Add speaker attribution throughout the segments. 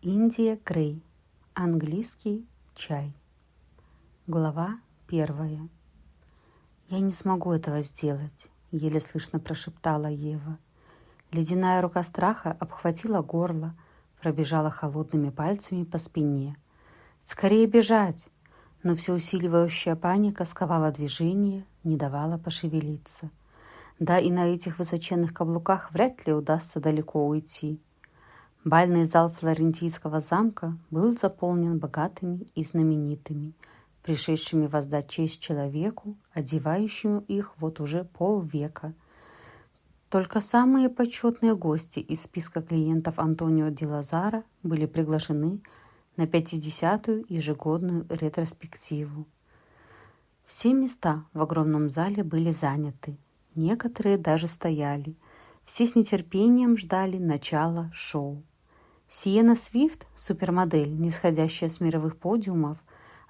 Speaker 1: Индия Грей. Английский чай. Глава первая. «Я не смогу этого сделать», — еле слышно прошептала Ева. Ледяная рука страха обхватила горло, пробежала холодными пальцами по спине. «Скорее бежать!» Но все усиливающая паника сковала движение, не давала пошевелиться. Да и на этих высоченных каблуках вряд ли удастся далеко уйти. Бальный зал флорентийского замка был заполнен богатыми и знаменитыми, пришедшими воздать честь человеку, одевающему их вот уже полвека. Только самые почетные гости из списка клиентов Антонио Ди Лазара были приглашены на 50-ю ежегодную ретроспективу. Все места в огромном зале были заняты, некоторые даже стояли. Все с нетерпением ждали начала шоу. Сиена Свифт, супермодель, нисходящая с мировых подиумов,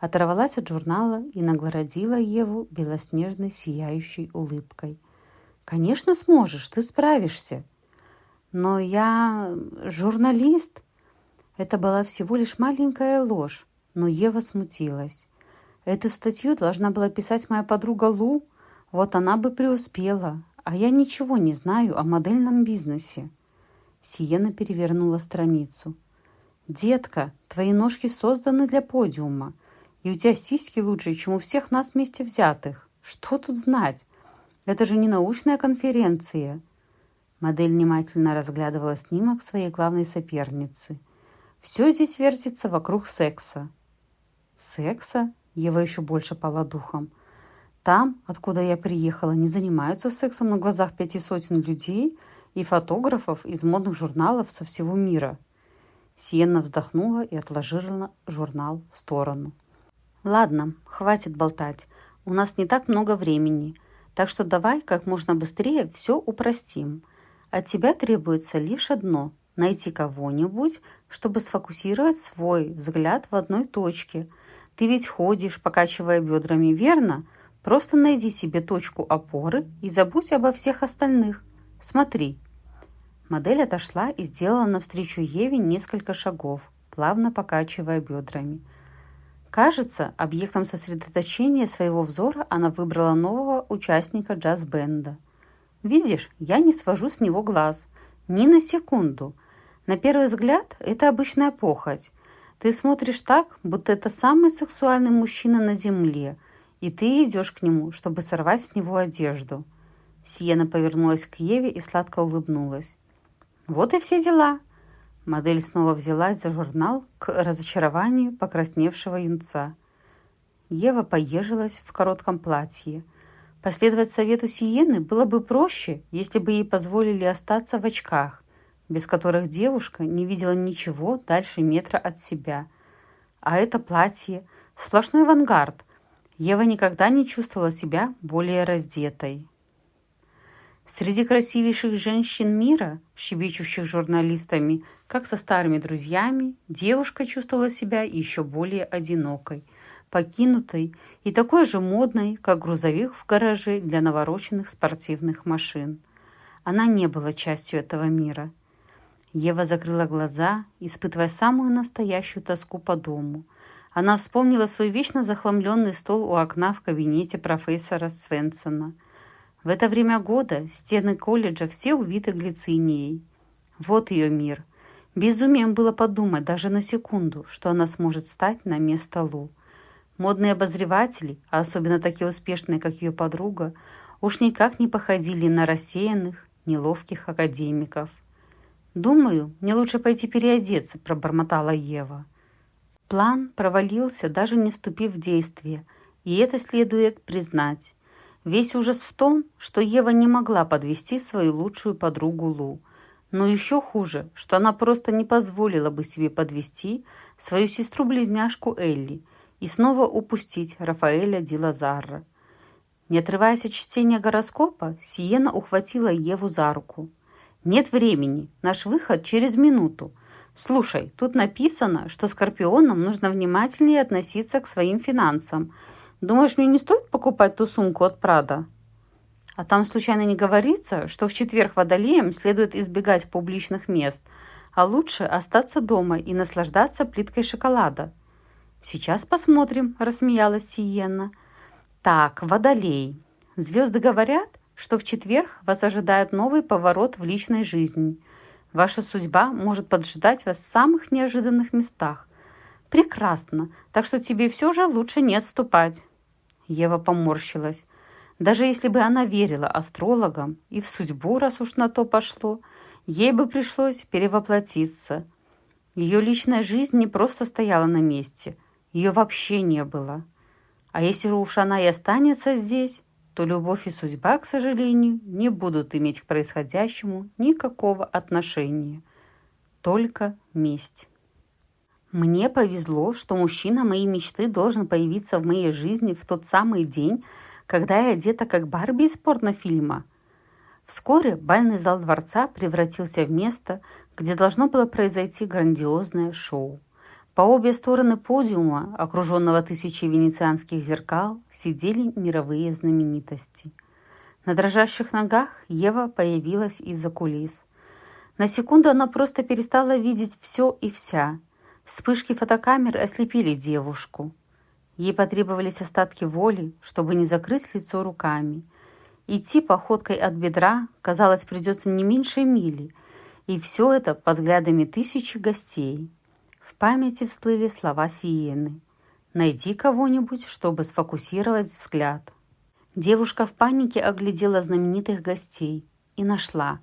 Speaker 1: оторвалась от журнала и нагородила Еву белоснежной сияющей улыбкой. «Конечно сможешь, ты справишься!» «Но я журналист!» Это была всего лишь маленькая ложь, но Ева смутилась. Эту статью должна была писать моя подруга Лу, вот она бы преуспела, а я ничего не знаю о модельном бизнесе. Сиена перевернула страницу. «Детка, твои ножки созданы для подиума, и у тебя сиськи лучше, чем у всех нас вместе взятых. Что тут знать? Это же не научная конференция». Модель внимательно разглядывала снимок своей главной соперницы. «Все здесь вертится вокруг секса». «Секса?» Ева еще больше пала духом. «Там, откуда я приехала, не занимаются сексом на глазах пяти сотен людей, и фотографов из модных журналов со всего мира. Сиенна вздохнула и отложила журнал в сторону. «Ладно, хватит болтать. У нас не так много времени, так что давай как можно быстрее все упростим. От тебя требуется лишь одно – найти кого-нибудь, чтобы сфокусировать свой взгляд в одной точке. Ты ведь ходишь, покачивая бедрами, верно? Просто найди себе точку опоры и забудь обо всех остальных. Смотри». Модель отошла и сделала навстречу Еве несколько шагов, плавно покачивая бедрами. Кажется, объектом сосредоточения своего взора она выбрала нового участника джаз-бенда. «Видишь, я не свожу с него глаз. Ни на секунду. На первый взгляд это обычная похоть. Ты смотришь так, будто это самый сексуальный мужчина на земле, и ты идешь к нему, чтобы сорвать с него одежду». Сиена повернулась к Еве и сладко улыбнулась. «Вот и все дела». Модель снова взялась за журнал к разочарованию покрасневшего юнца. Ева поежилась в коротком платье. Последовать совету Сиены было бы проще, если бы ей позволили остаться в очках, без которых девушка не видела ничего дальше метра от себя. А это платье – сплошной авангард. Ева никогда не чувствовала себя более раздетой. Среди красивейших женщин мира, щебечущих журналистами, как со старыми друзьями, девушка чувствовала себя еще более одинокой, покинутой и такой же модной, как грузовик в гараже для навороченных спортивных машин. Она не была частью этого мира. Ева закрыла глаза, испытывая самую настоящую тоску по дому. Она вспомнила свой вечно захламленный стол у окна в кабинете профессора Свенсона – в это время года стены колледжа все увиты глицинией. Вот ее мир. Безумием было подумать даже на секунду, что она сможет стать на место Лу. Модные обозреватели, а особенно такие успешные, как ее подруга, уж никак не походили на рассеянных, неловких академиков. «Думаю, мне лучше пойти переодеться», – пробормотала Ева. План провалился, даже не вступив в действие, и это следует признать. Весь ужас в том, что Ева не могла подвести свою лучшую подругу Лу. Но еще хуже, что она просто не позволила бы себе подвести свою сестру-близняшку Элли и снова упустить Рафаэля Ди Лазарро. Не отрываясь от чтения гороскопа, Сиена ухватила Еву за руку. «Нет времени. Наш выход через минуту. Слушай, тут написано, что скорпионам нужно внимательнее относиться к своим финансам – Думаешь, мне не стоит покупать ту сумку от Прада? А там случайно не говорится, что в четверг водолеям следует избегать публичных мест, а лучше остаться дома и наслаждаться плиткой шоколада. «Сейчас посмотрим», – рассмеялась Сиена. «Так, Водолей. Звезды говорят, что в четверг вас ожидает новый поворот в личной жизни. Ваша судьба может поджидать вас в самых неожиданных местах. Прекрасно, так что тебе все же лучше не отступать». Ева поморщилась. Даже если бы она верила астрологам и в судьбу, раз уж на то пошло, ей бы пришлось перевоплотиться. Ее личная жизнь не просто стояла на месте, ее вообще не было. А если уж она и останется здесь, то любовь и судьба, к сожалению, не будут иметь к происходящему никакого отношения. Только месть. Мне повезло, что мужчина моей мечты должен появиться в моей жизни в тот самый день, когда я одета как Барби из порнофильма. Вскоре бальный зал дворца превратился в место, где должно было произойти грандиозное шоу. По обе стороны подиума, окруженного тысячей венецианских зеркал, сидели мировые знаменитости. На дрожащих ногах Ева появилась из-за кулис. На секунду она просто перестала видеть все и вся. Вспышки фотокамер ослепили девушку. Ей потребовались остатки воли, чтобы не закрыть лицо руками. Идти походкой от бедра, казалось, придется не меньше мили, и все это под взглядами тысячи гостей. В памяти всплыли слова Сиены. «Найди кого-нибудь, чтобы сфокусировать взгляд». Девушка в панике оглядела знаменитых гостей и нашла.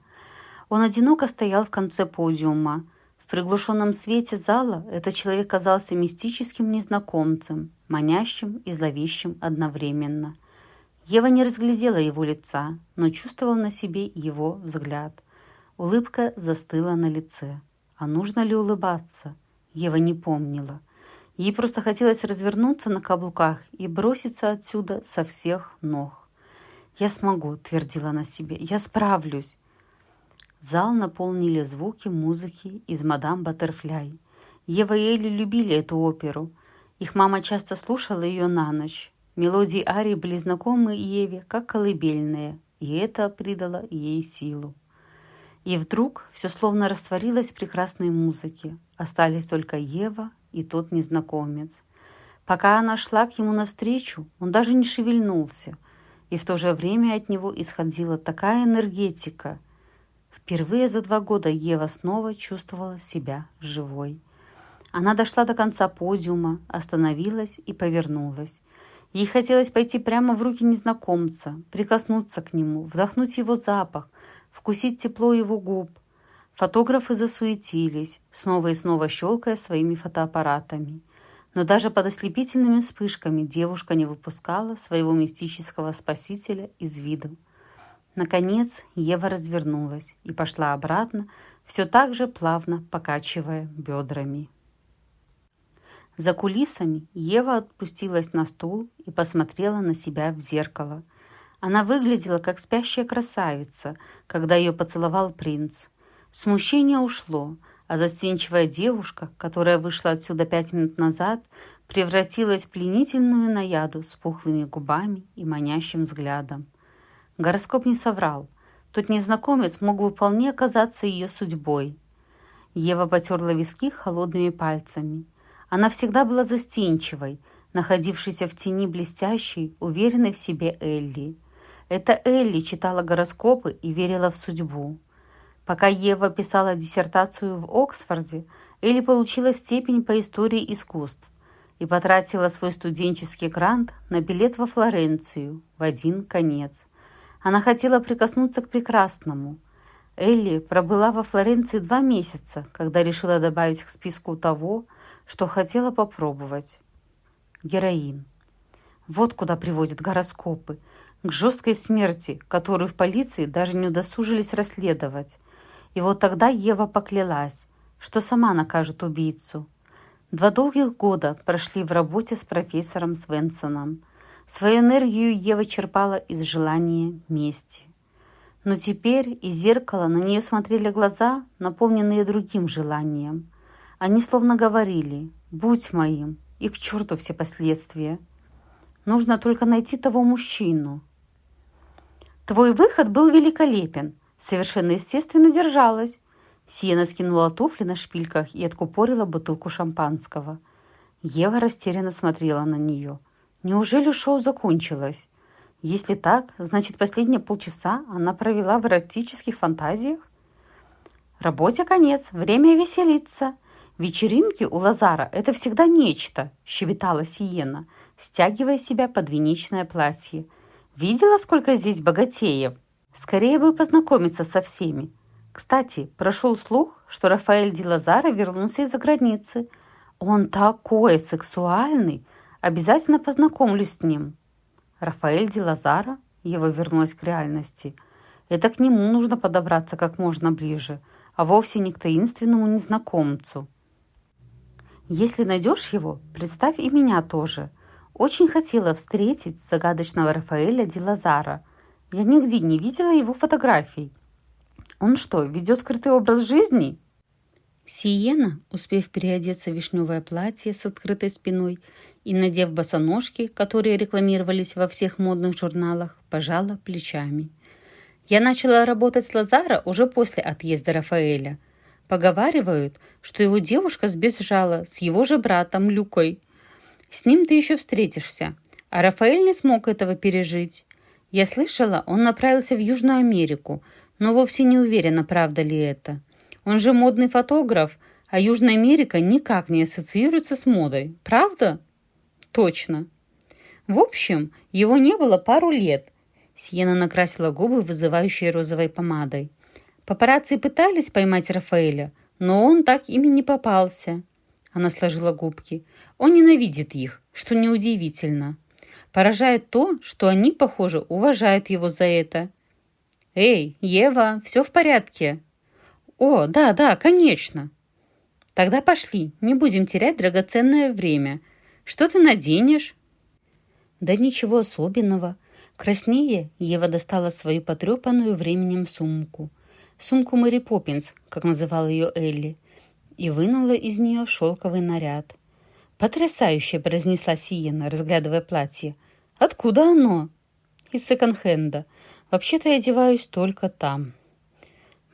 Speaker 1: Он одиноко стоял в конце подиума, в приглушенном свете зала этот человек казался мистическим незнакомцем, манящим и зловещим одновременно. Ева не разглядела его лица, но чувствовала на себе его взгляд. Улыбка застыла на лице. А нужно ли улыбаться? Ева не помнила. Ей просто хотелось развернуться на каблуках и броситься отсюда со всех ног. «Я смогу», — твердила она себе, — «я справлюсь». Зал наполнили звуки музыки из «Мадам Баттерфляй». Ева и Элли любили эту оперу. Их мама часто слушала ее на ночь. Мелодии арии были знакомы Еве, как колыбельные, и это придало ей силу. И вдруг все словно растворилось в прекрасной музыке. Остались только Ева и тот незнакомец. Пока она шла к ему навстречу, он даже не шевельнулся, и в то же время от него исходила такая энергетика, Впервые за два года Ева снова чувствовала себя живой. Она дошла до конца подиума, остановилась и повернулась. Ей хотелось пойти прямо в руки незнакомца, прикоснуться к нему, вдохнуть его запах, вкусить тепло его губ. Фотографы засуетились, снова и снова щелкая своими фотоаппаратами. Но даже под ослепительными вспышками девушка не выпускала своего мистического спасителя из виду. Наконец Ева развернулась и пошла обратно, все так же плавно покачивая бедрами. За кулисами Ева отпустилась на стул и посмотрела на себя в зеркало. Она выглядела как спящая красавица, когда ее поцеловал принц. Смущение ушло, а застенчивая девушка, которая вышла отсюда пять минут назад, превратилась в пленительную наяду с пухлыми губами и манящим взглядом. Гороскоп не соврал. Тот незнакомец мог бы вполне оказаться ее судьбой. Ева потерла виски холодными пальцами. Она всегда была застенчивой, находившейся в тени блестящей, уверенной в себе Элли. Это Элли читала гороскопы и верила в судьбу. Пока Ева писала диссертацию в Оксфорде, Элли получила степень по истории искусств и потратила свой студенческий грант на билет во Флоренцию в один конец – она хотела прикоснуться к прекрасному. Элли пробыла во Флоренции два месяца, когда решила добавить к списку того, что хотела попробовать. Героин. Вот куда приводят гороскопы. К жесткой смерти, которую в полиции даже не удосужились расследовать. И вот тогда Ева поклялась, что сама накажет убийцу. Два долгих года прошли в работе с профессором Свенсоном – Свою энергию Ева черпала из желания мести. Но теперь из зеркала на нее смотрели глаза, наполненные другим желанием. Они словно говорили «Будь моим, и к черту все последствия. Нужно только найти того мужчину». «Твой выход был великолепен», совершенно естественно держалась. Сиена скинула туфли на шпильках и откупорила бутылку шампанского. Ева растерянно смотрела на нее. Неужели шоу закончилось? Если так, значит, последние полчаса она провела в эротических фантазиях? Работе конец, время веселиться. Вечеринки у Лазара – это всегда нечто, щебетала Сиена, стягивая себя под венечное платье. Видела, сколько здесь богатеев? Скорее бы познакомиться со всеми. Кстати, прошел слух, что Рафаэль Ди Лазара вернулся из-за границы. Он такой сексуальный. Обязательно познакомлюсь с ним. Рафаэль Ди Лазара? Ева вернулась к реальности. Это к нему нужно подобраться как можно ближе, а вовсе не к таинственному незнакомцу. Если найдешь его, представь и меня тоже. Очень хотела встретить загадочного Рафаэля Ди Лазара. Я нигде не видела его фотографий. Он что, ведет скрытый образ жизни? Сиена, успев переодеться в вишневое платье с открытой спиной и надев босоножки, которые рекламировались во всех модных журналах, пожала плечами. Я начала работать с Лазара уже после отъезда Рафаэля. Поговаривают, что его девушка сбежала с его же братом Люкой. С ним ты еще встретишься. А Рафаэль не смог этого пережить. Я слышала, он направился в Южную Америку – но вовсе не уверена, правда ли это. Он же модный фотограф, а Южная Америка никак не ассоциируется с модой. Правда? Точно. В общем, его не было пару лет. Сиена накрасила губы, вызывающей розовой помадой. Папарацци пытались поймать Рафаэля, но он так ими не попался. Она сложила губки. Он ненавидит их, что неудивительно. Поражает то, что они, похоже, уважают его за это. «Эй, Ева, все в порядке?» «О, да, да, конечно!» «Тогда пошли, не будем терять драгоценное время. Что ты наденешь?» «Да ничего особенного». Краснее Ева достала свою потрепанную временем сумку. Сумку Мэри Поппинс, как называла ее Элли, и вынула из нее шелковый наряд. «Потрясающе!» – произнесла Сиена, разглядывая платье. «Откуда оно?» «Из секонд-хенда. Вообще-то я одеваюсь только там.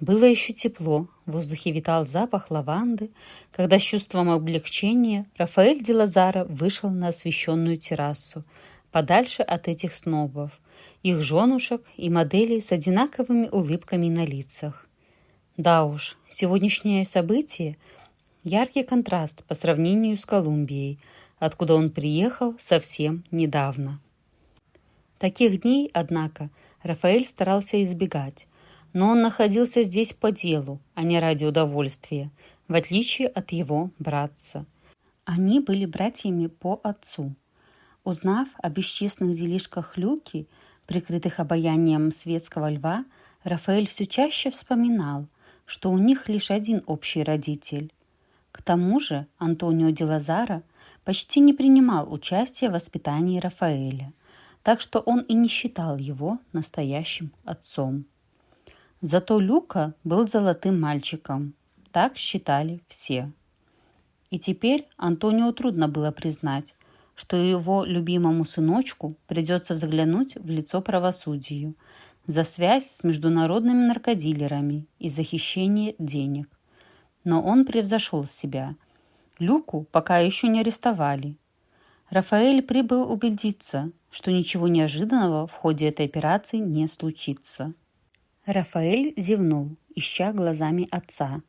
Speaker 1: Было еще тепло, в воздухе витал запах лаванды, когда с чувством облегчения Рафаэль Делазара вышел на освещенную террасу, подальше от этих снобов, их женушек и моделей с одинаковыми улыбками на лицах. Да уж, сегодняшнее событие – яркий контраст по сравнению с Колумбией, откуда он приехал совсем недавно. Таких дней, однако, Рафаэль старался избегать, но он находился здесь по делу, а не ради удовольствия, в отличие от его братца. Они были братьями по отцу. Узнав о бесчестных делишках Люки, прикрытых обаянием светского льва, Рафаэль все чаще вспоминал, что у них лишь один общий родитель. К тому же Антонио Делазара почти не принимал участия в воспитании Рафаэля – так что он и не считал его настоящим отцом. Зато Люка был золотым мальчиком. Так считали все. И теперь Антонио трудно было признать, что его любимому сыночку придется взглянуть в лицо правосудию за связь с международными наркодилерами и за хищение денег. Но он превзошел себя. Люку пока еще не арестовали. Рафаэль прибыл убедиться, что ничего неожиданного в ходе этой операции не случится. Рафаэль зевнул, ища глазами отца.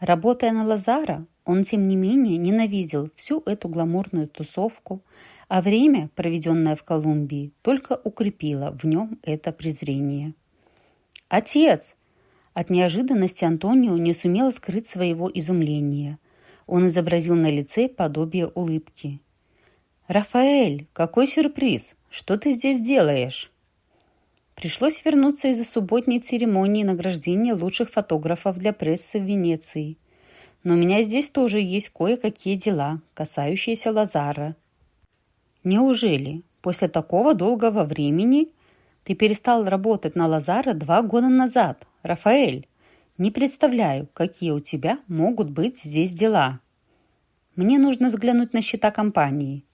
Speaker 1: Работая на Лазара, он, тем не менее, ненавидел всю эту гламурную тусовку, а время, проведенное в Колумбии, только укрепило в нем это презрение. «Отец!» От неожиданности Антонио не сумел скрыть своего изумления. Он изобразил на лице подобие улыбки. «Рафаэль, какой сюрприз! Что ты здесь делаешь?» Пришлось вернуться из-за субботней церемонии награждения лучших фотографов для прессы в Венеции. Но у меня здесь тоже есть кое-какие дела, касающиеся Лазара. Неужели после такого долгого времени ты перестал работать на Лазара два года назад, Рафаэль? Не представляю, какие у тебя могут быть здесь дела. Мне нужно взглянуть на счета компании.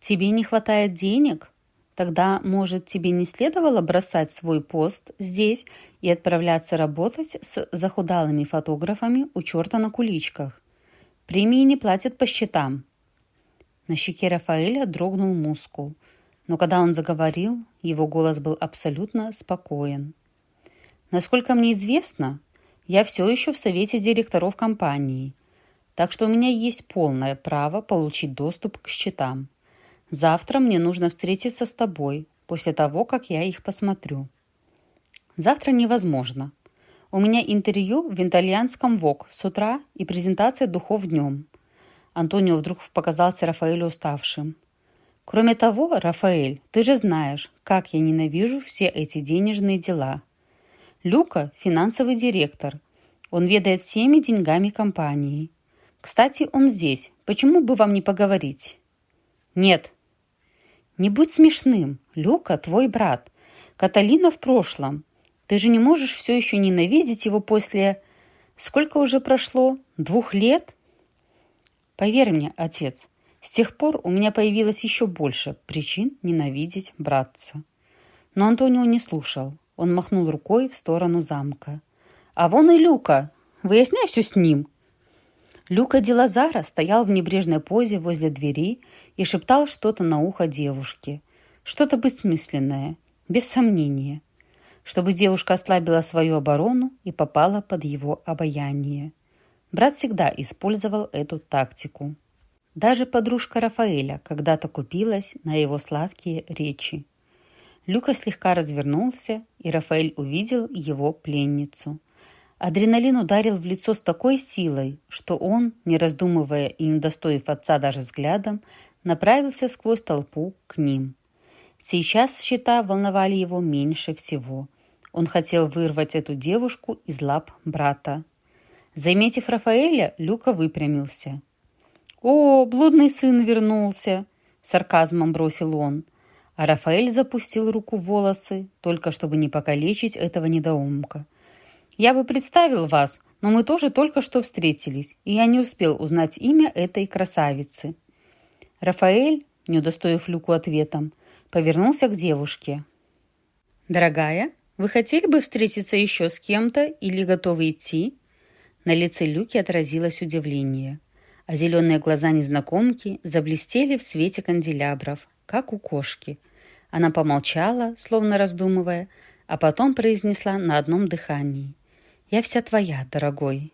Speaker 1: Тебе не хватает денег? Тогда, может, тебе не следовало бросать свой пост здесь и отправляться работать с захудалыми фотографами у черта на куличках? Премии не платят по счетам». На щеке Рафаэля дрогнул мускул, но когда он заговорил, его голос был абсолютно спокоен. «Насколько мне известно, я все еще в совете директоров компании, так что у меня есть полное право получить доступ к счетам. Завтра мне нужно встретиться с тобой после того, как я их посмотрю. Завтра невозможно. У меня интервью в итальянском ВОК с утра и презентация духов днем. Антонио вдруг показался Рафаэлю уставшим. Кроме того, Рафаэль, ты же знаешь, как я ненавижу все эти денежные дела. Люка – финансовый директор. Он ведает всеми деньгами компании. Кстати, он здесь. Почему бы вам не поговорить? Нет, не будь смешным. Люка твой брат. Каталина в прошлом. Ты же не можешь все еще ненавидеть его после... Сколько уже прошло? Двух лет? Поверь мне, отец, с тех пор у меня появилось еще больше причин ненавидеть братца. Но Антонио не слушал. Он махнул рукой в сторону замка. «А вон и Люка! Выясняй все с ним!» Люка Дилазара стоял в небрежной позе возле двери и шептал что-то на ухо девушке. Что-то бессмысленное, без сомнения. Чтобы девушка ослабила свою оборону и попала под его обаяние. Брат всегда использовал эту тактику. Даже подружка Рафаэля когда-то купилась на его сладкие речи. Люка слегка развернулся, и Рафаэль увидел его пленницу. Адреналин ударил в лицо с такой силой, что он, не раздумывая и не удостоив отца даже взглядом, направился сквозь толпу к ним. Сейчас счета волновали его меньше всего. Он хотел вырвать эту девушку из лап брата. Заметив Рафаэля, Люка выпрямился. «О, блудный сын вернулся!» — сарказмом бросил он. А Рафаэль запустил руку в волосы, только чтобы не покалечить этого недоумка. Я бы представил вас, но мы тоже только что встретились, и я не успел узнать имя этой красавицы». Рафаэль, не удостоив Люку ответом, повернулся к девушке. «Дорогая, вы хотели бы встретиться еще с кем-то или готовы идти?» На лице Люки отразилось удивление, а зеленые глаза незнакомки заблестели в свете канделябров, как у кошки. Она помолчала, словно раздумывая, а потом произнесла на одном дыхании – я вся твоя, дорогой.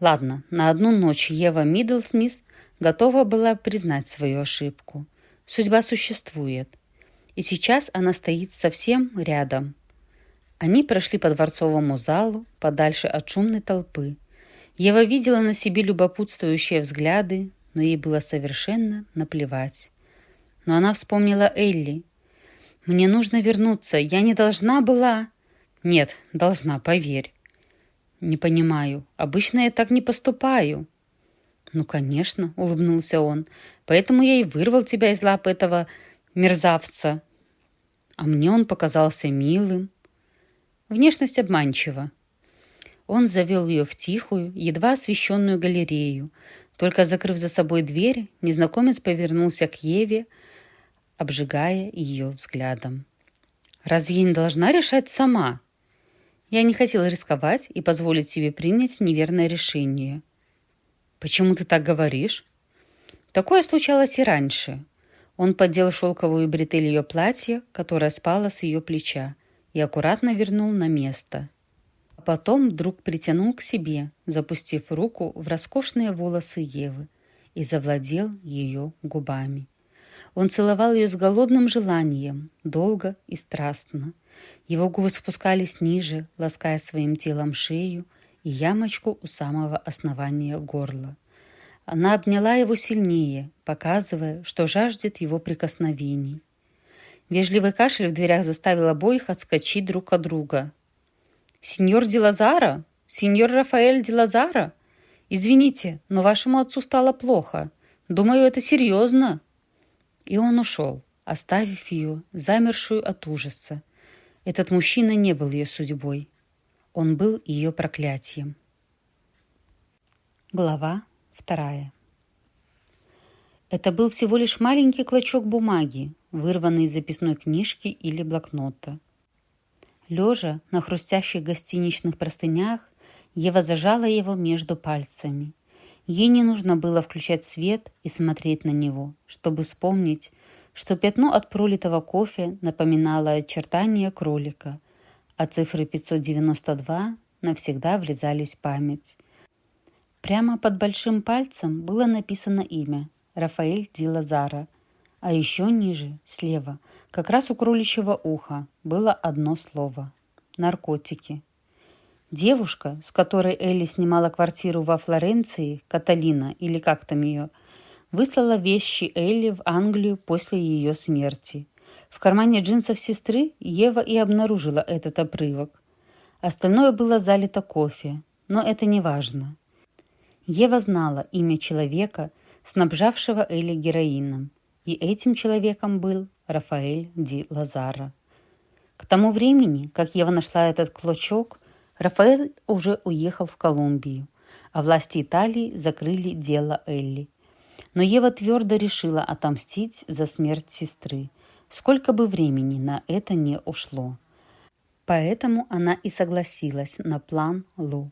Speaker 1: Ладно, на одну ночь Ева Миддлсмис готова была признать свою ошибку. Судьба существует. И сейчас она стоит совсем рядом. Они прошли по дворцовому залу, подальше от шумной толпы. Ева видела на себе любопытствующие взгляды, но ей было совершенно наплевать. Но она вспомнила Элли. «Мне нужно вернуться, я не должна была...» «Нет, должна, поверь». «Не понимаю. Обычно я так не поступаю». «Ну, конечно», — улыбнулся он. «Поэтому я и вырвал тебя из лап этого мерзавца». А мне он показался милым. Внешность обманчива. Он завел ее в тихую, едва освещенную галерею. Только закрыв за собой дверь, незнакомец повернулся к Еве, обжигая ее взглядом. «Разве я не должна решать сама?» Я не хотел рисковать и позволить себе принять неверное решение. «Почему ты так говоришь?» Такое случалось и раньше. Он поддел шелковую бретель ее платья, которая спала с ее плеча, и аккуратно вернул на место. А потом вдруг притянул к себе, запустив руку в роскошные волосы Евы, и завладел ее губами. Он целовал ее с голодным желанием, долго и страстно. Его губы спускались ниже, лаская своим телом шею и ямочку у самого основания горла. Она обняла его сильнее, показывая, что жаждет его прикосновений. Вежливый кашель в дверях заставил обоих отскочить друг от друга. «Сеньор Дилазара? Сеньор Рафаэль Дилазара? Извините, но вашему отцу стало плохо. Думаю, это серьезно». И он ушел, оставив ее, замершую от ужаса, этот мужчина не был ее судьбой. Он был ее проклятием. Глава вторая. Это был всего лишь маленький клочок бумаги, вырванный из записной книжки или блокнота. Лежа на хрустящих гостиничных простынях, Ева зажала его между пальцами. Ей не нужно было включать свет и смотреть на него, чтобы вспомнить, что пятно от пролитого кофе напоминало очертания кролика, а цифры 592 навсегда врезались в память. Прямо под большим пальцем было написано имя Рафаэль Ди Лазара, а еще ниже, слева, как раз у кроличьего уха, было одно слово – наркотики. Девушка, с которой Элли снимала квартиру во Флоренции, Каталина или как там ее, выслала вещи Элли в Англию после ее смерти. В кармане джинсов сестры Ева и обнаружила этот обрывок. Остальное было залито кофе, но это не важно. Ева знала имя человека, снабжавшего Элли героином, и этим человеком был Рафаэль Ди Лазара. К тому времени, как Ева нашла этот клочок, Рафаэль уже уехал в Колумбию, а власти Италии закрыли дело Элли. Но Ева твердо решила отомстить за смерть сестры, сколько бы времени на это не ушло. Поэтому она и согласилась на план Лу.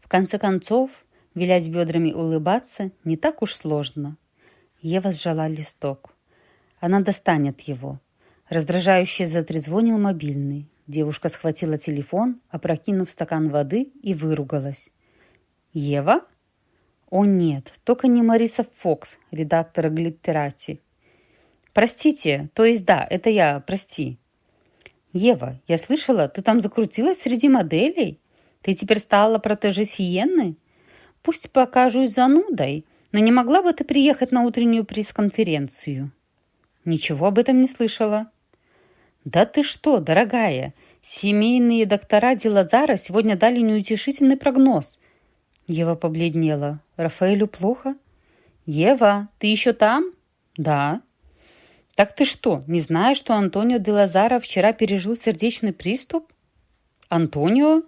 Speaker 1: В конце концов, вилять бедрами улыбаться не так уж сложно. Ева сжала листок. Она достанет его. Раздражающе затрезвонил мобильный. Девушка схватила телефон, опрокинув стакан воды и выругалась. «Ева?» «О нет, только не Мариса Фокс, редактора Глиттерати». «Простите, то есть да, это я, прости». «Ева, я слышала, ты там закрутилась среди моделей? Ты теперь стала протеже Сиенны? Пусть покажусь занудой, но не могла бы ты приехать на утреннюю пресс-конференцию?» «Ничего об этом не слышала». «Да ты что, дорогая, семейные доктора Дилазара сегодня дали неутешительный прогноз». Ева побледнела. «Рафаэлю плохо?» «Ева, ты еще там?» «Да». «Так ты что, не знаешь, что Антонио де Лазара вчера пережил сердечный приступ?» «Антонио?»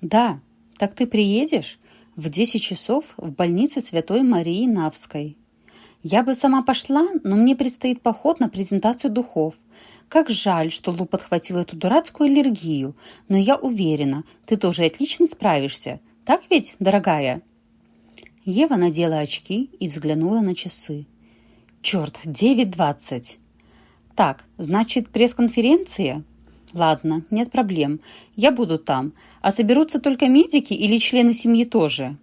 Speaker 1: «Да. Так ты приедешь в 10 часов в больнице Святой Марии Навской?» «Я бы сама пошла, но мне предстоит поход на презентацию духов. Как жаль, что Лу подхватил эту дурацкую аллергию, но я уверена, ты тоже отлично справишься. Так ведь, дорогая?» Ева надела очки и взглянула на часы. «Черт, девять двадцать!» «Так, значит, пресс-конференция?» «Ладно, нет проблем. Я буду там. А соберутся только медики или члены семьи тоже?»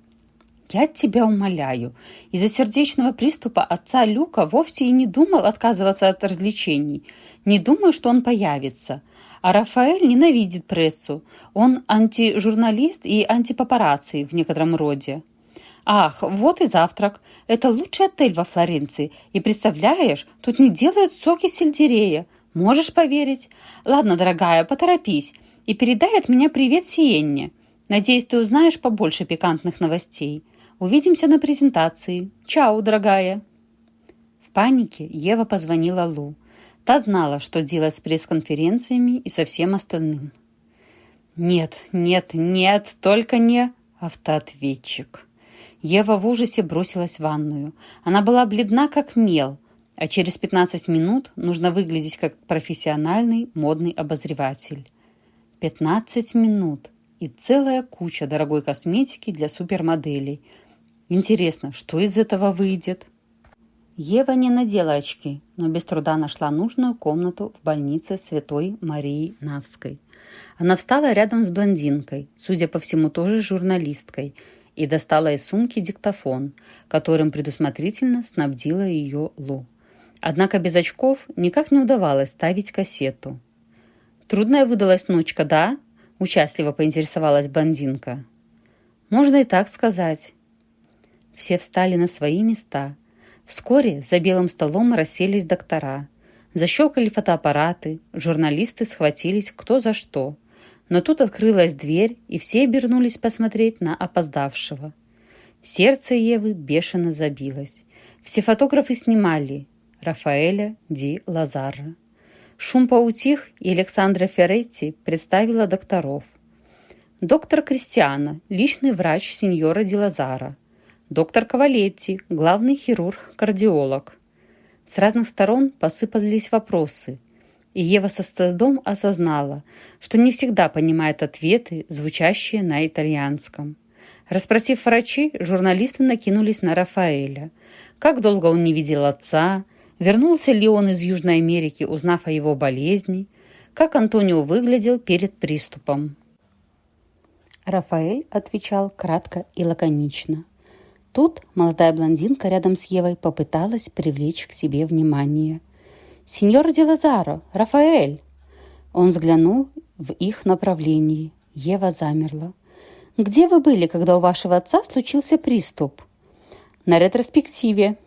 Speaker 1: «Я тебя умоляю. Из-за сердечного приступа отца Люка вовсе и не думал отказываться от развлечений. Не думаю, что он появится. А Рафаэль ненавидит прессу. Он антижурналист и антипапарацци в некотором роде. Ах, вот и завтрак. Это лучший отель во Флоренции. И представляешь, тут не делают соки сельдерея. Можешь поверить? Ладно, дорогая, поторопись. И передай от меня привет Сиенне. Надеюсь, ты узнаешь побольше пикантных новостей. Увидимся на презентации. Чао, дорогая. В панике Ева позвонила Лу. Та знала, что делать с пресс-конференциями и со всем остальным. «Нет, нет, нет, только не автоответчик». Ева в ужасе бросилась в ванную. Она была бледна, как мел, а через 15 минут нужно выглядеть как профессиональный модный обозреватель. 15 минут и целая куча дорогой косметики для супермоделей. Интересно, что из этого выйдет? Ева не надела очки, но без труда нашла нужную комнату в больнице Святой Марии Навской. Она встала рядом с блондинкой, судя по всему, тоже журналисткой, и достала из сумки диктофон, которым предусмотрительно снабдила ее Лу. Однако без очков никак не удавалось ставить кассету. «Трудная выдалась ночка, да?» – участливо поинтересовалась блондинка. «Можно и так сказать». Все встали на свои места – Вскоре за белым столом расселись доктора. Защелкали фотоаппараты, журналисты схватились кто за что. Но тут открылась дверь, и все обернулись посмотреть на опоздавшего. Сердце Евы бешено забилось. Все фотографы снимали Рафаэля Ди Лазара. Шум поутих, и Александра Ферретти представила докторов. Доктор Кристиана, личный врач сеньора Ди Лазара – доктор Кавалетти, главный хирург-кардиолог. С разных сторон посыпались вопросы, и Ева со стыдом осознала, что не всегда понимает ответы, звучащие на итальянском. Расспросив врачей, журналисты накинулись на Рафаэля. Как долго он не видел отца, вернулся ли он из Южной Америки, узнав о его болезни, как Антонио выглядел перед приступом. Рафаэль отвечал кратко и лаконично. Тут молодая блондинка рядом с Евой попыталась привлечь к себе внимание. «Сеньор Делазаро, Рафаэль!» Он взглянул в их направлении. Ева замерла. «Где вы были, когда у вашего отца случился приступ?» «На ретроспективе».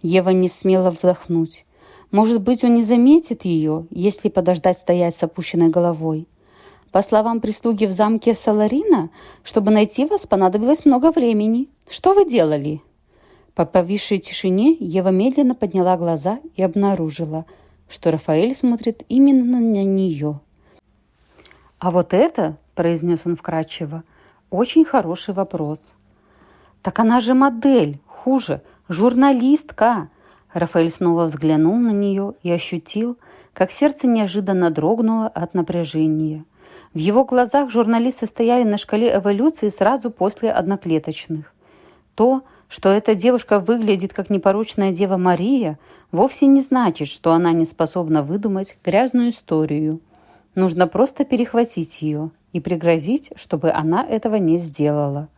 Speaker 1: Ева не смела вдохнуть. Может быть, он не заметит ее, если подождать стоять с опущенной головой. По словам прислуги в замке Саларина, чтобы найти вас, понадобилось много времени. Что вы делали?» По повисшей тишине Ева медленно подняла глаза и обнаружила, что Рафаэль смотрит именно на нее. «А вот это, — произнес он вкрадчиво, — очень хороший вопрос». «Так она же модель, хуже, журналистка!» Рафаэль снова взглянул на нее и ощутил, как сердце неожиданно дрогнуло от напряжения. В его глазах журналисты стояли на шкале эволюции сразу после одноклеточных. То, что эта девушка выглядит как непорочная Дева Мария, вовсе не значит, что она не способна выдумать грязную историю. Нужно просто перехватить ее и пригрозить, чтобы она этого не сделала.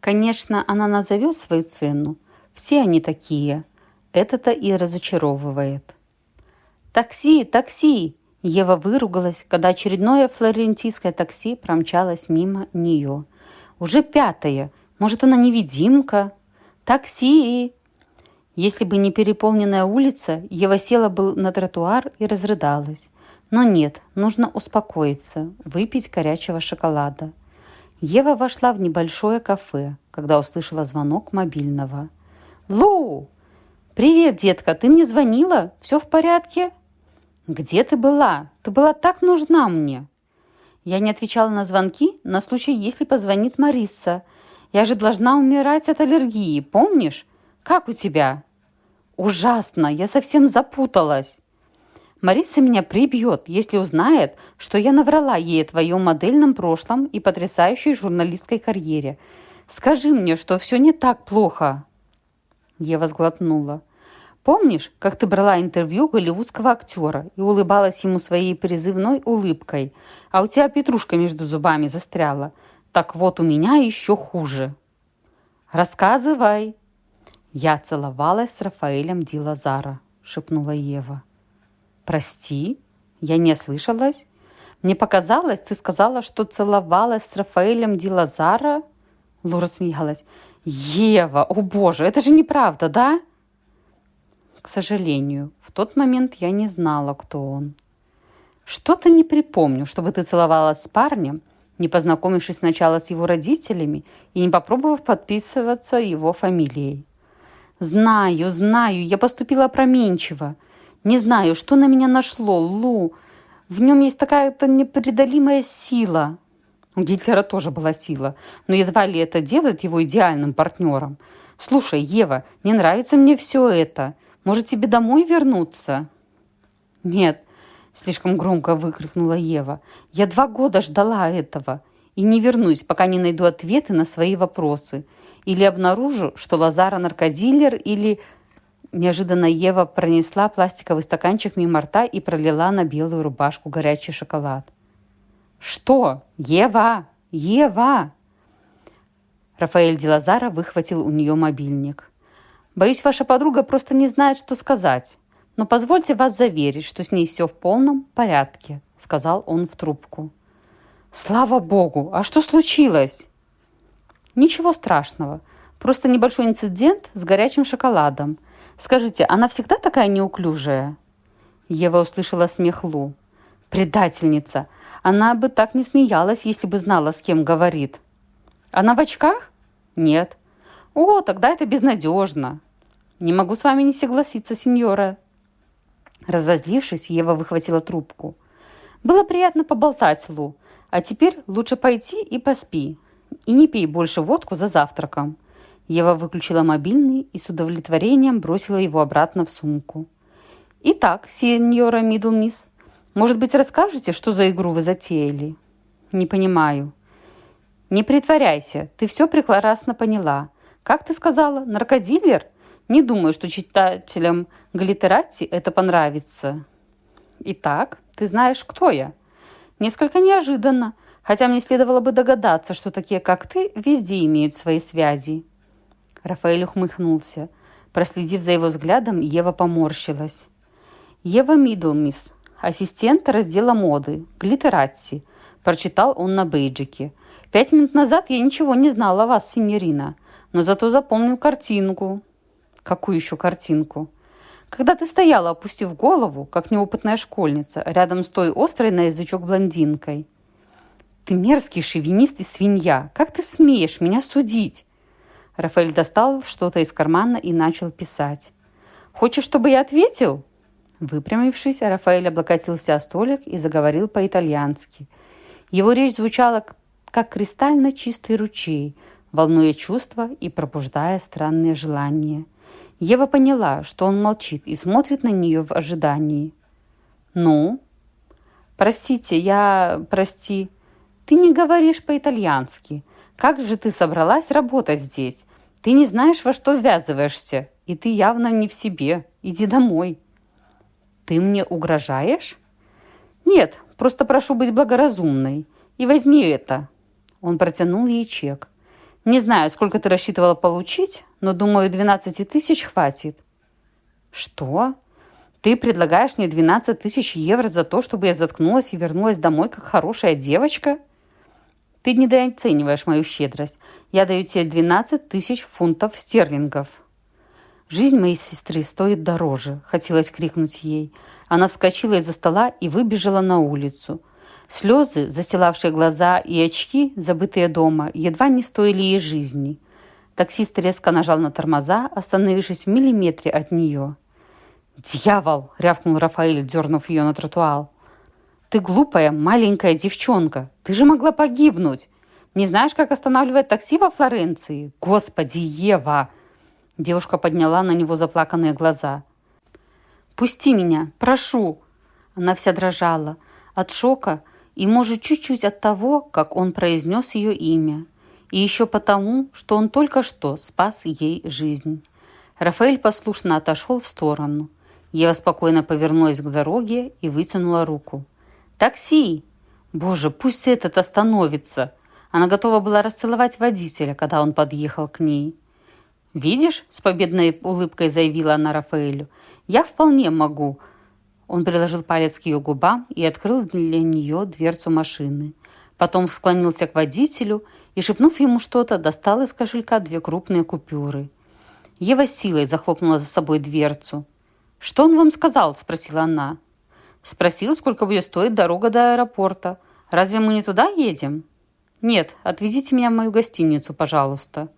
Speaker 1: Конечно, она назовет свою цену. Все они такие. Это-то и разочаровывает. «Такси! Такси!» Ева выругалась, когда очередное флорентийское такси промчалось мимо нее. «Уже пятое. Может, она невидимка? Такси!» Если бы не переполненная улица, Ева села бы на тротуар и разрыдалась. Но нет, нужно успокоиться, выпить горячего шоколада. Ева вошла в небольшое кафе, когда услышала звонок мобильного. «Лу! Привет, детка, ты мне звонила? Все в порядке?» «Где ты была? Ты была так нужна мне!» Я не отвечала на звонки на случай, если позвонит Мариса. Я же должна умирать от аллергии, помнишь? Как у тебя? Ужасно, я совсем запуталась. Мариса меня прибьет, если узнает, что я наврала ей о твоем модельном прошлом и потрясающей журналистской карьере. Скажи мне, что все не так плохо. Ева сглотнула. Помнишь, как ты брала интервью голливудского актера и улыбалась ему своей призывной улыбкой, а у тебя петрушка между зубами застряла? Так вот, у меня еще хуже. Рассказывай. Я целовалась с Рафаэлем Ди Лазара, шепнула Ева. Прости, я не ослышалась. Мне показалось, ты сказала, что целовалась с Рафаэлем Ди Лазара? Лора смеялась. Ева, о боже, это же неправда, да? К сожалению, в тот момент я не знала, кто он. Что-то не припомню, чтобы ты целовалась с парнем, не познакомившись сначала с его родителями и не попробовав подписываться его фамилией. Знаю, знаю, я поступила променчиво. Не знаю, что на меня нашло, Лу. В нем есть такая-то непреодолимая сила. У Гитлера тоже была сила, но едва ли это делает его идеальным партнером. Слушай, Ева, не нравится мне все это. Может, тебе домой вернуться?» «Нет», — слишком громко выкрикнула Ева. «Я два года ждала этого и не вернусь, пока не найду ответы на свои вопросы. Или обнаружу, что Лазара наркодилер, или...» Неожиданно Ева пронесла пластиковый стаканчик мимо рта и пролила на белую рубашку горячий шоколад. «Что? Ева! Ева!» Рафаэль Дилазара выхватил у нее мобильник. Боюсь, ваша подруга просто не знает, что сказать. Но позвольте вас заверить, что с ней все в полном порядке», — сказал он в трубку. «Слава богу! А что случилось?» «Ничего страшного. Просто небольшой инцидент с горячим шоколадом. Скажите, она всегда такая неуклюжая?» Ева услышала смех Лу. «Предательница! Она бы так не смеялась, если бы знала, с кем говорит». «Она в очках?» «Нет». «О, тогда это безнадежно. «Не могу с вами не согласиться, сеньора». Разозлившись, Ева выхватила трубку. «Было приятно поболтать, Лу. А теперь лучше пойти и поспи. И не пей больше водку за завтраком. Ева выключила мобильный и с удовлетворением бросила его обратно в сумку. «Итак, сеньора Миддлмисс, может быть, расскажете, что за игру вы затеяли?» «Не понимаю». «Не притворяйся, ты все прекрасно поняла. Как ты сказала, наркодилер? Не думаю, что читателям Галитерати это понравится». «Итак, ты знаешь, кто я?» «Несколько неожиданно, хотя мне следовало бы догадаться, что такие, как ты, везде имеют свои связи». Рафаэль ухмыхнулся. Проследив за его взглядом, Ева поморщилась. «Ева Миддлмисс, ассистент раздела моды, Глитератси», прочитал он на бейджике. «Пять минут назад я ничего не знала о вас, синьорина, но зато запомнил картинку». «Какую еще картинку?» «Когда ты стояла, опустив голову, как неопытная школьница, рядом с той острой на язычок блондинкой». «Ты мерзкий шовинист и свинья! Как ты смеешь меня судить?» Рафаэль достал что-то из кармана и начал писать. «Хочешь, чтобы я ответил?» Выпрямившись, Рафаэль облокотился о столик и заговорил по-итальянски. Его речь звучала как кристально чистый ручей, волнуя чувства и пробуждая странные желания. Ева поняла, что он молчит и смотрит на нее в ожидании. «Ну?» «Простите, я... прости. Ты не говоришь по-итальянски. Как же ты собралась работать здесь? Ты не знаешь, во что ввязываешься, и ты явно не в себе. Иди домой. Ты мне угрожаешь? Нет, просто прошу быть благоразумной. И возьми это. Он протянул ей чек. Не знаю, сколько ты рассчитывала получить, но, думаю, 12 тысяч хватит. Что? Ты предлагаешь мне 12 тысяч евро за то, чтобы я заткнулась и вернулась домой, как хорошая девочка? — ты недооцениваешь мою щедрость. Я даю тебе 12 тысяч фунтов стерлингов». «Жизнь моей сестры стоит дороже», — хотелось крикнуть ей. Она вскочила из-за стола и выбежала на улицу. Слезы, застилавшие глаза, и очки, забытые дома, едва не стоили ей жизни. Таксист резко нажал на тормоза, остановившись в миллиметре от нее. «Дьявол!» — рявкнул Рафаэль, дернув ее на тротуар. Ты глупая маленькая девчонка. Ты же могла погибнуть. Не знаешь, как останавливать такси во Флоренции? Господи, Ева!» Девушка подняла на него заплаканные глаза. «Пусти меня, прошу!» Она вся дрожала от шока и, может, чуть-чуть от того, как он произнес ее имя. И еще потому, что он только что спас ей жизнь. Рафаэль послушно отошел в сторону. Ева спокойно повернулась к дороге и вытянула руку. «Такси!» «Боже, пусть этот остановится!» Она готова была расцеловать водителя, когда он подъехал к ней. «Видишь?» – с победной улыбкой заявила она Рафаэлю. «Я вполне могу». Он приложил палец к ее губам и открыл для нее дверцу машины. Потом склонился к водителю и, шепнув ему что-то, достал из кошелька две крупные купюры. Ева силой захлопнула за собой дверцу. «Что он вам сказал?» – спросила она. Спросил, сколько будет стоить дорога до аэропорта. Разве мы не туда едем? Нет, отвезите меня в мою гостиницу, пожалуйста.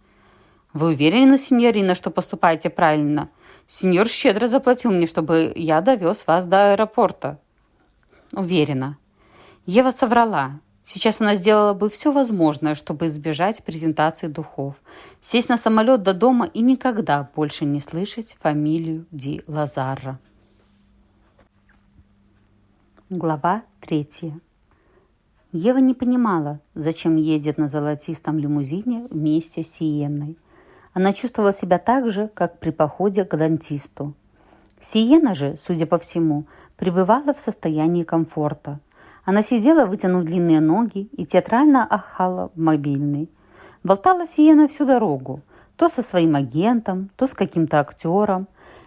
Speaker 1: Вы уверены, сеньорина, что поступаете правильно? Сеньор щедро заплатил мне, чтобы я довез вас до аэропорта. Уверена. Ева соврала. Сейчас она сделала бы все возможное, чтобы избежать презентации духов, сесть на самолет до дома и никогда больше не слышать фамилию Ди Лазарра. Глава третья. Ева не понимала, зачем едет на золотистом лимузине вместе с Сиенной. Она чувствовала себя так же, как при походе к дантисту. Сиена же, судя по всему, пребывала в состоянии комфорта. Она сидела, вытянув длинные ноги, и театрально ахала в мобильный. Болтала Сиена всю дорогу, то со своим агентом, то с каким-то актером.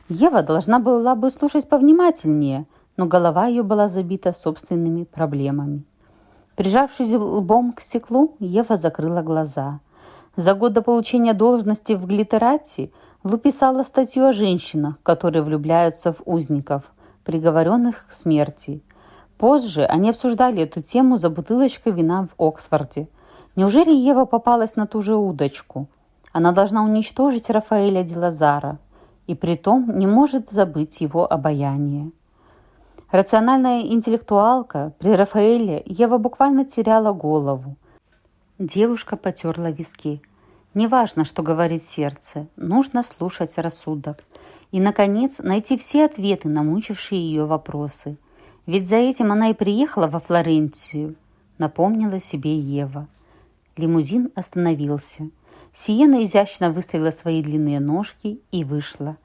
Speaker 1: Ева должна была бы слушать повнимательнее – но голова ее была забита собственными проблемами. Прижавшись лбом к стеклу, Ева закрыла глаза. За год до получения должности в глитерате Лу писала статью о женщинах, которые влюбляются в узников, приговоренных к смерти. Позже они обсуждали эту тему за бутылочкой вина в Оксфорде. Неужели Ева попалась на ту же удочку? Она должна уничтожить Рафаэля Дилазара и притом не может забыть его обаяние. Рациональная интеллектуалка, при Рафаэле Ева буквально теряла голову. Девушка потерла виски. Неважно, что говорит сердце, нужно слушать рассудок. И, наконец, найти все ответы на мучившие ее вопросы. Ведь за этим она и приехала во Флоренцию, напомнила себе Ева. Лимузин остановился. Сиена изящно выставила свои длинные ножки и вышла.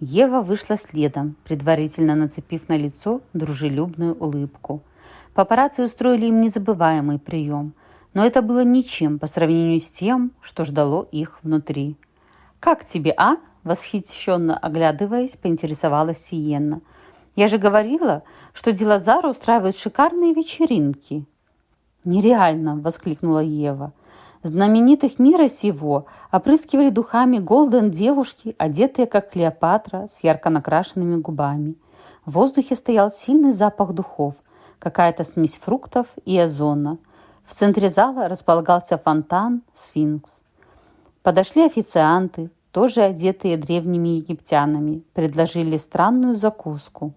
Speaker 1: Ева вышла следом, предварительно нацепив на лицо дружелюбную улыбку. Папарацци устроили им незабываемый прием – но это было ничем по сравнению с тем, что ждало их внутри. «Как тебе, а?» – восхищенно оглядываясь, поинтересовалась Сиенна. «Я же говорила, что Дилазара устраивает шикарные вечеринки». «Нереально!» – воскликнула Ева. Знаменитых мира сего опрыскивали духами голден девушки, одетые как Клеопатра, с ярко накрашенными губами. В воздухе стоял сильный запах духов, какая-то смесь фруктов и озона – в центре зала располагался фонтан «Сфинкс». Подошли официанты, тоже одетые древними египтянами, предложили странную закуску.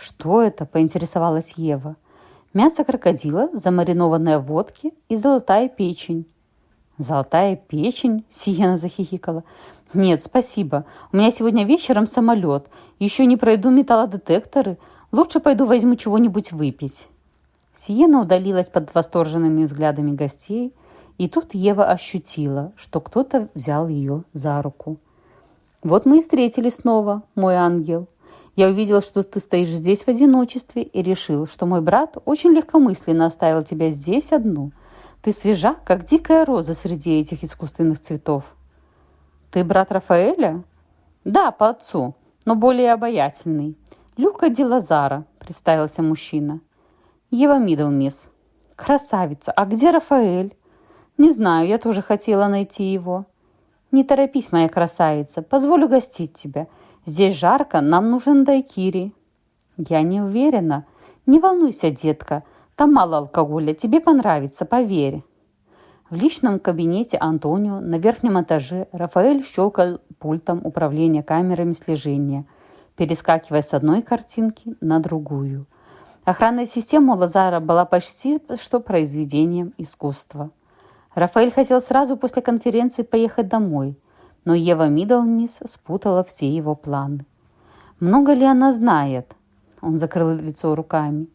Speaker 1: «Что это?» – поинтересовалась Ева. «Мясо крокодила, замаринованное в водке и золотая печень». «Золотая печень?» – Сиена захихикала. «Нет, спасибо. У меня сегодня вечером самолет. Еще не пройду металлодетекторы. Лучше пойду возьму чего-нибудь выпить». Сиена удалилась под восторженными взглядами гостей, и тут Ева ощутила, что кто-то взял ее за руку. «Вот мы и встретились снова, мой ангел. Я увидел, что ты стоишь здесь в одиночестве и решил, что мой брат очень легкомысленно оставил тебя здесь одну. Ты свежа, как дикая роза среди этих искусственных цветов». «Ты брат Рафаэля?» «Да, по отцу, но более обаятельный. Люка Ди Лазара», — представился мужчина. Ева Миддлмисс. Красавица. А где Рафаэль? Не знаю, я тоже хотела найти его. Не торопись, моя красавица. Позволю гостить тебя. Здесь жарко, нам нужен дайкири. Я не уверена. Не волнуйся, детка. Там мало алкоголя. Тебе понравится, поверь. В личном кабинете Антонио на верхнем этаже Рафаэль щелкал пультом управления камерами слежения, перескакивая с одной картинки на другую – Охранная система у Лазара была почти что произведением искусства. Рафаэль хотел сразу после конференции поехать домой, но Ева Миддлмис спутала все его планы. Много ли она знает? Он закрыл лицо руками.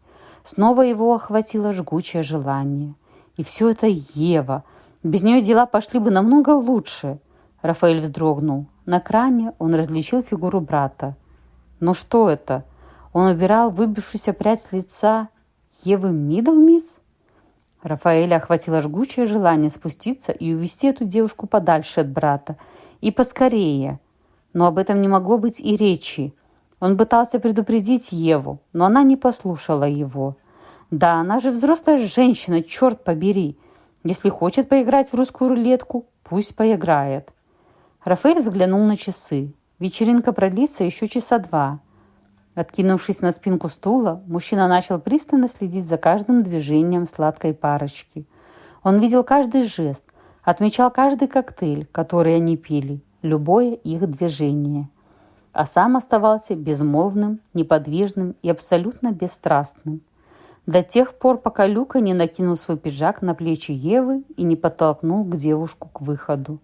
Speaker 1: Снова его охватило жгучее желание. И все это Ева. Без нее дела пошли бы намного лучше. Рафаэль вздрогнул. На кране он различил фигуру брата. Но что это? Он убирал выбившуюся прядь с лица Евы Миддлмис? Рафаэля охватило жгучее желание спуститься и увести эту девушку подальше от брата. И поскорее. Но об этом не могло быть и речи. Он пытался предупредить Еву, но она не послушала его. Да, она же взрослая женщина, черт побери. Если хочет поиграть в русскую рулетку, пусть поиграет. Рафаэль взглянул на часы. Вечеринка продлится еще часа два. Откинувшись на спинку стула, мужчина начал пристально следить за каждым движением сладкой парочки. Он видел каждый жест, отмечал каждый коктейль, который они пили, любое их движение. А сам оставался безмолвным, неподвижным и абсолютно бесстрастным. До тех пор, пока Люка не накинул свой пиджак на плечи Евы и не подтолкнул к девушку к выходу.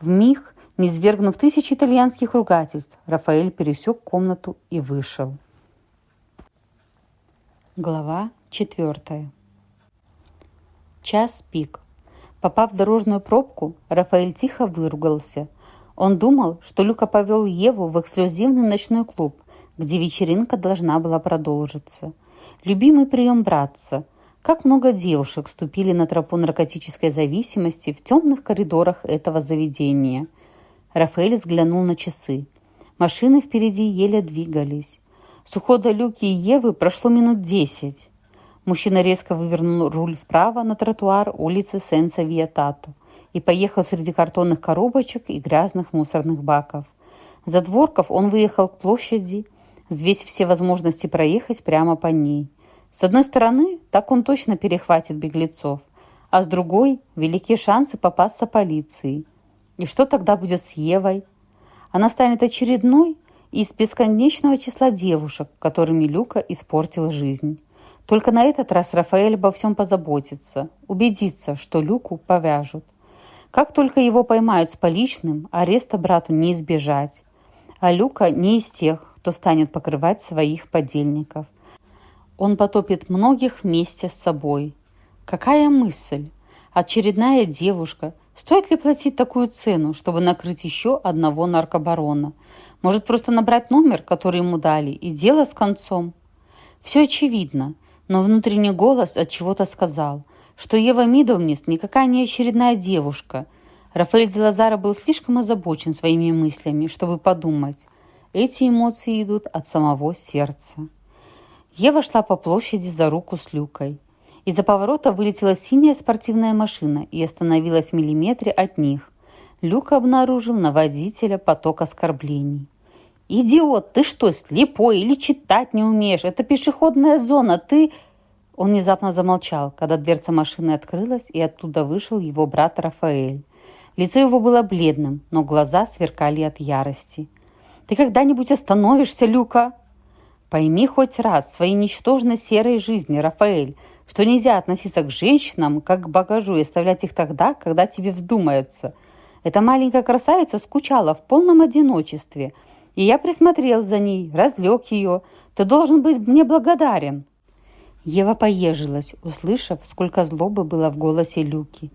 Speaker 1: В миг Низвергнув тысячи итальянских ругательств, Рафаэль пересек комнату и вышел. Глава четвертая. Час пик. Попав в дорожную пробку, Рафаэль тихо выругался. Он думал, что Люка повел Еву в эксклюзивный ночной клуб, где вечеринка должна была продолжиться. Любимый прием братца. Как много девушек ступили на тропу наркотической зависимости в темных коридорах этого заведения – Рафаэль взглянул на часы. Машины впереди еле двигались. С ухода Люки и Евы прошло минут десять. Мужчина резко вывернул руль вправо на тротуар улицы Сенса-Виатату и поехал среди картонных коробочек и грязных мусорных баков. За дворков он выехал к площади, взвесив все возможности проехать прямо по ней. С одной стороны, так он точно перехватит беглецов, а с другой – великие шансы попасться полиции – и что тогда будет с Евой? Она станет очередной из бесконечного числа девушек, которыми Люка испортил жизнь. Только на этот раз Рафаэль обо всем позаботится, убедится, что Люку повяжут. Как только его поймают с поличным, ареста брату не избежать. А Люка не из тех, кто станет покрывать своих подельников. Он потопит многих вместе с собой. Какая мысль! Очередная девушка. Стоит ли платить такую цену, чтобы накрыть еще одного наркобарона? Может, просто набрать номер, который ему дали, и дело с концом? Все очевидно, но внутренний голос от чего-то сказал, что Ева Миддлнис никакая не очередная девушка. Рафаэль Делазара был слишком озабочен своими мыслями, чтобы подумать. Эти эмоции идут от самого сердца. Ева шла по площади за руку с Люкой. Из-за поворота вылетела синяя спортивная машина и остановилась в миллиметре от них. Люк обнаружил на водителя поток оскорблений. «Идиот, ты что, слепой или читать не умеешь? Это пешеходная зона, ты...» Он внезапно замолчал, когда дверца машины открылась, и оттуда вышел его брат Рафаэль. Лицо его было бледным, но глаза сверкали от ярости. «Ты когда-нибудь остановишься, Люка?» «Пойми хоть раз своей ничтожно серой жизни, Рафаэль, что нельзя относиться к женщинам как к багажу и оставлять их тогда, когда тебе вздумается. Эта маленькая красавица скучала в полном одиночестве, и я присмотрел за ней, разлег ее. Ты должен быть мне благодарен». Ева поежилась, услышав, сколько злобы было в голосе Люки.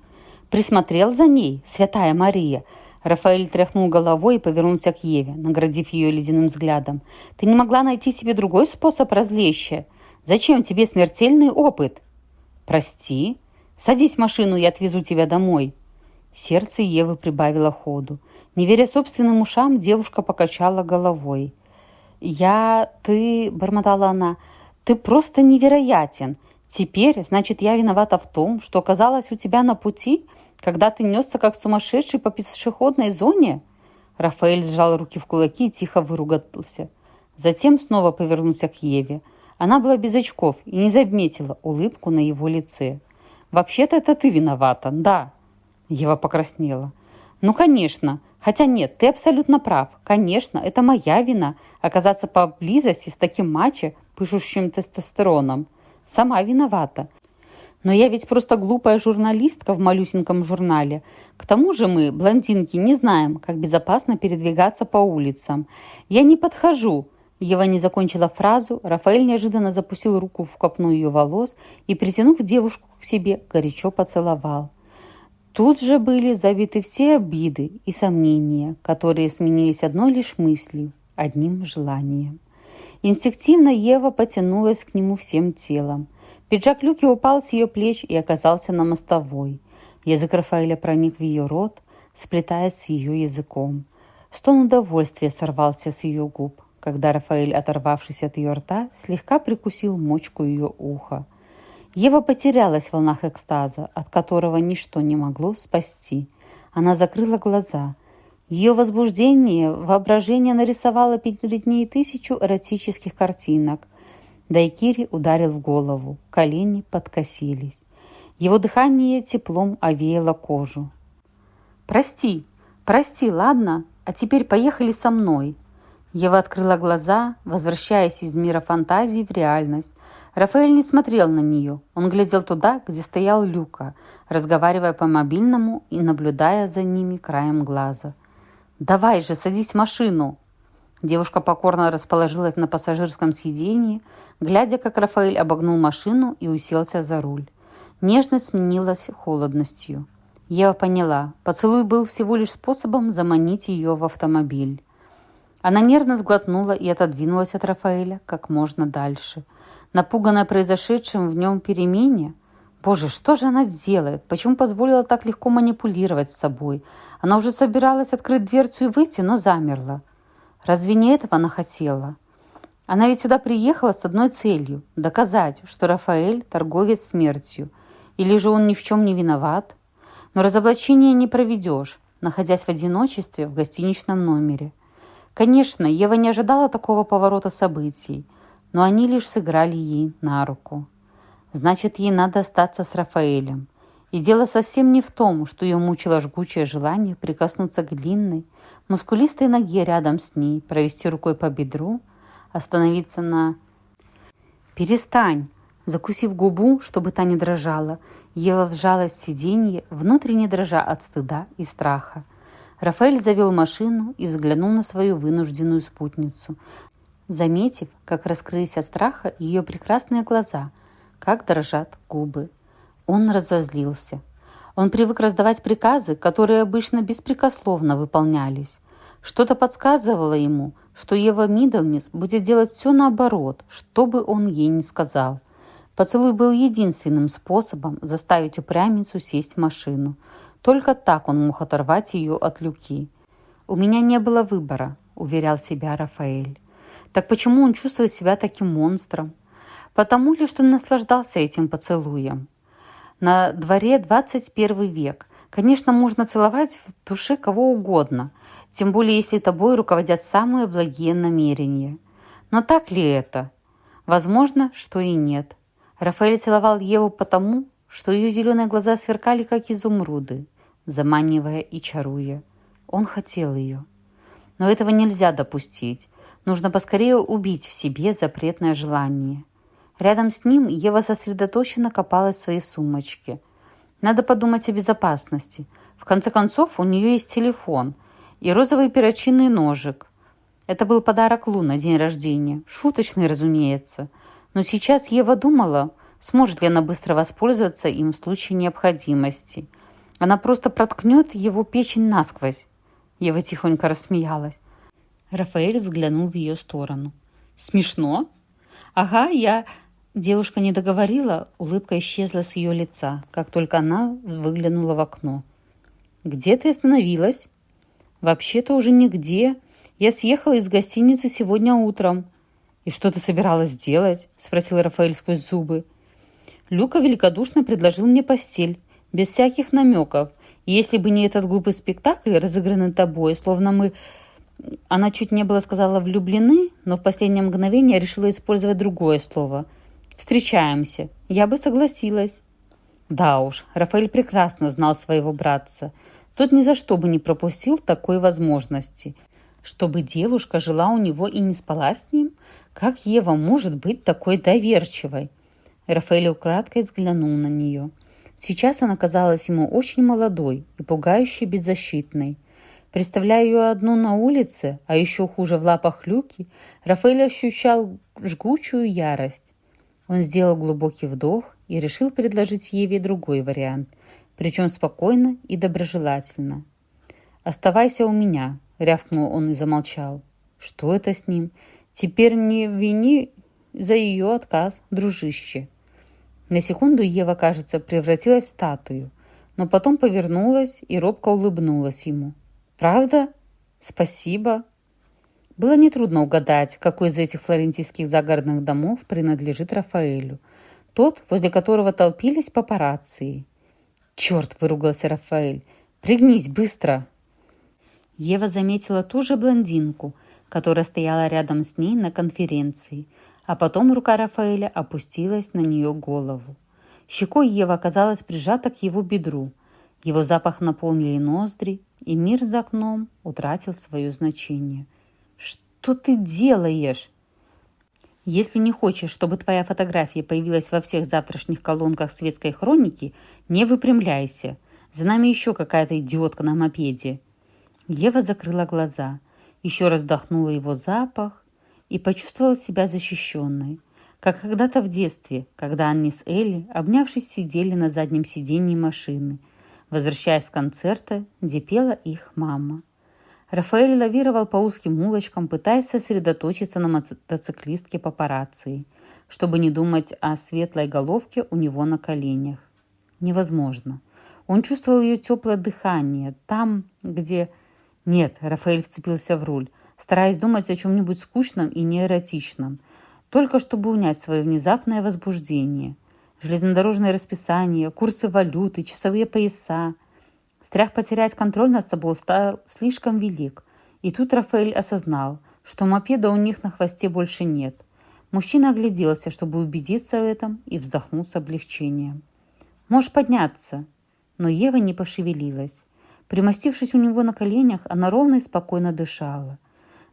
Speaker 1: «Присмотрел за ней, святая Мария!» Рафаэль тряхнул головой и повернулся к Еве, наградив ее ледяным взглядом. «Ты не могла найти себе другой способ развлечься? Зачем тебе смертельный опыт?» «Прости. Садись в машину, я отвезу тебя домой». Сердце Евы прибавило ходу. Не веря собственным ушам, девушка покачала головой. «Я... ты...» — бормотала она. «Ты просто невероятен. Теперь, значит, я виновата в том, что оказалась у тебя на пути, когда ты несся как сумасшедший по пешеходной зоне?» Рафаэль сжал руки в кулаки и тихо выругался. Затем снова повернулся к Еве – она была без очков и не заметила улыбку на его лице. «Вообще-то это ты виновата, да». Ева покраснела. «Ну, конечно. Хотя нет, ты абсолютно прав. Конечно, это моя вина оказаться поблизости с таким мачо, пышущим тестостероном. Сама виновата. Но я ведь просто глупая журналистка в малюсеньком журнале. К тому же мы, блондинки, не знаем, как безопасно передвигаться по улицам. Я не подхожу Ева не закончила фразу, Рафаэль неожиданно запустил руку в копну ее волос и, притянув девушку к себе, горячо поцеловал. Тут же были забиты все обиды и сомнения, которые сменились одной лишь мыслью, одним желанием. Инстинктивно Ева потянулась к нему всем телом. Пиджак Люки упал с ее плеч и оказался на мостовой. Язык Рафаэля проник в ее рот, сплетаясь с ее языком. Стон удовольствия сорвался с ее губ когда Рафаэль, оторвавшись от ее рта, слегка прикусил мочку ее уха. Ева потерялась в волнах экстаза, от которого ничто не могло спасти. Она закрыла глаза. Ее возбуждение, воображение нарисовало перед ней тысячу эротических картинок. Дайкири ударил в голову, колени подкосились. Его дыхание теплом овеяло кожу. «Прости, прости, ладно? А теперь поехали со мной», Ева открыла глаза, возвращаясь из мира фантазии в реальность. Рафаэль не смотрел на нее. Он глядел туда, где стоял Люка, разговаривая по мобильному и наблюдая за ними краем глаза. «Давай же, садись в машину!» Девушка покорно расположилась на пассажирском сиденье, глядя, как Рафаэль обогнул машину и уселся за руль. Нежность сменилась холодностью. Ева поняла, поцелуй был всего лишь способом заманить ее в автомобиль. Она нервно сглотнула и отодвинулась от Рафаэля как можно дальше. Напуганная произошедшим в нем перемене, Боже, что же она делает? Почему позволила так легко манипулировать собой? Она уже собиралась открыть дверцу и выйти, но замерла. Разве не этого она хотела? Она ведь сюда приехала с одной целью – доказать, что Рафаэль – торговец смертью. Или же он ни в чем не виноват? Но разоблачение не проведешь, находясь в одиночестве в гостиничном номере – Конечно, Ева не ожидала такого поворота событий, но они лишь сыграли ей на руку. Значит, ей надо остаться с Рафаэлем. И дело совсем не в том, что ее мучило жгучее желание прикоснуться к длинной, мускулистой ноге рядом с ней, провести рукой по бедру, остановиться на... «Перестань!» Закусив губу, чтобы та не дрожала, Ева вжалась в сиденье, внутренне дрожа от стыда и страха. Рафаэль завел машину и взглянул на свою вынужденную спутницу, заметив, как раскрылись от страха ее прекрасные глаза, как дрожат губы. Он разозлился. Он привык раздавать приказы, которые обычно беспрекословно выполнялись. Что-то подсказывало ему, что Ева Миддлмис будет делать все наоборот, что бы он ей ни сказал. Поцелуй был единственным способом заставить упрямицу сесть в машину. Только так он мог оторвать ее от люки. «У меня не было выбора», — уверял себя Рафаэль. Так почему он чувствует себя таким монстром? Потому ли, что наслаждался этим поцелуем? На дворе 21 век. Конечно, можно целовать в душе кого угодно, тем более если тобой руководят самые благие намерения. Но так ли это? Возможно, что и нет. Рафаэль целовал Еву потому, что ее зеленые глаза сверкали, как изумруды, заманивая и чаруя. Он хотел ее. Но этого нельзя допустить. Нужно поскорее убить в себе запретное желание. Рядом с ним Ева сосредоточенно копалась в своей сумочке. Надо подумать о безопасности. В конце концов, у нее есть телефон и розовый перочинный ножик. Это был подарок Лу на день рождения. Шуточный, разумеется. Но сейчас Ева думала, сможет ли она быстро воспользоваться им в случае необходимости. Она просто проткнет его печень насквозь. Ева тихонько рассмеялась. Рафаэль взглянул в ее сторону. «Смешно?» «Ага, я...» Девушка не договорила, улыбка исчезла с ее лица, как только она выглянула в окно. «Где ты остановилась?» «Вообще-то уже нигде. Я съехала из гостиницы сегодня утром». «И что ты собиралась делать?» – спросил Рафаэль сквозь зубы. Люка великодушно предложил мне постель, без всяких намеков. И если бы не этот глупый спектакль, разыгранный тобой, словно мы она чуть не было сказала «влюблены», но в последнее мгновение решила использовать другое слово. «Встречаемся». Я бы согласилась. Да уж, Рафаэль прекрасно знал своего братца. Тот ни за что бы не пропустил такой возможности. Чтобы девушка жила у него и не спала с ним? Как Ева может быть такой доверчивой? Рафаэль украдкой взглянул на нее. Сейчас она казалась ему очень молодой и пугающе беззащитной. Представляя ее одну на улице, а еще хуже в лапах Люки, Рафаэль ощущал жгучую ярость. Он сделал глубокий вдох и решил предложить Еве другой вариант, причем спокойно и доброжелательно. «Оставайся у меня», — рявкнул он и замолчал. «Что это с ним? Теперь не вини за ее отказ, дружище». На секунду Ева, кажется, превратилась в статую, но потом повернулась и робко улыбнулась ему. Правда? Спасибо. Было нетрудно угадать, какой из этих флорентийских загородных домов принадлежит Рафаэлю. Тот, возле которого толпились папарацци. «Черт!» – выругался Рафаэль. «Пригнись быстро!» Ева заметила ту же блондинку, которая стояла рядом с ней на конференции, а потом рука Рафаэля опустилась на нее голову. Щекой Ева оказалась прижата к его бедру – его запах наполнили ноздри, и мир за окном утратил свое значение. «Что ты делаешь?» Если не хочешь, чтобы твоя фотография появилась во всех завтрашних колонках светской хроники, не выпрямляйся. За нами еще какая-то идиотка на мопеде. Ева закрыла глаза, еще раз вдохнула его запах и почувствовала себя защищенной. Как когда-то в детстве, когда Анни с Элли, обнявшись, сидели на заднем сиденье машины – возвращаясь с концерта, где пела их мама. Рафаэль лавировал по узким улочкам, пытаясь сосредоточиться на мотоциклистке папарацци, чтобы не думать о светлой головке у него на коленях. Невозможно. Он чувствовал ее теплое дыхание там, где... Нет, Рафаэль вцепился в руль, стараясь думать о чем-нибудь скучном и неэротичном, только чтобы унять свое внезапное возбуждение – железнодорожное расписание, курсы валюты, часовые пояса. Страх потерять контроль над собой стал слишком велик. И тут Рафаэль осознал, что мопеда у них на хвосте больше нет. Мужчина огляделся, чтобы убедиться в этом, и вздохнул с облегчением. «Можешь подняться». Но Ева не пошевелилась. Примостившись у него на коленях, она ровно и спокойно дышала.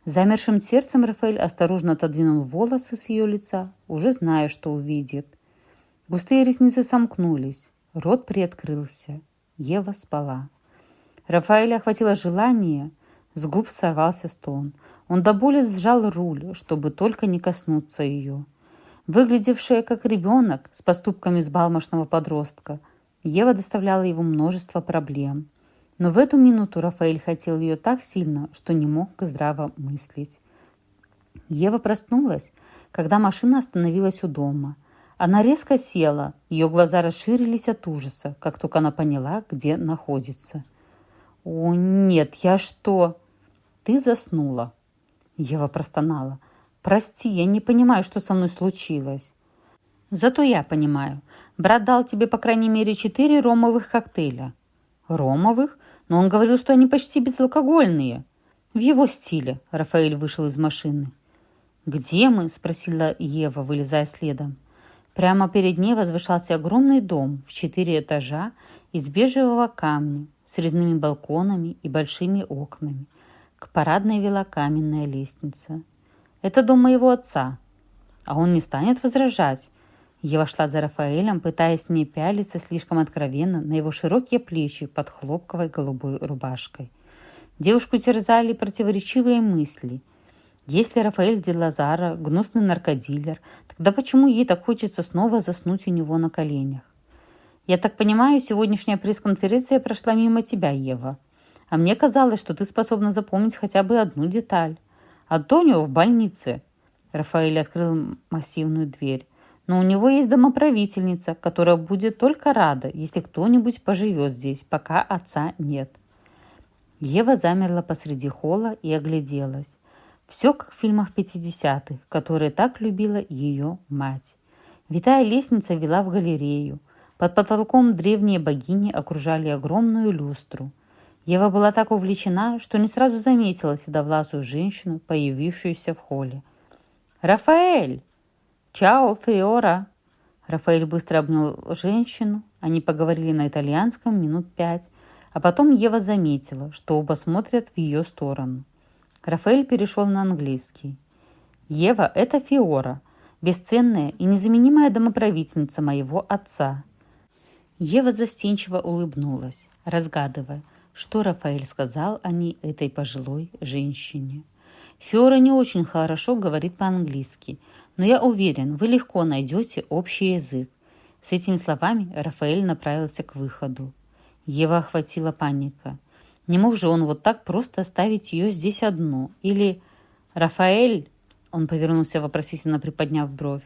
Speaker 1: Замершим сердцем Рафаэль осторожно отодвинул волосы с ее лица, уже зная, что увидит. Густые ресницы сомкнулись. Рот приоткрылся. Ева спала. Рафаэля охватило желание. С губ сорвался стон. Он до боли сжал руль, чтобы только не коснуться ее. Выглядевшая как ребенок с поступками сбалмошного подростка, Ева доставляла ему множество проблем. Но в эту минуту Рафаэль хотел ее так сильно, что не мог здраво мыслить. Ева проснулась, когда машина остановилась у дома. Она резко села, ее глаза расширились от ужаса, как только она поняла, где находится. «О, нет, я что?» «Ты заснула», — Ева простонала. «Прости, я не понимаю, что со мной случилось». «Зато я понимаю. Брат дал тебе, по крайней мере, четыре ромовых коктейля». «Ромовых? Но он говорил, что они почти безалкогольные». «В его стиле», — Рафаэль вышел из машины. «Где мы?» — спросила Ева, вылезая следом. Прямо перед ней возвышался огромный дом в четыре этажа из бежевого камня с резными балконами и большими окнами. К парадной вела каменная лестница. Это дом моего отца. А он не станет возражать. Ева шла за Рафаэлем, пытаясь не пялиться слишком откровенно на его широкие плечи под хлопковой голубой рубашкой. Девушку терзали противоречивые мысли. Если Рафаэль де Лазара гнусный наркодилер, тогда почему ей так хочется снова заснуть у него на коленях? Я так понимаю, сегодняшняя пресс-конференция прошла мимо тебя, Ева. А мне казалось, что ты способна запомнить хотя бы одну деталь. Антонио в больнице. Рафаэль открыл массивную дверь. Но у него есть домоправительница, которая будет только рада, если кто-нибудь поживет здесь, пока отца нет. Ева замерла посреди холла и огляделась. Все как в фильмах 50-х, которые так любила ее мать. Витая лестница вела в галерею. Под потолком древние богини окружали огромную люстру. Ева была так увлечена, что не сразу заметила седовласую женщину, появившуюся в холле. «Рафаэль!» «Чао, Фиора!» Рафаэль быстро обнял женщину. Они поговорили на итальянском минут пять, а потом Ева заметила, что оба смотрят в ее сторону. Рафаэль перешел на английский. «Ева – это Фиора, бесценная и незаменимая домоправительница моего отца». Ева застенчиво улыбнулась, разгадывая, что Рафаэль сказал о ней этой пожилой женщине. Фиора не очень хорошо говорит по-английски, но я уверен, вы легко найдете общий язык. С этими словами Рафаэль направился к выходу. Ева охватила паника. Не мог же он вот так просто оставить ее здесь одну? Или «Рафаэль?» Он повернулся вопросительно, приподняв бровь.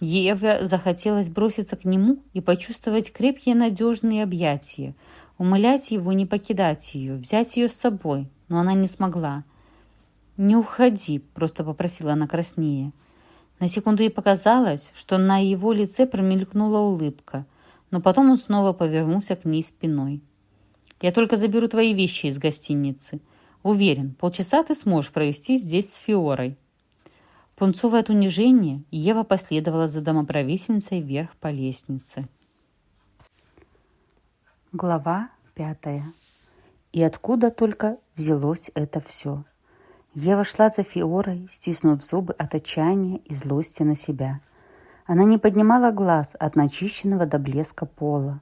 Speaker 1: Еве захотелось броситься к нему и почувствовать крепкие надежные объятия – умолять его не покидать ее, взять ее с собой, но она не смогла. «Не уходи», — просто попросила она краснее. На секунду ей показалось, что на его лице промелькнула улыбка, но потом он снова повернулся к ней спиной. «Я только заберу твои вещи из гостиницы. Уверен, полчаса ты сможешь провести здесь с Фиорой». Пунцовая от унижения, Ева последовала за домоправительницей вверх по лестнице. Глава пятая. И откуда только взялось это все? Ева шла за Фиорой, стиснув зубы от отчаяния и злости на себя. Она не поднимала глаз от начищенного до блеска пола.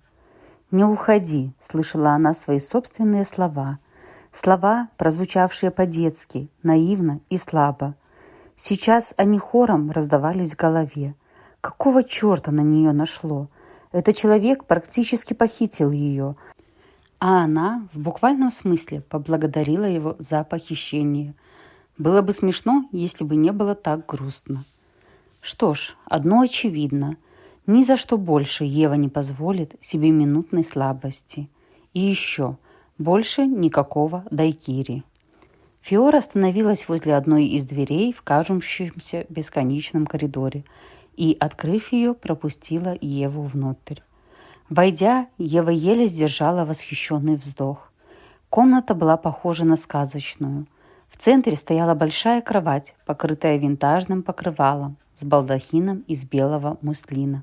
Speaker 1: «Не уходи», — слышала она свои собственные слова. Слова, прозвучавшие по-детски, наивно и слабо. Сейчас они хором раздавались в голове. Какого черта на нее нашло? Этот человек практически похитил ее, а она в буквальном смысле поблагодарила его за похищение. Было бы смешно, если бы не было так грустно. Что ж, одно очевидно. Ни за что больше Ева не позволит себе минутной слабости. И еще, больше никакого дайкири. Фиора остановилась возле одной из дверей в кажущемся бесконечном коридоре – и, открыв ее, пропустила Еву внутрь. Войдя, Ева еле сдержала восхищенный вздох. Комната была похожа на сказочную. В центре стояла большая кровать, покрытая винтажным покрывалом с балдахином из белого муслина.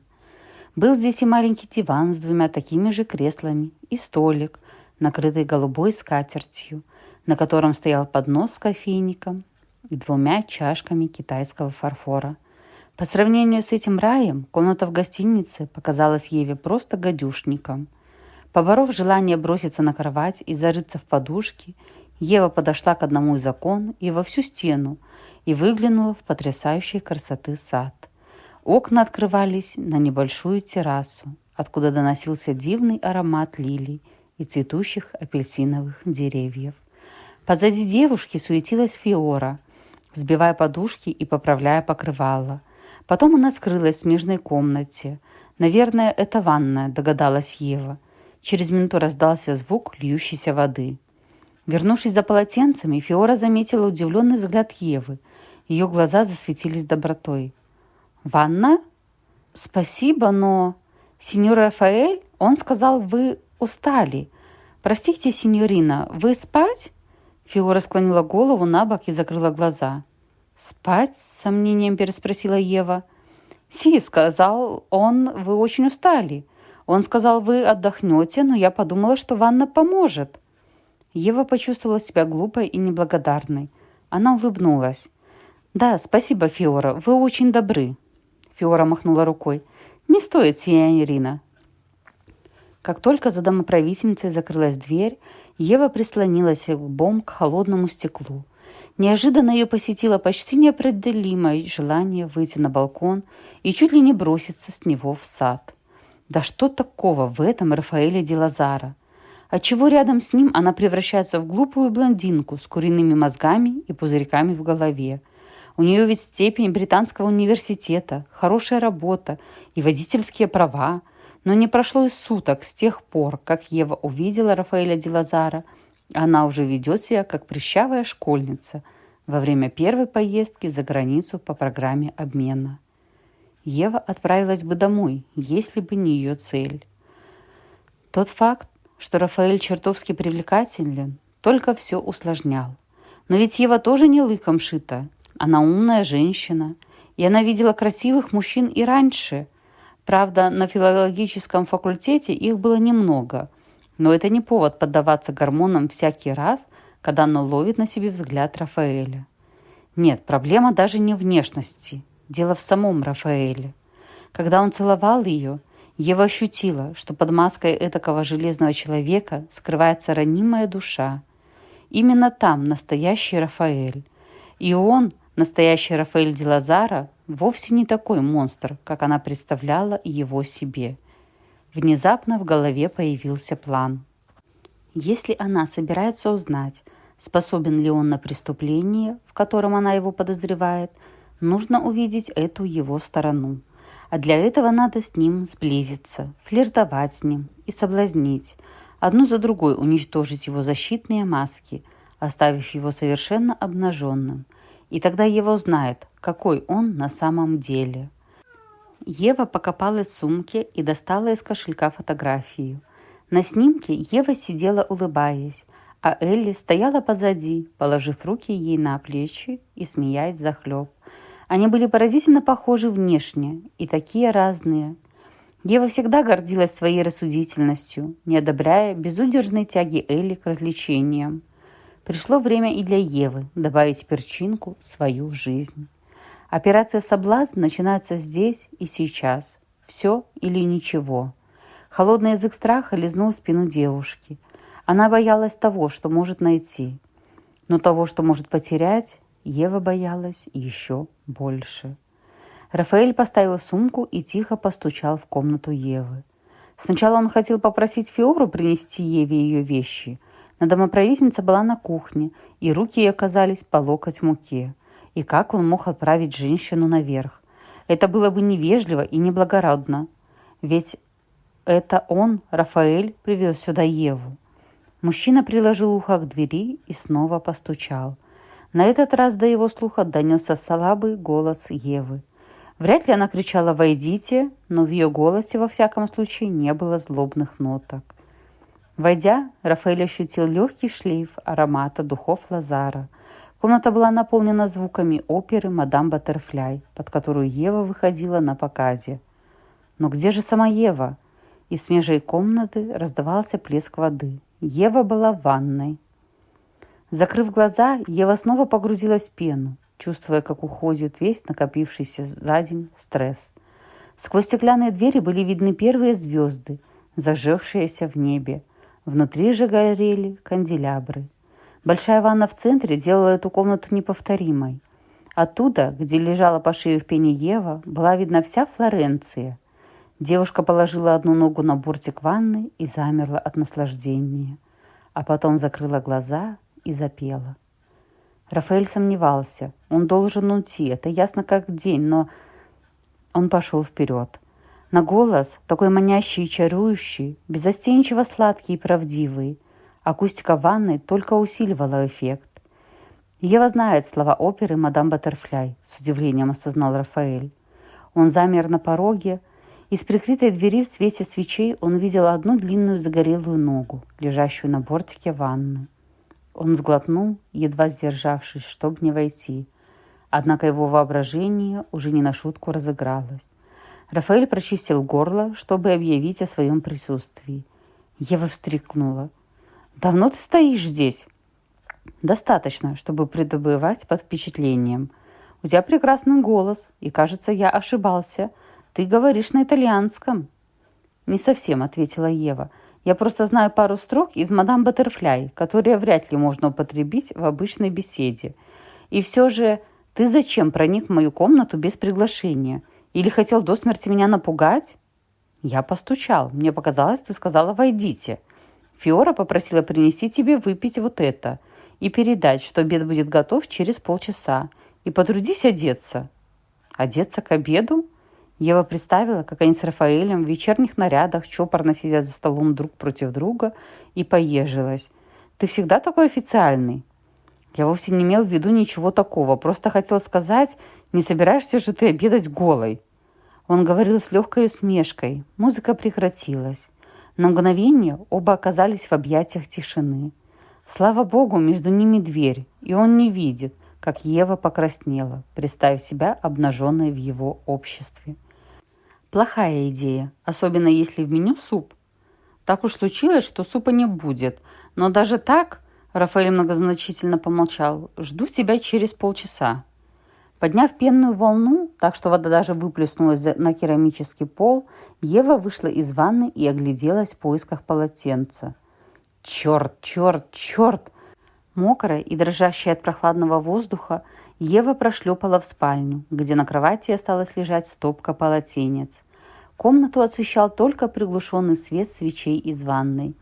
Speaker 1: Был здесь и маленький диван с двумя такими же креслами, и столик, накрытый голубой скатертью, на котором стоял поднос с кофейником и двумя чашками китайского фарфора – По сравнению с этим раем, комната в гостинице показалась Еве просто гадюшником. Поборов желание броситься на кровать и зарыться в подушки, Ева подошла к одному из окон и во всю стену и выглянула в потрясающей красоты сад. Окна открывались на небольшую террасу, откуда доносился дивный аромат лилий и цветущих апельсиновых деревьев. Позади девушки суетилась Фиора, сбивая подушки и поправляя покрывало. Потом она скрылась в смежной комнате. «Наверное, это ванная», — догадалась Ева. Через минуту раздался звук льющейся воды. Вернувшись за полотенцами, Фиора заметила удивленный взгляд Евы. Ее глаза засветились добротой. «Ванна? Спасибо, но...» «Сеньор Рафаэль, он сказал, вы устали. Простите, сеньорина, вы спать?» Фиора склонила голову на бок и закрыла глаза. «Спать?» — с сомнением переспросила Ева. «Си, сказал он, вы очень устали. Он сказал, вы отдохнете, но я подумала, что ванна поможет». Ева почувствовала себя глупой и неблагодарной. Она улыбнулась. «Да, спасибо, Фиора, вы очень добры». Фиора махнула рукой. «Не стоит, Ирина. Как только за домоправительницей закрылась дверь, Ева прислонилась лбом к холодному стеклу. Неожиданно ее посетило почти неопределимое желание выйти на балкон и чуть ли не броситься с него в сад. Да что такого в этом Рафаэле Дилазара? Отчего рядом с ним она превращается в глупую блондинку с куриными мозгами и пузырьками в голове – у нее ведь степень британского университета, хорошая работа и водительские права. Но не прошло и суток с тех пор, как Ева увидела Рафаэля Дилазара. Она уже ведет себя как прыщавая школьница во время первой поездки за границу по программе обмена. Ева отправилась бы домой, если бы не ее цель. Тот факт, что Рафаэль чертовски привлекателен, только все усложнял. Но ведь Ева тоже не лыком шита, она умная женщина, и она видела красивых мужчин и раньше. Правда, на филологическом факультете их было немного, но это не повод поддаваться гормонам всякий раз, когда она ловит на себе взгляд Рафаэля. Нет, проблема даже не внешности. Дело в самом Рафаэле. Когда он целовал ее, Ева ощутила, что под маской этакого железного человека скрывается ранимая душа. Именно там настоящий Рафаэль. И он – Настоящий Рафаэль Дилазара вовсе не такой монстр, как она представляла его себе. Внезапно в голове появился план. Если она собирается узнать, способен ли он на преступление, в котором она его подозревает, нужно увидеть эту его сторону. А для этого надо с ним сблизиться, флиртовать с ним и соблазнить, одну за другой уничтожить его защитные маски, оставив его совершенно обнаженным – и тогда Ева узнает, какой он на самом деле. Ева покопалась в сумке и достала из кошелька фотографию. На снимке Ева сидела улыбаясь, а Элли стояла позади, положив руки ей на плечи и смеясь захлеб. Они были поразительно похожи внешне и такие разные. Ева всегда гордилась своей рассудительностью, не одобряя безудержной тяги Элли к развлечениям. Пришло время и для Евы добавить перчинку в свою жизнь. Операция «Соблазн» начинается здесь и сейчас. Все или ничего. Холодный язык страха лизнул спину девушки. Она боялась того, что может найти. Но того, что может потерять, Ева боялась еще больше. Рафаэль поставил сумку и тихо постучал в комнату Евы. Сначала он хотел попросить Фиору принести Еве ее вещи – но домоправительница была на кухне, и руки ей оказались по локоть в муке. И как он мог отправить женщину наверх? Это было бы невежливо и неблагородно. Ведь это он, Рафаэль, привез сюда Еву. Мужчина приложил ухо к двери и снова постучал. На этот раз до его слуха донесся слабый голос Евы. Вряд ли она кричала «Войдите», но в ее голосе, во всяком случае, не было злобных ноток. Войдя, Рафаэль ощутил легкий шлейф аромата духов Лазара. Комната была наполнена звуками оперы «Мадам Баттерфляй», под которую Ева выходила на показе. Но где же сама Ева? Из смежей комнаты раздавался плеск воды. Ева была в ванной. Закрыв глаза, Ева снова погрузилась в пену чувствуя, как уходит весь накопившийся за день стресс. Сквозь стеклянные двери были видны первые звезды, зажегшиеся в небе. Внутри же горели канделябры. Большая ванна в центре делала эту комнату неповторимой. Оттуда, где лежала по шее в пене Ева, была видна вся Флоренция. Девушка положила одну ногу на бортик ванны и замерла от наслаждения. А потом закрыла глаза и запела. Рафаэль сомневался. Он должен уйти, это ясно как день, но он пошел вперед. На голос, такой манящий и чарующий, безостенчиво сладкий и правдивый, акустика ванны только усиливала эффект. «Ева знает слова оперы «Мадам Баттерфляй», — с удивлением осознал Рафаэль. Он замер на пороге. Из прикрытой двери в свете свечей он видел одну длинную загорелую ногу, лежащую на бортике ванны. Он сглотнул, едва сдержавшись, чтобы не войти. Однако его воображение уже не на шутку разыгралось. Рафаэль прочистил горло, чтобы объявить о своем присутствии. Ева встряхнула. «Давно ты стоишь здесь?» «Достаточно, чтобы придобывать под впечатлением. У тебя прекрасный голос, и, кажется, я ошибался. Ты говоришь на итальянском». «Не совсем», — ответила Ева. Я просто знаю пару строк из «Мадам Баттерфляй», которые вряд ли можно употребить в обычной беседе. И все же, ты зачем проник в мою комнату без приглашения? Или хотел до смерти меня напугать? Я постучал. Мне показалось, ты сказала «войдите». Фиора попросила принести тебе выпить вот это и передать, что обед будет готов через полчаса. И потрудись одеться. Одеться к обеду? Ева представила, как они с Рафаэлем в вечерних нарядах чопорно сидят за столом друг против друга и поежилась. «Ты всегда такой официальный?» «Я вовсе не имел в виду ничего такого, просто хотел сказать, не собираешься же ты обедать голой?» Он говорил с легкой усмешкой. Музыка прекратилась. На мгновение оба оказались в объятиях тишины. Слава богу, между ними дверь, и он не видит, как Ева покраснела, представив себя обнаженной в его обществе. Плохая идея, особенно если в меню суп. Так уж случилось, что супа не будет. Но даже так, Рафаэль многозначительно помолчал, жду тебя через полчаса. Подняв пенную волну, так что вода даже выплеснулась на керамический пол, Ева вышла из ванны и огляделась в поисках полотенца. «Черт, черт, черт!» Мокрая и дрожащая от прохладного воздуха, Ева прошлепала в спальню, где на кровати осталась лежать стопка полотенец. Комнату освещал только приглушенный свет свечей из ванной.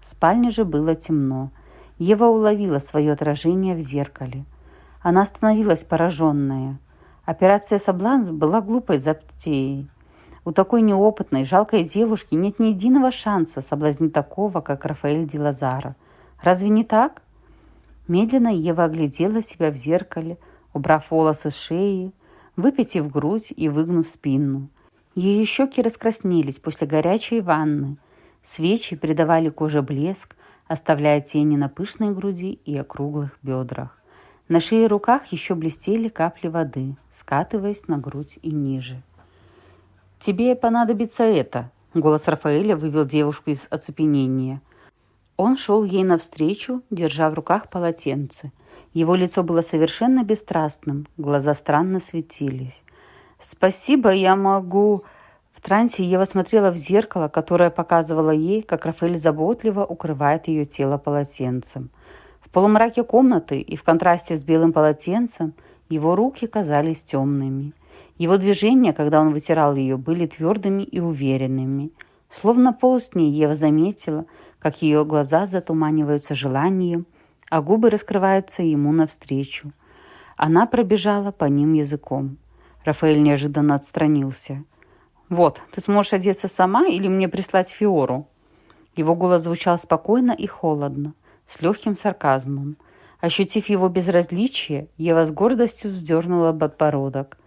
Speaker 1: В спальне же было темно. Ева уловила свое отражение в зеркале. Она остановилась пораженная. Операция «Соблазн» была глупой затеей. У такой неопытной, жалкой девушки нет ни единого шанса соблазнить такого, как Рафаэль Дилазара. Разве не так? Медленно Ева оглядела себя в зеркале, убрав волосы с шеи, выпитив грудь и выгнув спину. Ее щеки раскраснелись после горячей ванны. Свечи придавали коже блеск, оставляя тени на пышной груди и округлых бедрах. На шее и руках еще блестели капли воды, скатываясь на грудь и ниже. «Тебе понадобится это», — голос Рафаэля вывел девушку из оцепенения — он шел ей навстречу, держа в руках полотенце. Его лицо было совершенно бесстрастным, глаза странно светились. «Спасибо, я могу...» В трансе Ева смотрела в зеркало, которое показывало ей, как Рафаэль заботливо укрывает ее тело полотенцем. Полумраке комнаты и в контрасте с белым полотенцем его руки казались темными. Его движения, когда он вытирал ее, были твердыми и уверенными. Словно полусне Ева заметила, как ее глаза затуманиваются желанием, а губы раскрываются ему навстречу. Она пробежала по ним языком. Рафаэль неожиданно отстранился. «Вот, ты сможешь одеться сама или мне прислать Фиору?» Его голос звучал спокойно и холодно, с легким сарказмом. Ощутив его безразличие, Ева с гордостью вздернула подбородок.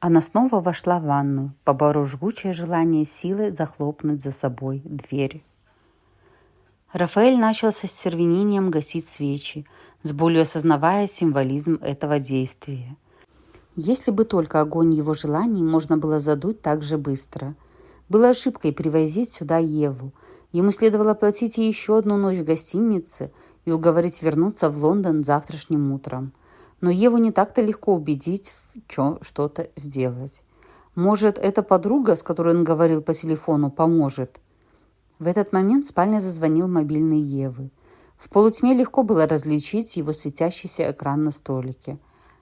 Speaker 1: Она снова вошла в ванну, поборов жгучее желание силой захлопнуть за собой дверь. Рафаэль начал со стервенением гасить свечи, с болью осознавая символизм этого действия. Если бы только огонь его желаний можно было задуть так же быстро. Было ошибкой привозить сюда Еву. Ему следовало платить ей еще одну ночь в гостинице и уговорить вернуться в Лондон завтрашним утром. Но Еву не так-то легко убедить что-то сделать. Может, эта подруга, с которой он говорил по телефону, поможет? В этот момент в спальне зазвонил мобильный Евы. В полутьме легко было различить его светящийся экран на столике.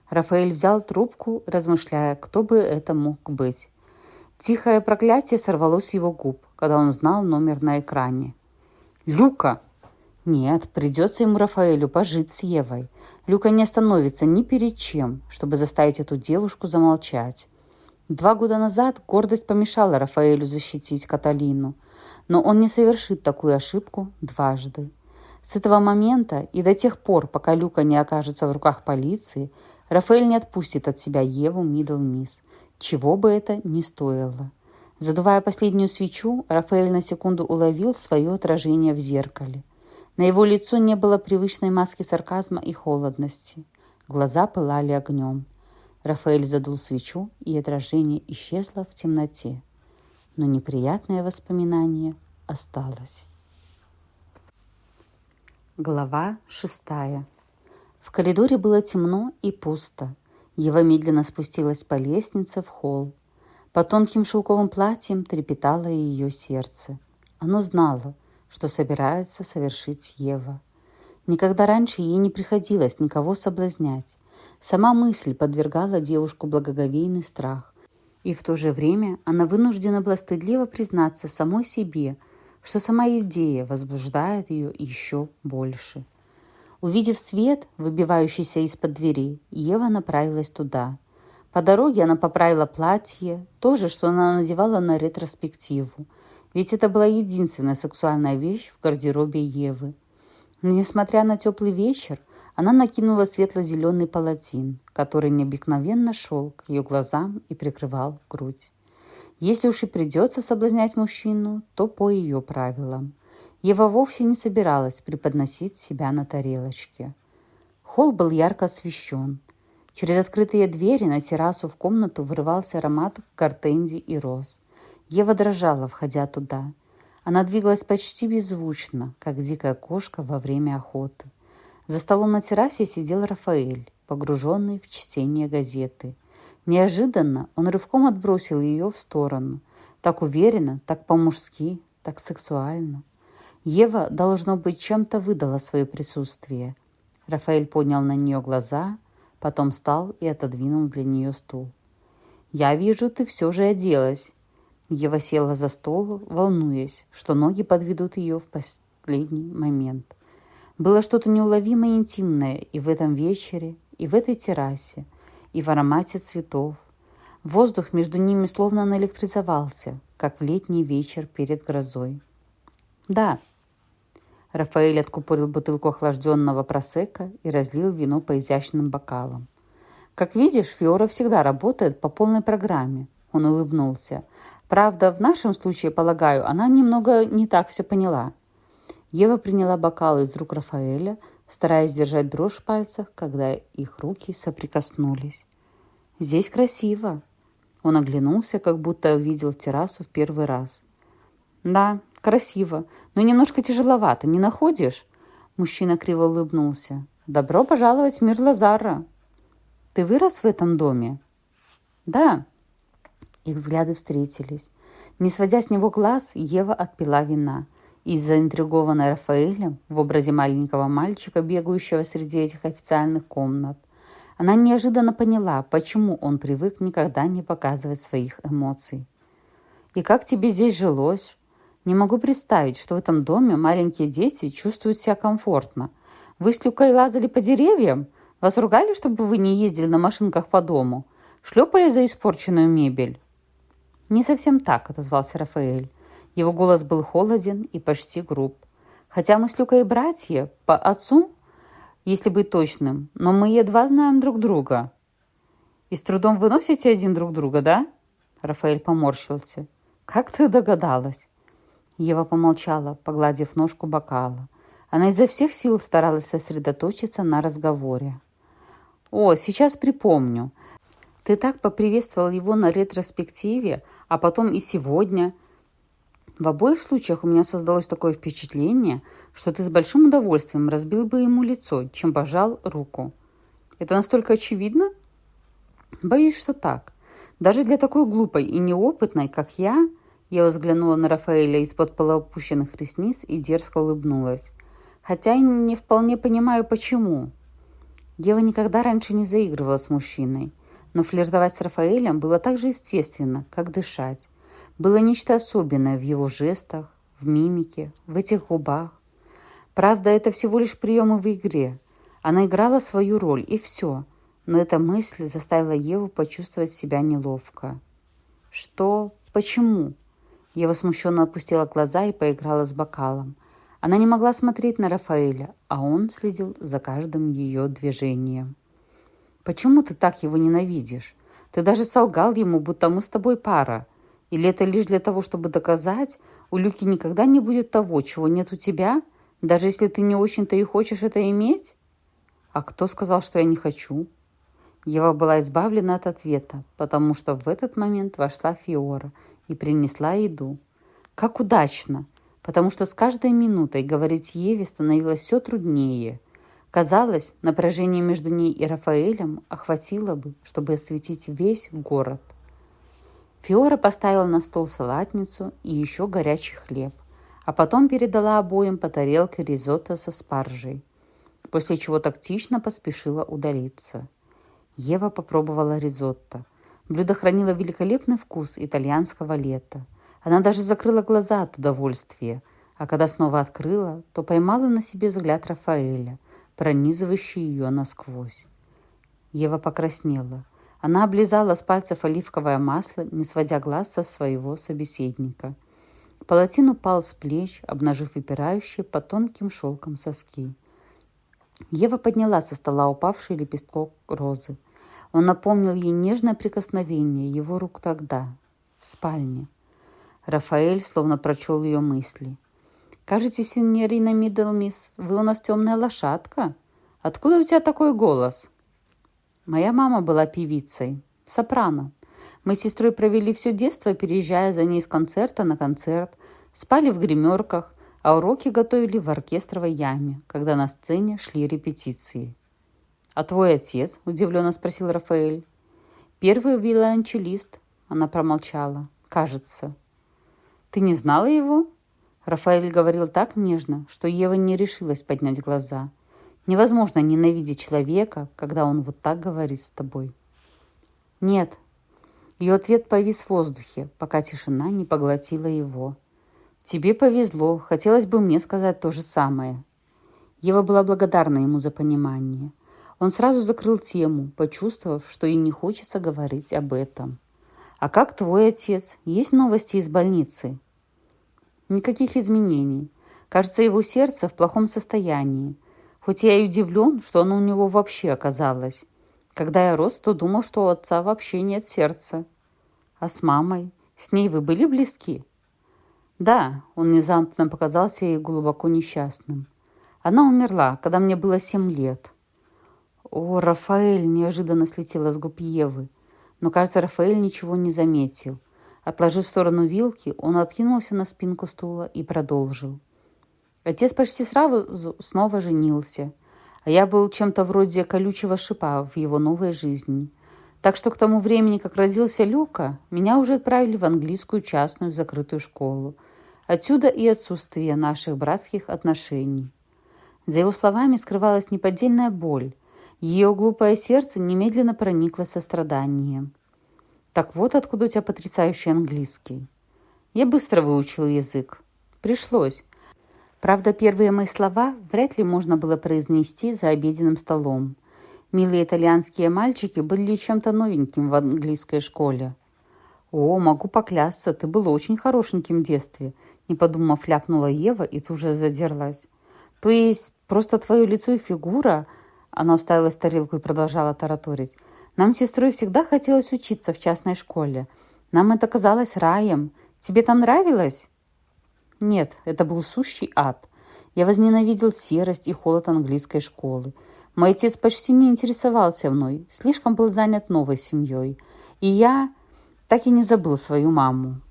Speaker 1: Рафаэль взял трубку, размышляя, кто бы это мог быть. Тихое проклятие сорвалось с его губ, когда он знал номер на экране. «Люка!» Нет, придется ему Рафаэлю пожить с Евой. Люка не остановится ни перед чем, чтобы заставить эту девушку замолчать. Два года назад гордость помешала Рафаэлю защитить Каталину, но он не совершит такую ошибку дважды. С этого момента и до тех пор, пока Люка не окажется в руках полиции, Рафаэль не отпустит от себя Еву Мидл Мисс, чего бы это ни стоило. Задувая последнюю свечу, Рафаэль на секунду уловил свое отражение в зеркале. На его лицо не было привычной маски сарказма и холодности. Глаза пылали огнем. Рафаэль задул свечу, и отражение исчезло в темноте. Но неприятное воспоминание осталось. Глава шестая. В коридоре было темно и пусто. Ева медленно спустилась по лестнице в холл. По тонким шелковым платьям трепетало ее сердце. Оно знало, что собирается совершить Ева. Никогда раньше ей не приходилось никого соблазнять. Сама мысль подвергала девушку благоговейный страх. И в то же время она вынуждена была стыдливо признаться самой себе, что сама идея возбуждает ее еще больше. Увидев свет, выбивающийся из-под двери, Ева направилась туда. По дороге она поправила платье, то же, что она надевала на ретроспективу. Ведь это была единственная сексуальная вещь в гардеробе Евы. Но, несмотря на теплый вечер, она накинула светло-зеленый палатин, который необыкновенно шел к ее глазам и прикрывал грудь. Если уж и придется соблазнять мужчину, то по ее правилам. Ева вовсе не собиралась преподносить себя на тарелочке. Холл был ярко освещен. Через открытые двери на террасу в комнату вырывался аромат гортензий и роз. Ева дрожала, входя туда. Она двигалась почти беззвучно, как дикая кошка во время охоты. За столом на террасе сидел Рафаэль, погруженный в чтение газеты. Неожиданно он рывком отбросил ее в сторону. Так уверенно, так по-мужски, так сексуально. Ева, должно быть, чем-то выдала свое присутствие. Рафаэль поднял на нее глаза, потом встал и отодвинул для нее стул. «Я вижу, ты все же оделась». Ева села за стол, волнуясь, что ноги подведут ее в последний момент. Было что-то неуловимое интимное и в этом вечере, и в этой террасе, и в аромате цветов. Воздух между ними словно наэлектризовался, как в летний вечер перед грозой. «Да», Рафаэль откупорил бутылку охлажденного просека и разлил вино по изящным бокалам. «Как видишь, Фиора всегда работает по полной программе», — он улыбнулся. «Правда, в нашем случае, полагаю, она немного не так все поняла». Ева приняла бокал из рук Рафаэля, стараясь держать дрожь в пальцах, когда их руки соприкоснулись. «Здесь красиво!» Он оглянулся, как будто увидел террасу в первый раз. «Да, красиво, но немножко тяжеловато, не находишь?» Мужчина криво улыбнулся. «Добро пожаловать в мир Лазара!» «Ты вырос в этом доме?» «Да». Их взгляды встретились. Не сводя с него глаз, Ева отпила вина. И заинтригованная Рафаэлем в образе маленького мальчика, бегающего среди этих официальных комнат, она неожиданно поняла, почему он привык никогда не показывать своих эмоций. «И как тебе здесь жилось?» Не могу представить, что в этом доме маленькие дети чувствуют себя комфортно. Вы с Люкой лазали по деревьям? Вас ругали, чтобы вы не ездили на машинках по дому? Шлепали за испорченную мебель?» «Не совсем так», — отозвался Рафаэль. Его голос был холоден и почти груб. «Хотя мы с Люкой братья, по отцу, если быть точным, но мы едва знаем друг друга». «И с трудом выносите один друг друга, да?» Рафаэль поморщился. «Как ты догадалась?» Ева помолчала, погладив ножку бокала. Она изо всех сил старалась сосредоточиться на разговоре. «О, сейчас припомню. Ты так поприветствовал его на ретроспективе, а потом и сегодня. В обоих случаях у меня создалось такое впечатление, что ты с большим удовольствием разбил бы ему лицо, чем пожал руку. Это настолько очевидно? Боюсь, что так. Даже для такой глупой и неопытной, как я, я взглянула на Рафаэля из-под полуопущенных ресниц и дерзко улыбнулась. Хотя и не вполне понимаю, почему. Ева никогда раньше не заигрывала с мужчиной. Но флиртовать с Рафаэлем было так же естественно, как дышать. Было нечто особенное в его жестах, в мимике, в этих губах. Правда, это всего лишь приемы в игре. Она играла свою роль, и все. Но эта мысль заставила Еву почувствовать себя неловко. «Что? Почему?» Ева смущенно опустила глаза и поиграла с бокалом. Она не могла смотреть на Рафаэля, а он следил за каждым ее движением. «Почему ты так его ненавидишь? Ты даже солгал ему, будто мы с тобой пара. Или это лишь для того, чтобы доказать, у Люки никогда не будет того, чего нет у тебя, даже если ты не очень-то и хочешь это иметь?» «А кто сказал, что я не хочу?» Ева была избавлена от ответа, потому что в этот момент вошла Фиора и принесла еду. Как удачно! Потому что с каждой минутой говорить Еве становилось все труднее. Казалось, напряжение между ней и Рафаэлем охватило бы, чтобы осветить весь город. Фиора поставила на стол салатницу и еще горячий хлеб, а потом передала обоим по тарелке ризотто со спаржей, после чего тактично поспешила удалиться. Ева попробовала ризотто. Блюдо хранило великолепный вкус итальянского лета. Она даже закрыла глаза от удовольствия, а когда снова открыла, то поймала на себе взгляд Рафаэля, пронизывающий ее насквозь. Ева покраснела. Она облизала с пальцев оливковое масло, не сводя глаз со своего собеседника. Палатин упал с плеч, обнажив выпирающие по тонким шелкам соски. Ева подняла со стола упавший лепесток розы. Он напомнил ей нежное прикосновение его рук тогда, в спальне. Рафаэль словно прочел ее мысли. «Кажете, синьорина Миддлмисс, вы у нас темная лошадка? Откуда у тебя такой голос?» «Моя мама была певицей, сопрано. Мы с сестрой провели все детство, переезжая за ней с концерта на концерт, спали в гримерках, а уроки готовили в оркестровой яме, когда на сцене шли репетиции. «А твой отец?» – удивленно спросил Рафаэль. «Первый виолончелист», – она промолчала. «Кажется». «Ты не знала его?» Рафаэль говорил так нежно, что Ева не решилась поднять глаза. Невозможно ненавидеть человека, когда он вот так говорит с тобой. «Нет». Ее ответ повис в воздухе, пока тишина не поглотила его. «Тебе повезло. Хотелось бы мне сказать то же самое». Ева была благодарна ему за понимание. Он сразу закрыл тему, почувствовав, что ей не хочется говорить об этом. «А как твой отец? Есть новости из больницы?» «Никаких изменений. Кажется, его сердце в плохом состоянии. Хоть я и удивлен, что оно у него вообще оказалось. Когда я рос, то думал, что у отца вообще нет сердца. А с мамой? С ней вы были близки?» Да, он внезапно показался ей глубоко несчастным. Она умерла, когда мне было семь лет. О, Рафаэль неожиданно слетела с губ Евы. Но, кажется, Рафаэль ничего не заметил. Отложив в сторону вилки, он откинулся на спинку стула и продолжил. Отец почти сразу снова женился, а я был чем-то вроде колючего шипа в его новой жизни. Так что к тому времени, как родился Люка, меня уже отправили в английскую частную закрытую школу – Отсюда и отсутствие наших братских отношений. За его словами скрывалась неподдельная боль. Ее глупое сердце немедленно проникло состраданием. «Так вот откуда у тебя потрясающий английский». Я быстро выучил язык. Пришлось. Правда, первые мои слова вряд ли можно было произнести за обеденным столом. Милые итальянские мальчики были чем-то новеньким в английской школе. «О, могу поклясться, ты был очень хорошеньким в детстве», не подумав, ляпнула Ева и тут же задерлась. «То есть просто твое лицо и фигура...» Она уставилась в тарелку и продолжала тараторить. «Нам с сестрой всегда хотелось учиться в частной школе. Нам это казалось раем. Тебе там нравилось?» «Нет, это был сущий ад. Я возненавидел серость и холод английской школы. Мой отец почти не интересовался мной, слишком был занят новой семьей. И я так и не забыл свою маму.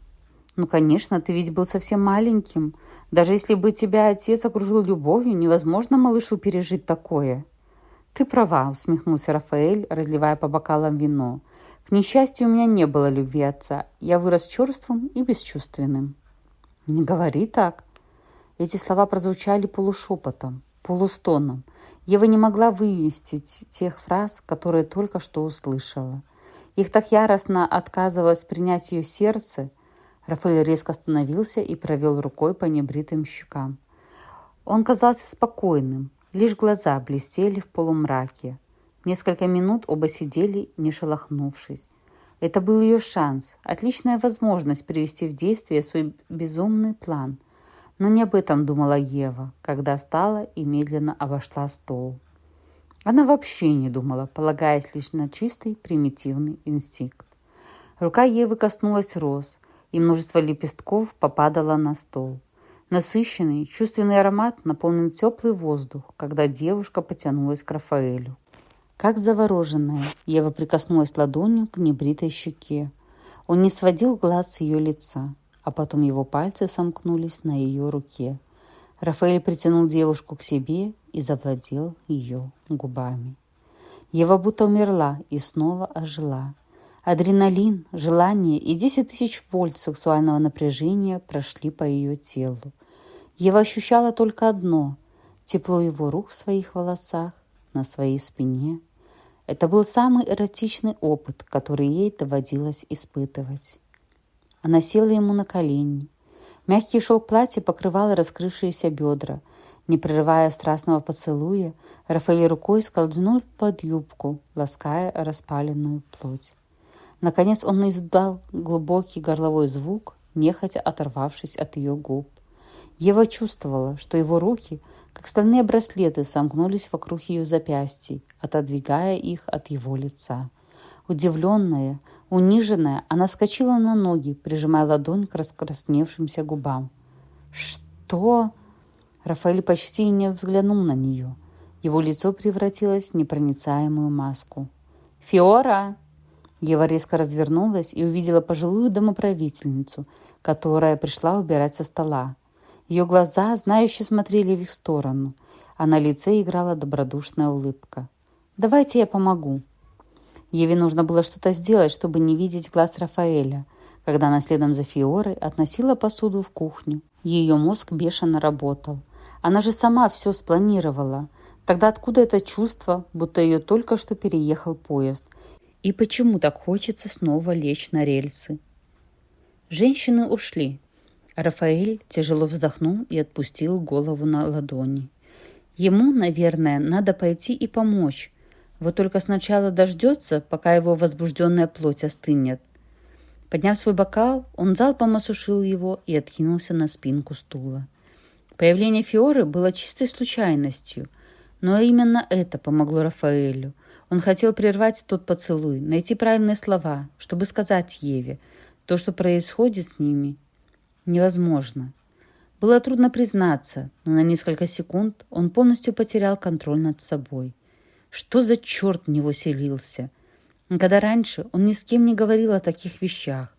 Speaker 1: Ну, конечно, ты ведь был совсем маленьким. Даже если бы тебя отец окружил любовью, невозможно малышу пережить такое. «Ты права», — усмехнулся Рафаэль, разливая по бокалам вино. «К несчастью, у меня не было любви отца. Я вырос черствым и бесчувственным». «Не говори так». Эти слова прозвучали полушепотом, полустоном. Ева не могла вывести тех фраз, которые только что услышала. Их так яростно отказывалось принять ее сердце. Рафаэль резко остановился и провел рукой по небритым щекам. Он казался спокойным, лишь глаза блестели в полумраке. Несколько минут оба сидели, не шелохнувшись. Это был ее шанс, отличная возможность привести в действие свой безумный план. Но не об этом думала Ева, когда встала и медленно обошла стол. Она вообще не думала, полагаясь лишь на чистый примитивный инстинкт. Рука Евы коснулась роз, и множество лепестков попадало на стол. Насыщенный, чувственный аромат наполнил теплый воздух, когда девушка потянулась к Рафаэлю. Как завороженная, Ева прикоснулась ладонью к небритой щеке. Он не сводил глаз с ее лица, а потом его пальцы сомкнулись на ее руке. Рафаэль притянул девушку к себе и завладел ее губами. Ева будто умерла и снова ожила. Адреналин, желание и 10 тысяч вольт сексуального напряжения прошли по ее телу. Ева ощущала только одно – тепло его рук в своих волосах, на своей спине – это был самый эротичный опыт, который ей доводилось испытывать. Она села ему на колени. Мягкий шелк платья покрывал раскрывшиеся бедра. Не прерывая страстного поцелуя, Рафаэль рукой скользнул под юбку, лаская распаленную плоть. Наконец он издал глубокий горловой звук, нехотя оторвавшись от ее губ. Ева чувствовала, что его руки – как стальные браслеты сомкнулись вокруг ее запястий, отодвигая их от его лица. Удивленная, униженная, она вскочила на ноги, прижимая ладонь к раскрасневшимся губам. «Что?» Рафаэль почти не взглянул на нее. Его лицо превратилось в непроницаемую маску. «Фиора!» Ева резко развернулась и увидела пожилую домоправительницу, которая пришла убирать со стола. Ее глаза, знающие, смотрели в их сторону, а на лице играла добродушная улыбка. «Давайте я помогу». Еве нужно было что-то сделать, чтобы не видеть глаз Рафаэля, когда она следом за Фиорой относила посуду в кухню. Ее мозг бешено работал. Она же сама все спланировала. Тогда откуда это чувство, будто ее только что переехал поезд? И почему так хочется снова лечь на рельсы? Женщины ушли, Рафаэль тяжело вздохнул и отпустил голову на ладони. Ему, наверное, надо пойти и помочь. Вот только сначала дождется, пока его возбужденная плоть остынет. Подняв свой бокал, он залпом осушил его и откинулся на спинку стула. Появление Фиоры было чистой случайностью, но именно это помогло Рафаэлю. Он хотел прервать тот поцелуй, найти правильные слова, чтобы сказать Еве, то, что происходит с ними, невозможно. Было трудно признаться, но на несколько секунд он полностью потерял контроль над собой. Что за черт в него селился? Когда раньше он ни с кем не говорил о таких вещах.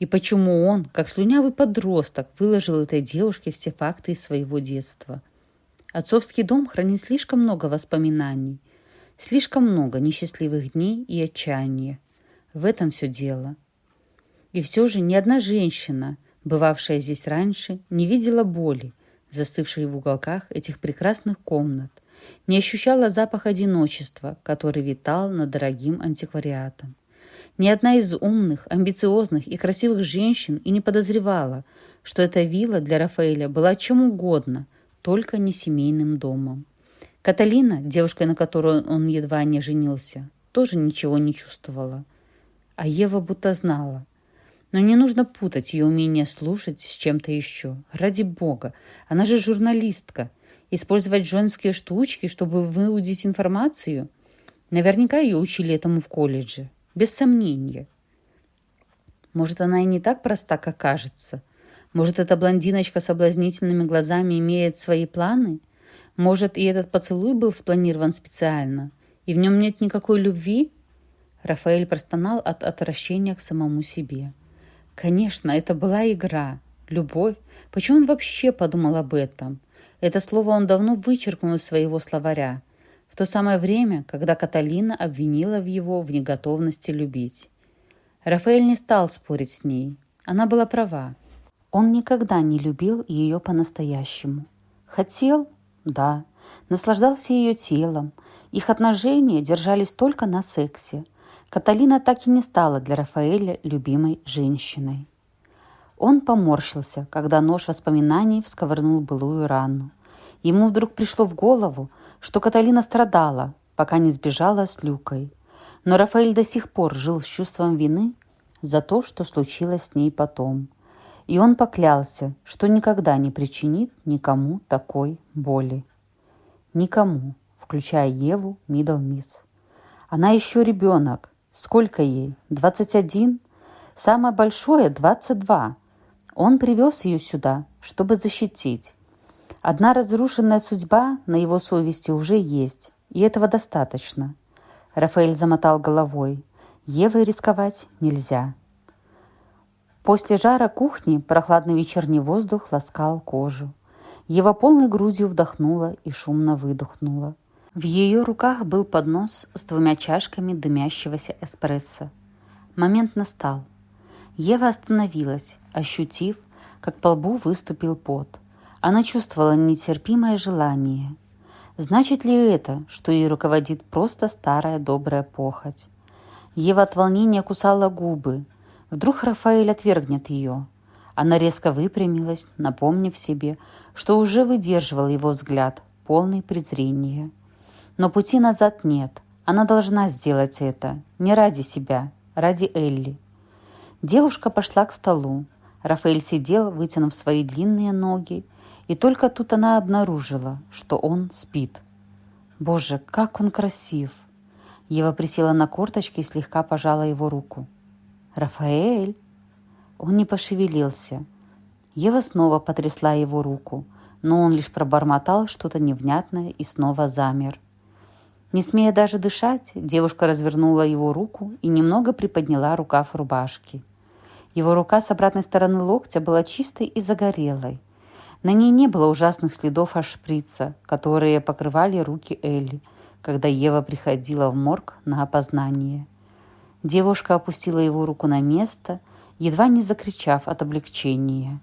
Speaker 1: И почему он, как слюнявый подросток, выложил этой девушке все факты из своего детства? Отцовский дом хранит слишком много воспоминаний, слишком много несчастливых дней и отчаяния. В этом все дело. И все же ни одна женщина – бывавшая здесь раньше, не видела боли, застывшей в уголках этих прекрасных комнат, не ощущала запах одиночества, который витал над дорогим антиквариатом. Ни одна из умных, амбициозных и красивых женщин и не подозревала, что эта вилла для Рафаэля была чем угодно, только не семейным домом. Каталина, девушка, на которую он едва не женился, тоже ничего не чувствовала. А Ева будто знала, но не нужно путать ее умение слушать с чем-то еще. Ради бога, она же журналистка. Использовать женские штучки, чтобы выудить информацию? Наверняка ее учили этому в колледже. Без сомнения. Может, она и не так проста, как кажется. Может, эта блондиночка с соблазнительными глазами имеет свои планы? Может, и этот поцелуй был спланирован специально? И в нем нет никакой любви? Рафаэль простонал от отвращения к самому себе. Конечно, это была игра. Любовь. Почему он вообще подумал об этом? Это слово он давно вычеркнул из своего словаря. в то самое время, когда Каталина обвинила в его в неготовности любить. Рафаэль не стал спорить с ней. Она была права. Он никогда не любил ее по-настоящему. Хотел? Да. Наслаждался ее телом. Их отношения держались только на сексе. Каталина так и не стала для Рафаэля любимой женщиной. Он поморщился, когда нож воспоминаний всковырнул былую рану. Ему вдруг пришло в голову, что Каталина страдала, пока не сбежала с Люкой. Но Рафаэль до сих пор жил с чувством вины за то, что случилось с ней потом. И он поклялся, что никогда не причинит никому такой боли. Никому, включая Еву Мидл Мисс. Она еще ребенок. Сколько ей? Двадцать один? Самое большое – двадцать два. Он привез ее сюда, чтобы защитить. Одна разрушенная судьба на его совести уже есть, и этого достаточно. Рафаэль замотал головой. Евой рисковать нельзя. После жара кухни прохладный вечерний воздух ласкал кожу. Ева полной грудью вдохнула и шумно выдохнула. В ее руках был поднос с двумя чашками дымящегося эспрессо. Момент настал. Ева остановилась, ощутив, как по лбу выступил пот. Она чувствовала нетерпимое желание. Значит ли это, что ей руководит просто старая добрая похоть? Ева от волнения кусала губы. Вдруг Рафаэль отвергнет ее. Она резко выпрямилась, напомнив себе, что уже выдерживал его взгляд, полный презрения. Но пути назад нет. Она должна сделать это. Не ради себя, ради Элли. Девушка пошла к столу. Рафаэль сидел, вытянув свои длинные ноги, и только тут она обнаружила, что он спит. Боже, как он красив! Ева присела на корточки и слегка пожала его руку. «Рафаэль!» Он не пошевелился. Ева снова потрясла его руку, но он лишь пробормотал что-то невнятное и снова замер. Не смея даже дышать, девушка развернула его руку и немного приподняла рукав рубашки. Его рука с обратной стороны локтя была чистой и загорелой. На ней не было ужасных следов от шприца, которые покрывали руки Элли, когда Ева приходила в морг на опознание. Девушка опустила его руку на место, едва не закричав от облегчения.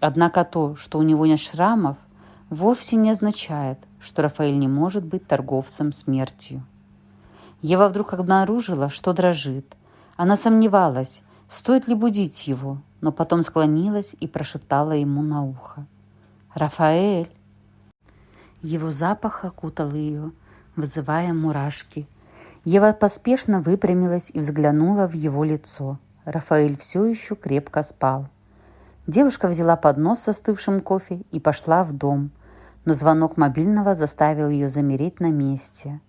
Speaker 1: Однако то, что у него нет шрамов, вовсе не означает, что Рафаэль не может быть торговцем смертью. Ева вдруг обнаружила, что дрожит. Она сомневалась, стоит ли будить его, но потом склонилась и прошептала ему на ухо. «Рафаэль!» Его запах окутал ее, вызывая мурашки. Ева поспешно выпрямилась и взглянула в его лицо. Рафаэль все еще крепко спал. Девушка взяла поднос с остывшим кофе и пошла в дом, но звонок мобильного заставил ее замереть на месте.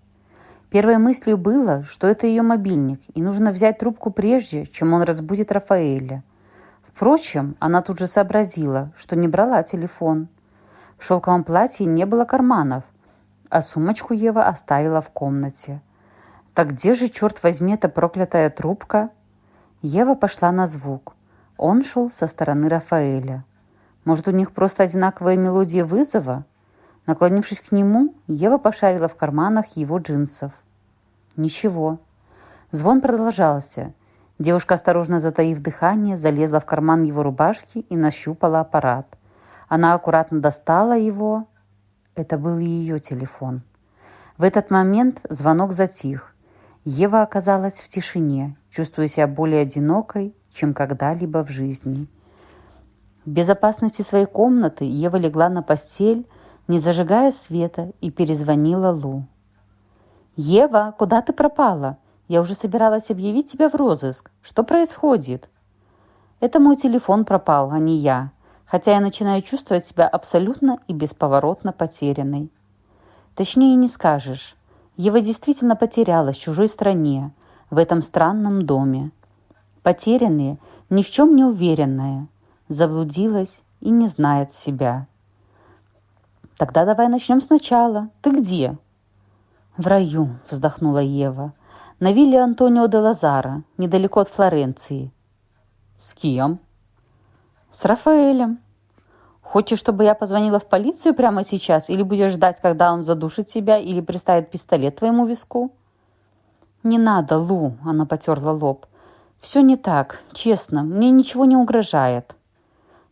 Speaker 1: Первой мыслью было, что это ее мобильник, и нужно взять трубку прежде, чем он разбудит Рафаэля. Впрочем, она тут же сообразила, что не брала телефон. В шелковом платье не было карманов, а сумочку Ева оставила в комнате. Так где же, черт возьми, эта проклятая трубка? Ева пошла на звук. Он шел со стороны Рафаэля. Может, у них просто одинаковая мелодия вызова? Наклонившись к нему, Ева пошарила в карманах его джинсов. Ничего. Звон продолжался. Девушка, осторожно затаив дыхание, залезла в карман его рубашки и нащупала аппарат. Она аккуратно достала его. Это был ее телефон. В этот момент звонок затих. Ева оказалась в тишине, чувствуя себя более одинокой, чем когда-либо в жизни. В безопасности своей комнаты Ева легла на постель, не зажигая света, и перезвонила Лу. «Ева, куда ты пропала? Я уже собиралась объявить тебя в розыск. Что происходит?» «Это мой телефон пропал, а не я хотя я начинаю чувствовать себя абсолютно и бесповоротно потерянной. Точнее не скажешь. Ева действительно потерялась в чужой стране, в этом странном доме. Потерянная, ни в чем не уверенная, заблудилась и не знает себя. «Тогда давай начнем сначала. Ты где?» «В раю», — вздохнула Ева. «На вилле Антонио де Лазара, недалеко от Флоренции». «С кем?» «С Рафаэлем». Хочешь, чтобы я позвонила в полицию прямо сейчас? Или будешь ждать, когда он задушит тебя или приставит пистолет твоему виску?» «Не надо, Лу», — она потерла лоб. «Все не так, честно, мне ничего не угрожает.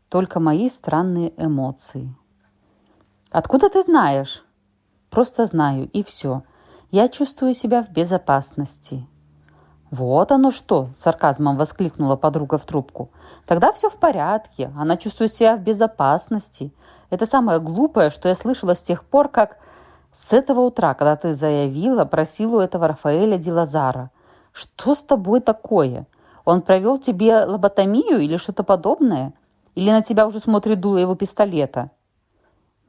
Speaker 1: Только мои странные эмоции». «Откуда ты знаешь?» «Просто знаю, и все. Я чувствую себя в безопасности». «Вот оно что!» – сарказмом воскликнула подруга в трубку. «Тогда все в порядке. Она чувствует себя в безопасности. Это самое глупое, что я слышала с тех пор, как с этого утра, когда ты заявила про силу этого Рафаэля Дилазара. Что с тобой такое? Он провел тебе лоботомию или что-то подобное? Или на тебя уже смотрит дуло его пистолета?»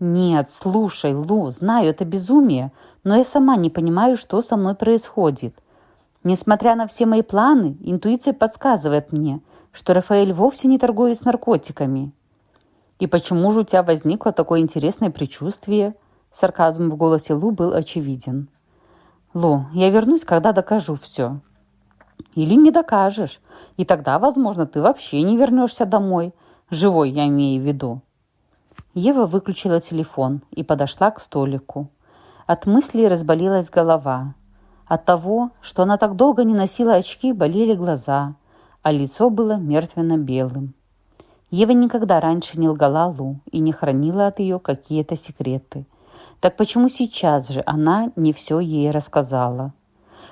Speaker 1: «Нет, слушай, Лу, знаю, это безумие, но я сама не понимаю, что со мной происходит. Несмотря на все мои планы, интуиция подсказывает мне, что Рафаэль вовсе не торговец наркотиками». «И почему же у тебя возникло такое интересное предчувствие?» Сарказм в голосе Лу был очевиден. «Лу, я вернусь, когда докажу все». «Или не докажешь, и тогда, возможно, ты вообще не вернешься домой. Живой, я имею в виду». Ева выключила телефон и подошла к столику. От мыслей разболелась голова. От того, что она так долго не носила очки, болели глаза, а лицо было мертвенно-белым. Ева никогда раньше не лгала Лу и не хранила от ее какие-то секреты. Так почему сейчас же она не все ей рассказала?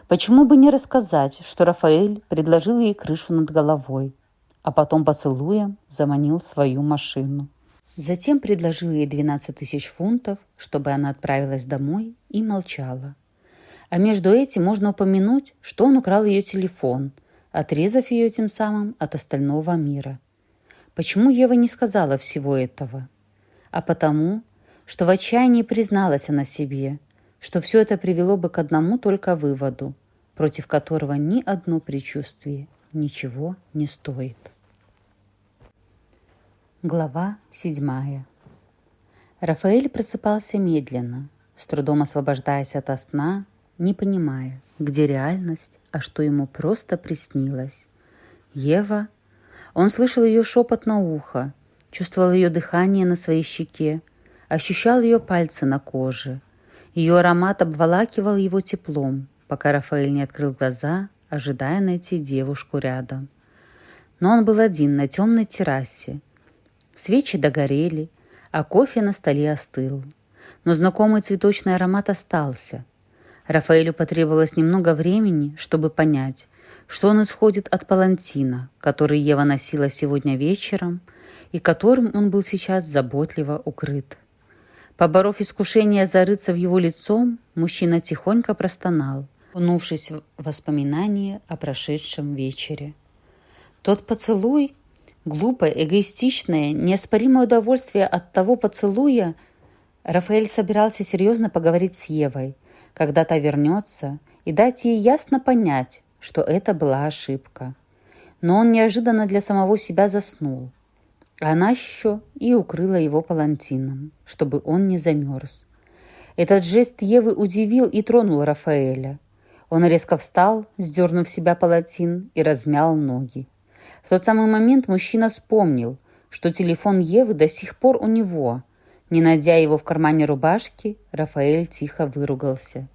Speaker 1: Почему бы не рассказать, что Рафаэль предложил ей крышу над головой, а потом поцелуем заманил свою машину? Затем предложил ей 12 тысяч фунтов, чтобы она отправилась домой и молчала. А между этим можно упомянуть, что он украл ее телефон, отрезав ее тем самым от остального мира. Почему Ева не сказала всего этого? А потому, что в отчаянии призналась она себе, что все это привело бы к одному только выводу, против которого ни одно предчувствие ничего не стоит. Глава седьмая. Рафаэль просыпался медленно, с трудом освобождаясь от сна, не понимая, где реальность, а что ему просто приснилось. Ева. Он слышал ее шепот на ухо, чувствовал ее дыхание на своей щеке, ощущал ее пальцы на коже. Ее аромат обволакивал его теплом, пока Рафаэль не открыл глаза, ожидая найти девушку рядом. Но он был один на темной террасе. Свечи догорели, а кофе на столе остыл. Но знакомый цветочный аромат остался. Рафаэлю потребовалось немного времени, чтобы понять, что он исходит от палантина, который Ева носила сегодня вечером и которым он был сейчас заботливо укрыт. Поборов искушение зарыться в его лицом, мужчина тихонько простонал, унувшись в воспоминания о прошедшем вечере. Тот поцелуй, глупое, эгоистичное, неоспоримое удовольствие от того поцелуя, Рафаэль собирался серьезно поговорить с Евой, когда та вернется, и дать ей ясно понять, что это была ошибка. Но он неожиданно для самого себя заснул – она еще и укрыла его палантином, чтобы он не замерз. Этот жест Евы удивил и тронул Рафаэля. Он резко встал, сдернув себя палатин и размял ноги. В тот самый момент мужчина вспомнил, что телефон Евы до сих пор у него. Не найдя его в кармане рубашки, Рафаэль тихо выругался.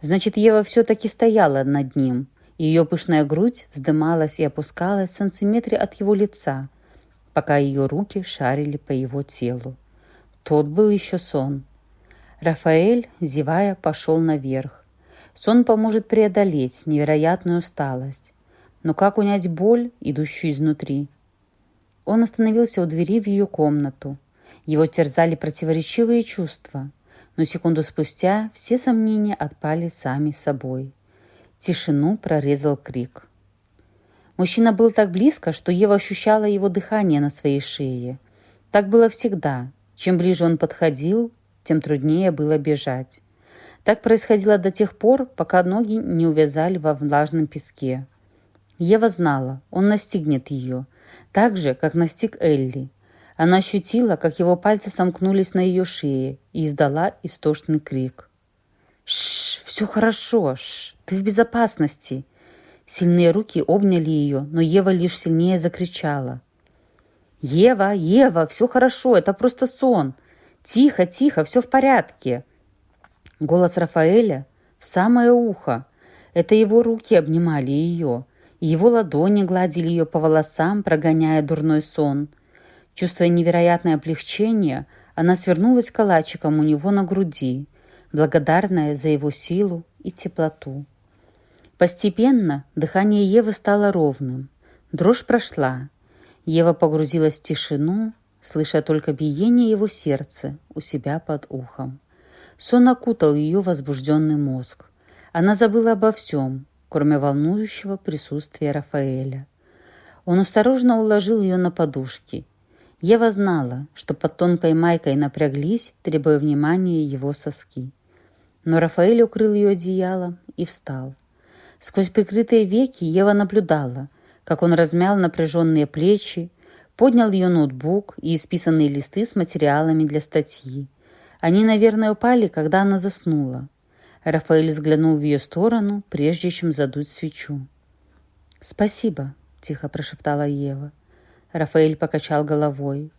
Speaker 1: Значит, Ева все-таки стояла над ним. Ее пышная грудь вздымалась и опускалась в сантиметре от его лица – пока ее руки шарили по его телу. Тот был еще сон. Рафаэль, зевая, пошел наверх. Сон поможет преодолеть невероятную усталость. Но как унять боль, идущую изнутри? Он остановился у двери в ее комнату. Его терзали противоречивые чувства, но секунду спустя все сомнения отпали сами собой. Тишину прорезал крик. Мужчина был так близко, что Ева ощущала его дыхание на своей шее. Так было всегда. Чем ближе он подходил, тем труднее было бежать. Так происходило до тех пор, пока ноги не увязали во влажном песке. Ева знала, он настигнет ее, так же, как настиг Элли. Она ощутила, как его пальцы сомкнулись на ее шее и издала истошный крик. «Шш, все хорошо, шш, ты в безопасности!» Сильные руки обняли ее, но Ева лишь сильнее закричала. «Ева, Ева, все хорошо, это просто сон! Тихо, тихо, все в порядке!» Голос Рафаэля в самое ухо. Это его руки обнимали ее, и его ладони гладили ее по волосам, прогоняя дурной сон. Чувствуя невероятное облегчение, она свернулась калачиком у него на груди, благодарная за его силу и теплоту. Постепенно дыхание Евы стало ровным. Дрожь прошла. Ева погрузилась в тишину, слыша только биение его сердца у себя под ухом. Сон окутал ее возбужденный мозг. Она забыла обо всем, кроме волнующего присутствия Рафаэля. Он осторожно уложил ее на подушки. Ева знала, что под тонкой майкой напряглись, требуя внимания его соски. Но Рафаэль укрыл ее одеялом и встал. Сквозь прикрытые веки Ева наблюдала, как он размял напряженные плечи, поднял ее ноутбук и исписанные листы с материалами для статьи. Они, наверное, упали, когда она заснула. Рафаэль взглянул в ее сторону, прежде чем задуть свечу. «Спасибо», — тихо прошептала Ева. Рафаэль покачал головой.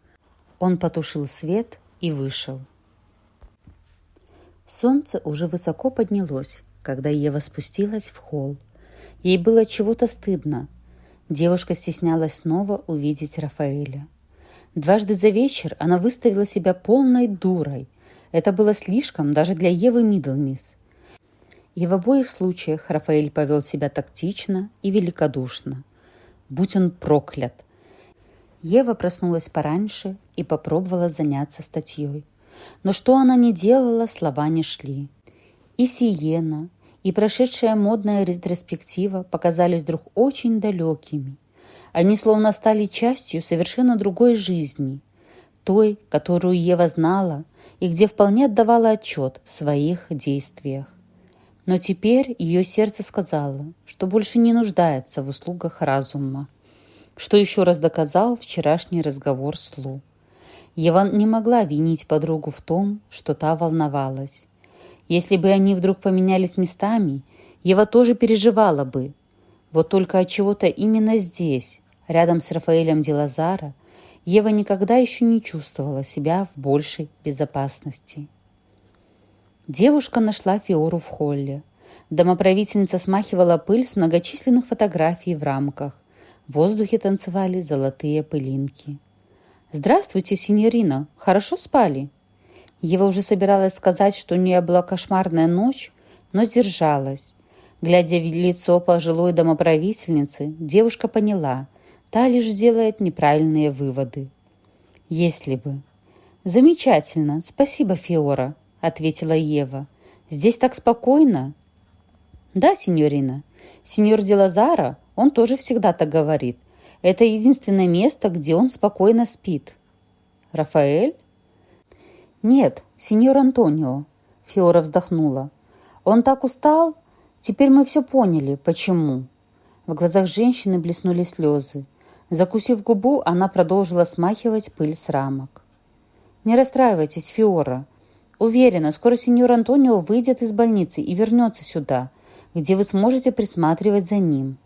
Speaker 1: Он потушил свет и вышел. Солнце уже высоко поднялось, когда Ева спустилась в холл. Ей было чего-то стыдно. Девушка стеснялась снова увидеть Рафаэля. Дважды за вечер она выставила себя полной дурой. Это было слишком даже для Евы Мидлмис. И в обоих случаях Рафаэль повел себя тактично и великодушно. Будь он проклят! Ева проснулась пораньше и попробовала заняться статьей. Но что она не делала, слова не шли. И Сиена, и прошедшая модная ретроспектива показались вдруг очень далекими. Они словно стали частью совершенно другой жизни, той, которую Ева знала и где вполне отдавала отчет в своих действиях. Но теперь ее сердце сказало, что больше не нуждается в услугах разума, что еще раз доказал вчерашний разговор с Лу. Ева не могла винить подругу в том, что та волновалась. Если бы они вдруг поменялись местами, Ева тоже переживала бы. Вот только от чего-то именно здесь, рядом с Рафаэлем Делазара, Ева никогда еще не чувствовала себя в большей безопасности. Девушка нашла Фиору в холле. Домоправительница смахивала пыль с многочисленных фотографий в рамках. В воздухе танцевали золотые пылинки. «Здравствуйте, синьорина. Хорошо спали?» Ева уже собиралась сказать, что у нее была кошмарная ночь, но сдержалась. Глядя в лицо пожилой домоправительницы, девушка поняла, та лишь сделает неправильные выводы. Если бы. «Замечательно, спасибо, Фиора», — ответила Ева. «Здесь так спокойно». «Да, сеньорина. Сеньор Делазара, он тоже всегда так говорит. Это единственное место, где он спокойно спит». «Рафаэль?» «Нет, сеньор Антонио», — Фиора вздохнула. «Он так устал? Теперь мы все поняли, почему». В глазах женщины блеснули слезы. Закусив губу, она продолжила смахивать пыль с рамок. «Не расстраивайтесь, Фиора. Уверена, скоро сеньор Антонио выйдет из больницы и вернется сюда, где вы сможете присматривать за ним».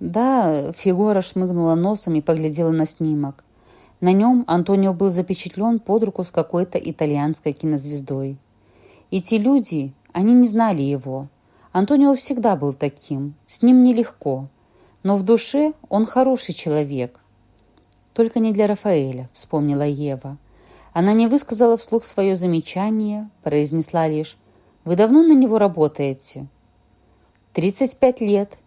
Speaker 1: «Да», — Фигора шмыгнула носом и поглядела на снимок. На нем Антонио был запечатлен под руку с какой-то итальянской кинозвездой. И те люди, они не знали его. Антонио всегда был таким, с ним нелегко. Но в душе он хороший человек. Только не для Рафаэля, вспомнила Ева. Она не высказала вслух свое замечание, произнесла лишь «Вы давно на него работаете?» «Тридцать пять лет»,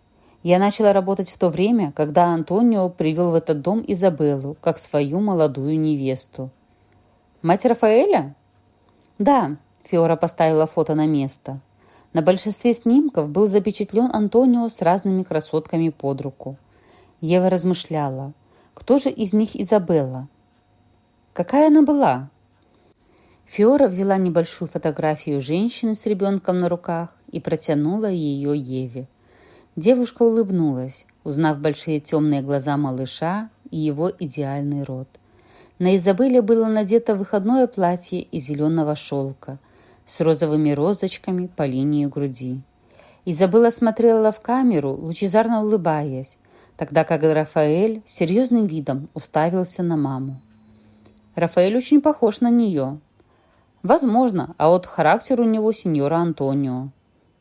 Speaker 1: я начала работать в то время, когда Антонио привел в этот дом Изабеллу, как свою молодую невесту. «Мать Рафаэля?» «Да», — Фиора поставила фото на место. На большинстве снимков был запечатлен Антонио с разными красотками под руку. Ева размышляла, кто же из них Изабелла? Какая она была? Фиора взяла небольшую фотографию женщины с ребенком на руках и протянула ее Еве. Девушка улыбнулась, узнав большие темные глаза малыша и его идеальный рот. На Изабелле было надето выходное платье из зеленого шелка с розовыми розочками по линии груди. Изабелла смотрела в камеру, лучезарно улыбаясь, тогда как Рафаэль серьезным видом уставился на маму. Рафаэль очень похож на нее. Возможно, а вот характер у него сеньора Антонио.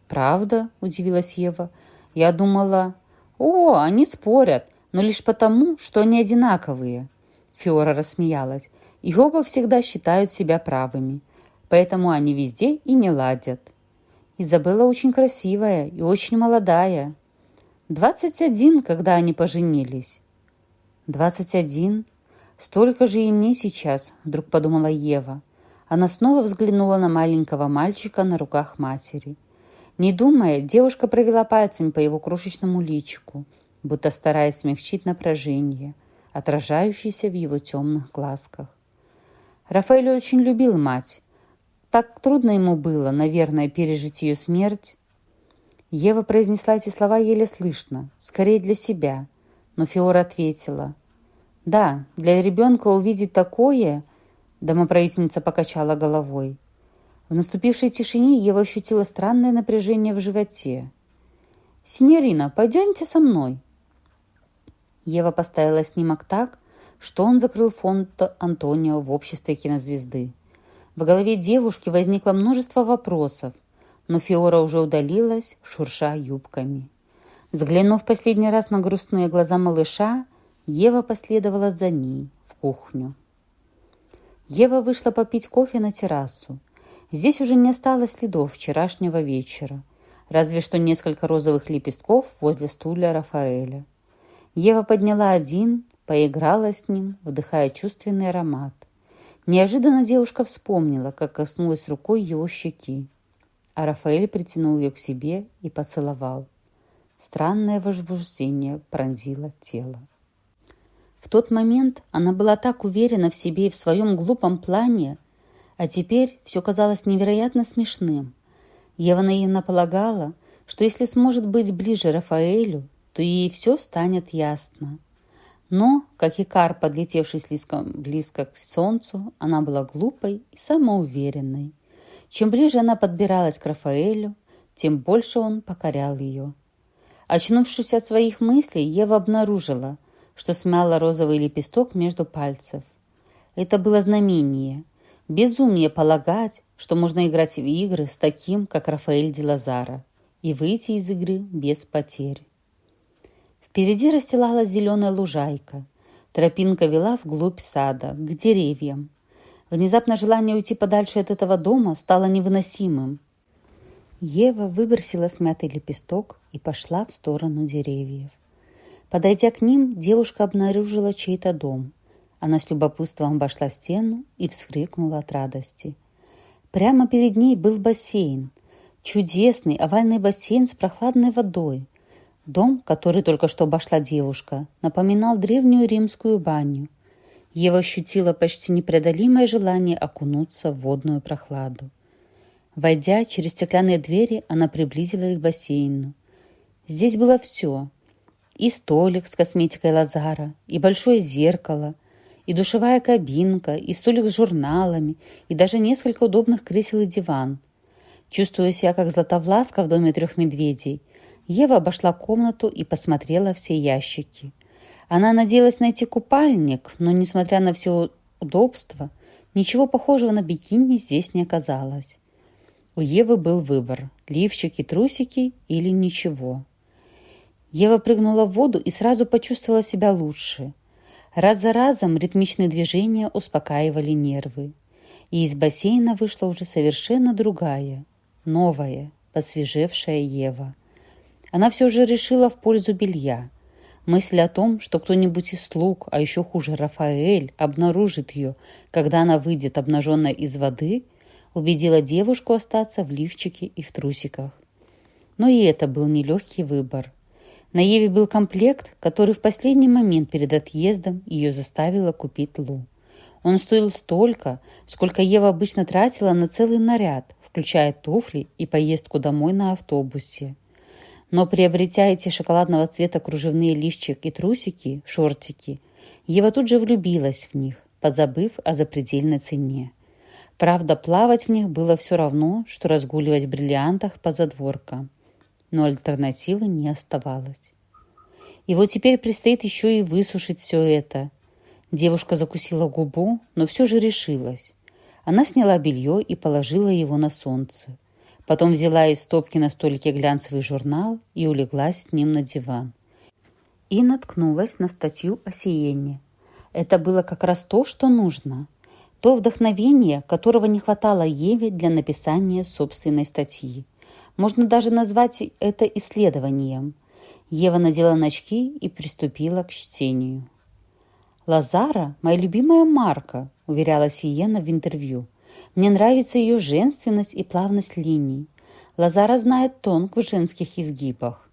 Speaker 1: «Правда?» – удивилась Ева. «Я думала...» «О, они спорят, но лишь потому, что они одинаковые». Фиора рассмеялась. «И оба всегда считают себя правыми, поэтому они везде и не ладят». Изабелла очень красивая и очень молодая. Двадцать один, когда они поженились. Двадцать один? Столько же и мне сейчас, вдруг подумала Ева. Она снова взглянула на маленького мальчика на руках матери. Не думая, девушка провела пальцами по его крошечному личику, будто стараясь смягчить напряжение, отражающееся в его темных глазках. Рафаэль очень любил мать. Так трудно ему было, наверное, пережить ее смерть. Ева произнесла эти слова еле слышно, скорее для себя, но Фиора ответила. «Да, для ребенка увидеть такое...» Домоправительница покачала головой. В наступившей тишине Ева ощутила странное напряжение в животе. «Синьорина, пойдемте со мной». Ева поставила снимок так, что он закрыл фонд Антонио в обществе кинозвезды. В голове девушки возникло множество вопросов, но Фиора уже удалилась, шурша юбками. Взглянув последний раз на грустные глаза малыша, Ева последовала за ней в кухню. Ева вышла попить кофе на террасу. Здесь уже не осталось следов вчерашнего вечера, разве что несколько розовых лепестков возле стуля Рафаэля. Ева подняла один, поиграла с ним, вдыхая чувственный аромат. Неожиданно девушка вспомнила, как коснулась рукой его щеки, а Рафаэль притянул ее к себе и поцеловал. Странное возбуждение пронзило тело. В тот момент она была так уверена в себе и в своем глупом плане, а теперь все казалось невероятно смешным. Ева наивно полагала, что если сможет быть ближе Рафаэлю, то ей все станет ясно. Но, как и кар, подлетевший слишком близко к солнцу, она была глупой и самоуверенной. Чем ближе она подбиралась к Рафаэлю, тем больше он покорял ее. Очнувшись от своих мыслей, Ева обнаружила, что смяла розовый лепесток между пальцев. Это было знамение. Безумие полагать, что можно играть в игры с таким, как Рафаэль Дилазара, и выйти из игры без потерь. Впереди расстилалась зеленая лужайка. Тропинка вела вглубь сада, к деревьям. Внезапно желание уйти подальше от этого дома стало невыносимым. Ева выбросила смятый лепесток и пошла в сторону деревьев. Подойдя к ним, девушка обнаружила чей-то дом – она с любопытством обошла стену и вскрикнула от радости. Прямо перед ней был бассейн. Чудесный овальный бассейн с прохладной водой. Дом, который только что обошла девушка, напоминал древнюю римскую баню. Ева ощутила почти непреодолимое желание окунуться в водную прохладу. Войдя через стеклянные двери, она приблизилась к бассейну. Здесь было все. И столик с косметикой Лазара, и большое зеркало, и душевая кабинка, и столик с журналами, и даже несколько удобных кресел и диван. Чувствуя себя как Златовласка в доме трех медведей, Ева обошла комнату и посмотрела все ящики. Она надеялась найти купальник, но, несмотря на все удобства, ничего похожего на бикини здесь не оказалось. У Евы был выбор – лифчики, трусики или ничего. Ева прыгнула в воду и сразу почувствовала себя лучше – Раз за разом ритмичные движения успокаивали нервы. И из бассейна вышла уже совершенно другая, новая, посвежевшая Ева. Она все же решила в пользу белья. Мысль о том, что кто-нибудь из слуг, а еще хуже Рафаэль, обнаружит ее, когда она выйдет обнаженная из воды, убедила девушку остаться в лифчике и в трусиках. Но и это был нелегкий выбор – на Еве был комплект, который в последний момент перед отъездом ее заставила купить Лу. Он стоил столько, сколько Ева обычно тратила на целый наряд, включая туфли и поездку домой на автобусе. Но приобретя эти шоколадного цвета кружевные лифчик и трусики, шортики, Ева тут же влюбилась в них, позабыв о запредельной цене. Правда, плавать в них было все равно, что разгуливать в бриллиантах по задворкам – но альтернативы не оставалось. И вот теперь предстоит еще и высушить все это. Девушка закусила губу, но все же решилась. Она сняла белье и положила его на солнце. Потом взяла из стопки на столике глянцевый журнал и улеглась с ним на диван. И наткнулась на статью о Сиенне. Это было как раз то, что нужно. То вдохновение, которого не хватало Еве для написания собственной статьи. Можно даже назвать это исследованием. Ева надела очки и приступила к чтению. «Лазара – моя любимая марка», – уверяла Сиена в интервью. «Мне нравится ее женственность и плавность линий. Лазара знает тонк в женских изгибах».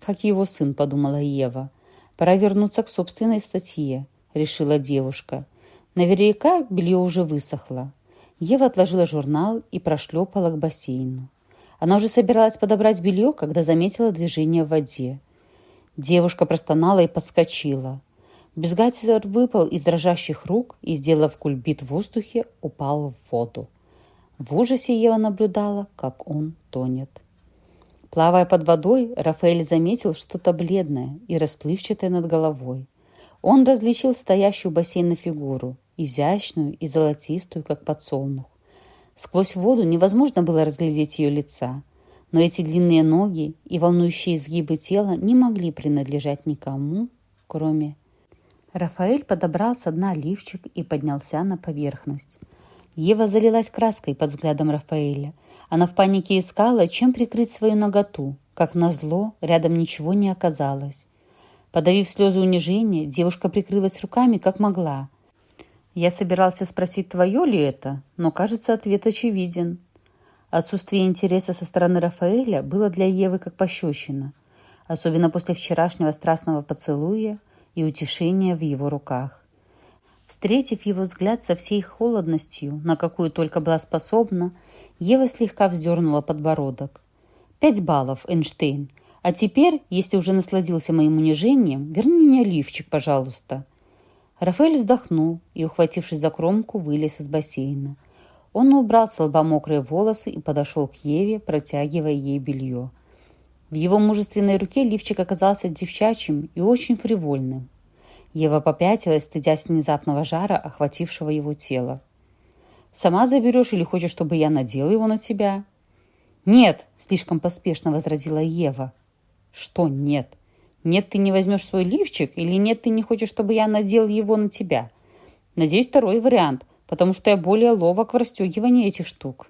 Speaker 1: «Как его сын», – подумала Ева. «Пора вернуться к собственной статье», – решила девушка. Наверняка белье уже высохло. Ева отложила журнал и прошлепала к бассейну. Она уже собиралась подобрать белье, когда заметила движение в воде. Девушка простонала и подскочила – Бюстгальтер выпал из дрожащих рук и, сделав кульбит в воздухе, упал в воду. В ужасе Ева наблюдала, как он тонет. Плавая под водой, Рафаэль заметил что-то бледное и расплывчатое над головой. Он различил стоящую у бассейна фигуру, изящную и золотистую, как подсолнух. Сквозь воду невозможно было разглядеть ее лица, но эти длинные ноги и волнующие изгибы тела не могли принадлежать никому, кроме Рафаэль подобрал с дна лифчик и поднялся на поверхность. Ева залилась краской под взглядом Рафаэля. Она в панике искала, чем прикрыть свою ноготу. Как назло, рядом ничего не оказалось. Подавив слезы унижения, девушка прикрылась руками, как могла. Я собирался спросить, твое ли это, но, кажется, ответ очевиден. Отсутствие интереса со стороны Рафаэля было для Евы как пощечина. Особенно после вчерашнего страстного поцелуя – и утешение в его руках. Встретив его взгляд со всей холодностью, на какую только была способна, Ева слегка вздернула подбородок. «Пять баллов, Эйнштейн. А теперь, если уже насладился моим унижением, верни мне лифчик, пожалуйста». Рафаэль вздохнул и, ухватившись за кромку, вылез из бассейна. Он убрал с лба мокрые волосы и подошел к Еве, протягивая ей белье – в его мужественной руке лифчик оказался девчачьим и очень фривольным. Ева попятилась, стыдясь внезапного жара, охватившего его тело. «Сама заберешь или хочешь, чтобы я надел его на тебя?» «Нет!» – слишком поспешно возразила Ева. «Что нет? Нет, ты не возьмешь свой лифчик или нет, ты не хочешь, чтобы я надел его на тебя?» «Надеюсь, второй вариант, потому что я более ловок в расстегивании этих штук».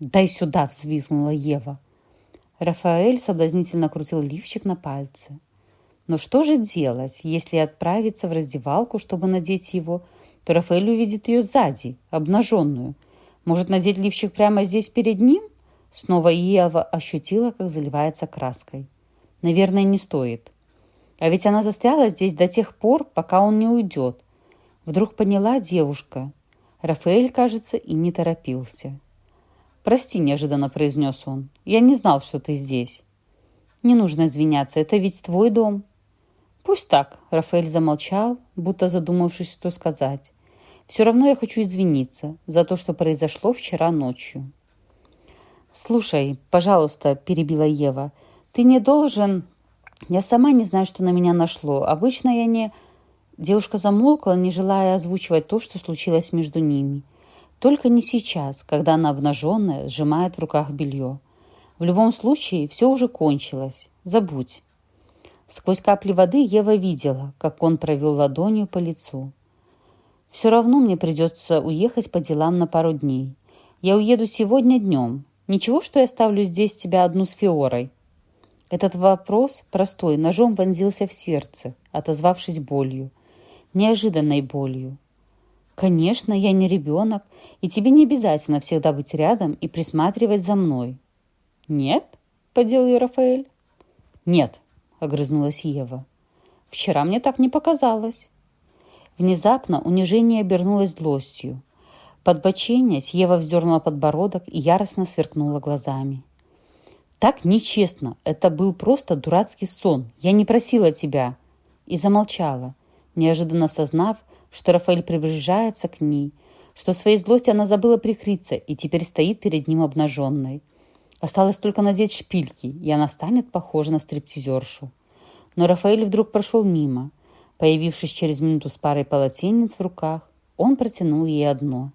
Speaker 1: «Дай сюда!» – взвизгнула Ева. Рафаэль соблазнительно крутил лифчик на пальце. Но что же делать, если отправиться в раздевалку, чтобы надеть его, то Рафаэль увидит ее сзади, обнаженную. Может, надеть лифчик прямо здесь перед ним? Снова Ева ощутила, как заливается краской. Наверное, не стоит. А ведь она застряла здесь до тех пор, пока он не уйдет. Вдруг поняла девушка. Рафаэль, кажется, и не торопился. «Прости», – неожиданно произнес он. «Я не знал, что ты здесь». «Не нужно извиняться, это ведь твой дом». «Пусть так», – Рафаэль замолчал, будто задумавшись, что сказать. «Все равно я хочу извиниться за то, что произошло вчера ночью». «Слушай, пожалуйста», – перебила Ева, – «ты не должен...» «Я сама не знаю, что на меня нашло. Обычно я не...» Девушка замолкла, не желая озвучивать то, что случилось между ними – только не сейчас, когда она обнаженная, сжимает в руках белье. В любом случае, все уже кончилось. Забудь. Сквозь капли воды Ева видела, как он провел ладонью по лицу. «Все равно мне придется уехать по делам на пару дней. Я уеду сегодня днем. Ничего, что я оставлю здесь тебя одну с Фиорой?» Этот вопрос, простой, ножом вонзился в сердце, отозвавшись болью. Неожиданной болью. «Конечно, я не ребенок, и тебе не обязательно всегда быть рядом и присматривать за мной». «Нет?» – подел ее Рафаэль. «Нет», – огрызнулась Ева. «Вчера мне так не показалось». Внезапно унижение обернулось злостью. Подбоченясь, Ева вздернула подбородок и яростно сверкнула глазами. «Так нечестно! Это был просто дурацкий сон! Я не просила тебя!» И замолчала, неожиданно осознав, что Рафаэль приближается к ней, что своей злости она забыла прикрыться и теперь стоит перед ним обнаженной. Осталось только надеть шпильки, и она станет похожа на стриптизершу. Но Рафаэль вдруг прошел мимо. Появившись через минуту с парой полотенец в руках, он протянул ей одно.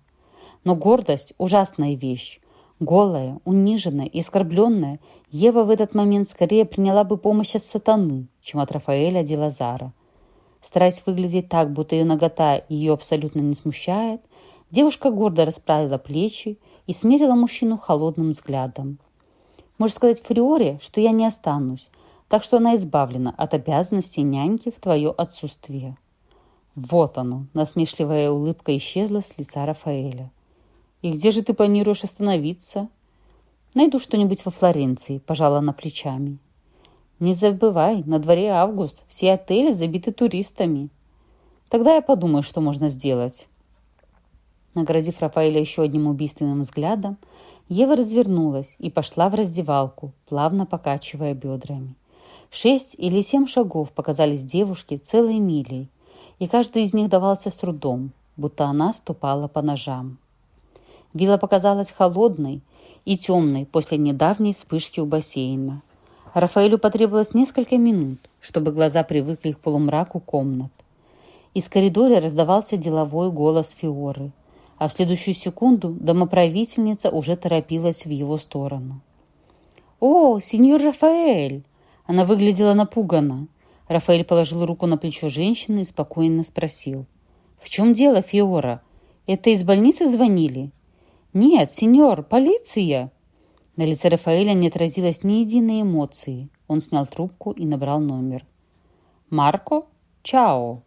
Speaker 1: Но гордость – ужасная вещь. Голая, униженная и оскорбленная, Ева в этот момент скорее приняла бы помощь от сатаны, чем от Рафаэля Дилазара. Стараясь выглядеть так, будто ее нагота ее абсолютно не смущает, девушка гордо расправила плечи и смерила мужчину холодным взглядом. Можешь сказать Фриоре, что я не останусь, так что она избавлена от обязанностей няньки в твое отсутствие. Вот оно, насмешливая улыбка исчезла с лица Рафаэля. И где же ты планируешь остановиться? Найду что-нибудь во Флоренции, пожала на плечами. Не забывай, на дворе август, все отели забиты туристами. Тогда я подумаю, что можно сделать. Наградив Рафаэля еще одним убийственным взглядом, Ева развернулась и пошла в раздевалку, плавно покачивая бедрами. Шесть или семь шагов показались девушке целой милей, и каждый из них давался с трудом, будто она ступала по ножам. Вилла показалась холодной и темной после недавней вспышки у бассейна. Рафаэлю потребовалось несколько минут, чтобы глаза привыкли к полумраку комнат. Из коридора раздавался деловой голос Фиоры, а в следующую секунду домоправительница уже торопилась в его сторону. «О, сеньор Рафаэль!» Она выглядела напуганно. Рафаэль положил руку на плечо женщины и спокойно спросил. «В чем дело, Фиора? Это из больницы звонили?» «Нет, сеньор, полиция!» На лице Рафаэля не отразилось ни единой эмоции. Он снял трубку и набрал номер. «Марко? Чао!»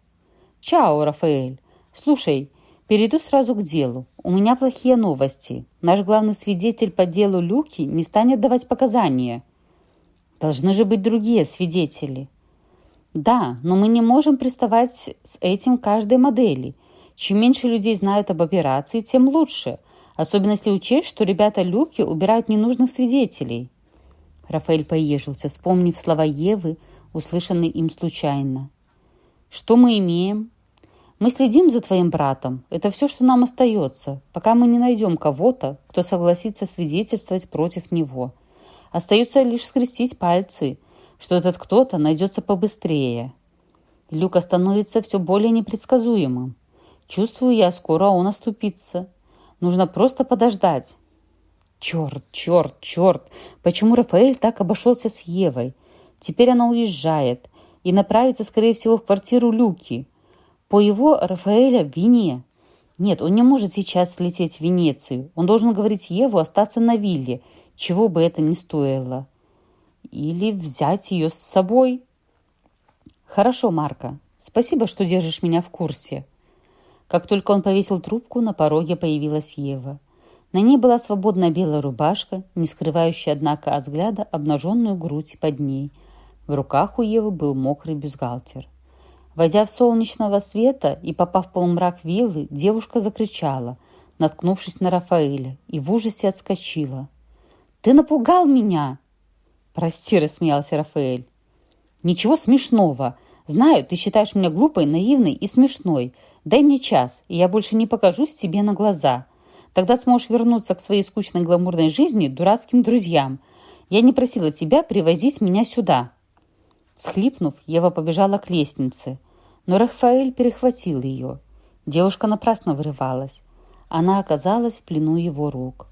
Speaker 1: «Чао, Рафаэль! Слушай, перейду сразу к делу. У меня плохие новости. Наш главный свидетель по делу Люки не станет давать показания». «Должны же быть другие свидетели». «Да, но мы не можем приставать с этим каждой модели. Чем меньше людей знают об операции, тем лучше. Особенно если учесть, что ребята Люки убирают ненужных свидетелей. Рафаэль поежился, вспомнив слова Евы, услышанные им случайно. «Что мы имеем?» «Мы следим за твоим братом. Это все, что нам остается, пока мы не найдем кого-то, кто согласится свидетельствовать против него. Остается лишь скрестить пальцы, что этот кто-то найдется побыстрее. Люка становится все более непредсказуемым. Чувствую я, скоро он оступится. Нужно просто подождать. Черт, черт, черт. Почему Рафаэль так обошелся с Евой? Теперь она уезжает и направится, скорее всего, в квартиру Люки. По его, Рафаэля, вине. Нет, он не может сейчас слететь в Венецию. Он должен говорить Еву остаться на вилле, чего бы это ни стоило. Или взять ее с собой. Хорошо, Марка. Спасибо, что держишь меня в курсе. Как только он повесил трубку, на пороге появилась Ева. На ней была свободная белая рубашка, не скрывающая, однако, от взгляда обнаженную грудь под ней. В руках у Евы был мокрый бюстгальтер. Войдя в солнечного света и попав в полумрак виллы, девушка закричала, наткнувшись на Рафаэля, и в ужасе отскочила. «Ты напугал меня!» «Прости», — рассмеялся Рафаэль. «Ничего смешного. Знаю, ты считаешь меня глупой, наивной и смешной, Дай мне час, и я больше не покажусь тебе на глаза. Тогда сможешь вернуться к своей скучной гламурной жизни дурацким друзьям. Я не просила тебя привозить меня сюда». Схлипнув, Ева побежала к лестнице, но Рафаэль перехватил ее. Девушка напрасно вырывалась. Она оказалась в плену его рук.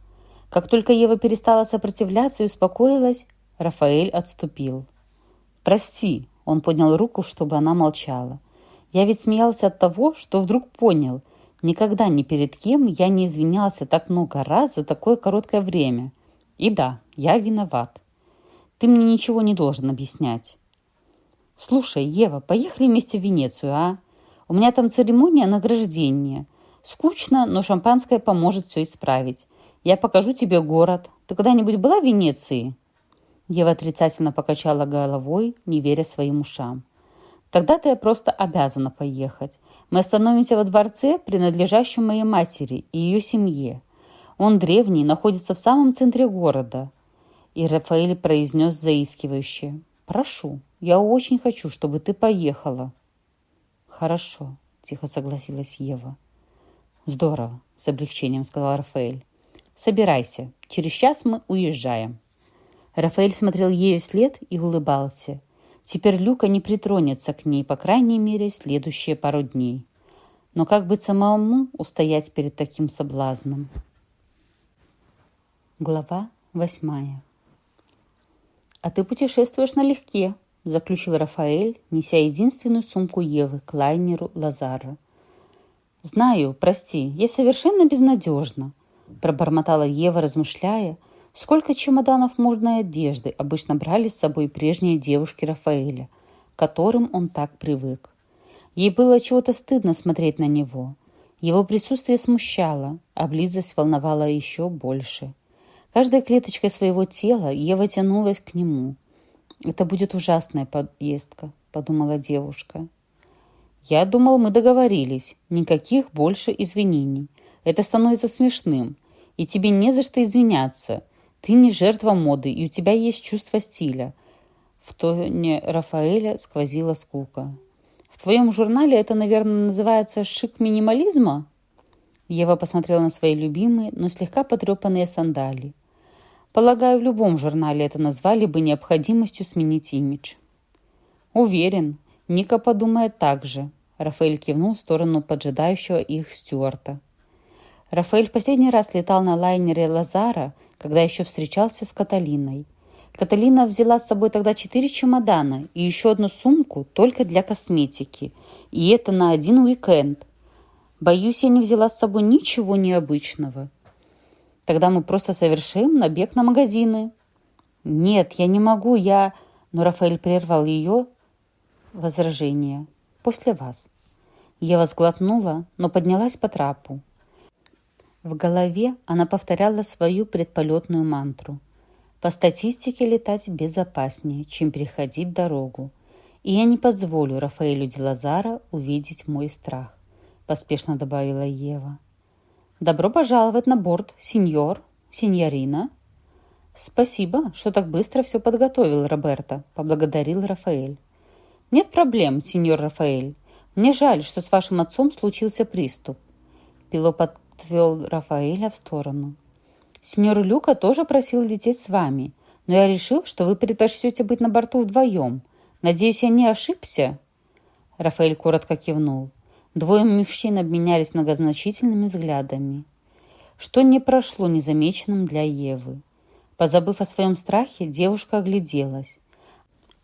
Speaker 1: Как только Ева перестала сопротивляться и успокоилась, Рафаэль отступил. «Прости», — он поднял руку, чтобы она молчала. Я ведь смеялся от того, что вдруг понял. Никогда ни перед кем я не извинялся так много раз за такое короткое время. И да, я виноват. Ты мне ничего не должен объяснять. Слушай, Ева, поехали вместе в Венецию, а? У меня там церемония награждения. Скучно, но шампанское поможет все исправить. Я покажу тебе город. Ты когда-нибудь была в Венеции?» Ева отрицательно покачала головой, не веря своим ушам. Тогда-то я просто обязана поехать. Мы остановимся во дворце, принадлежащем моей матери и ее семье. Он древний, находится в самом центре города. И Рафаэль произнес заискивающе. «Прошу, я очень хочу, чтобы ты поехала». «Хорошо», — тихо согласилась Ева. «Здорово», — с облегчением сказал Рафаэль. «Собирайся, через час мы уезжаем». Рафаэль смотрел ей вслед и улыбался. Теперь Люка не притронется к ней, по крайней мере, следующие пару дней. Но как бы самому устоять перед таким соблазном? Глава восьмая. «А ты путешествуешь налегке», — заключил Рафаэль, неся единственную сумку Евы к лайнеру Лазара. «Знаю, прости, я совершенно безнадежна», — пробормотала Ева, размышляя, сколько чемоданов модной одежды обычно брали с собой прежние девушки Рафаэля, к которым он так привык. Ей было чего-то стыдно смотреть на него. Его присутствие смущало, а близость волновала еще больше. Каждой клеточкой своего тела Ева тянулась к нему. «Это будет ужасная поездка», — подумала девушка. «Я думал, мы договорились. Никаких больше извинений. Это становится смешным. И тебе не за что извиняться. Ты не жертва моды, и у тебя есть чувство стиля». В тоне Рафаэля сквозила скука. В твоем журнале это, наверное, называется шик минимализма?» Ева посмотрела на свои любимые, но слегка потрепанные сандали. Полагаю, в любом журнале это назвали бы необходимостью сменить имидж. Уверен, Ника подумает так же. Рафаэль кивнул в сторону поджидающего их Стюарта. Рафаэль в последний раз летал на лайнере Лазара, когда еще встречался с Каталиной – Каталина взяла с собой тогда четыре чемодана и еще одну сумку только для косметики. И это на один уикенд. Боюсь, я не взяла с собой ничего необычного. Тогда мы просто совершим набег на магазины. Нет, я не могу, я... Но Рафаэль прервал ее возражение. После вас. Ева сглотнула, но поднялась по трапу. В голове она повторяла свою предполетную мантру – по статистике летать безопаснее, чем переходить дорогу. И я не позволю Рафаэлю Делазара увидеть мой страх, поспешно добавила Ева. Добро пожаловать на борт, сеньор, сеньорина. Спасибо, что так быстро все подготовил, Роберто, поблагодарил Рафаэль. Нет проблем, сеньор Рафаэль. Мне жаль, что с вашим отцом случился приступ. Пилот отвел Рафаэля в сторону. Сеньор Люка тоже просил лететь с вами, но я решил, что вы предпочтете быть на борту вдвоем. Надеюсь, я не ошибся?» Рафаэль коротко кивнул. Двое мужчин обменялись многозначительными взглядами. Что не прошло незамеченным для Евы. Позабыв о своем страхе, девушка огляделась.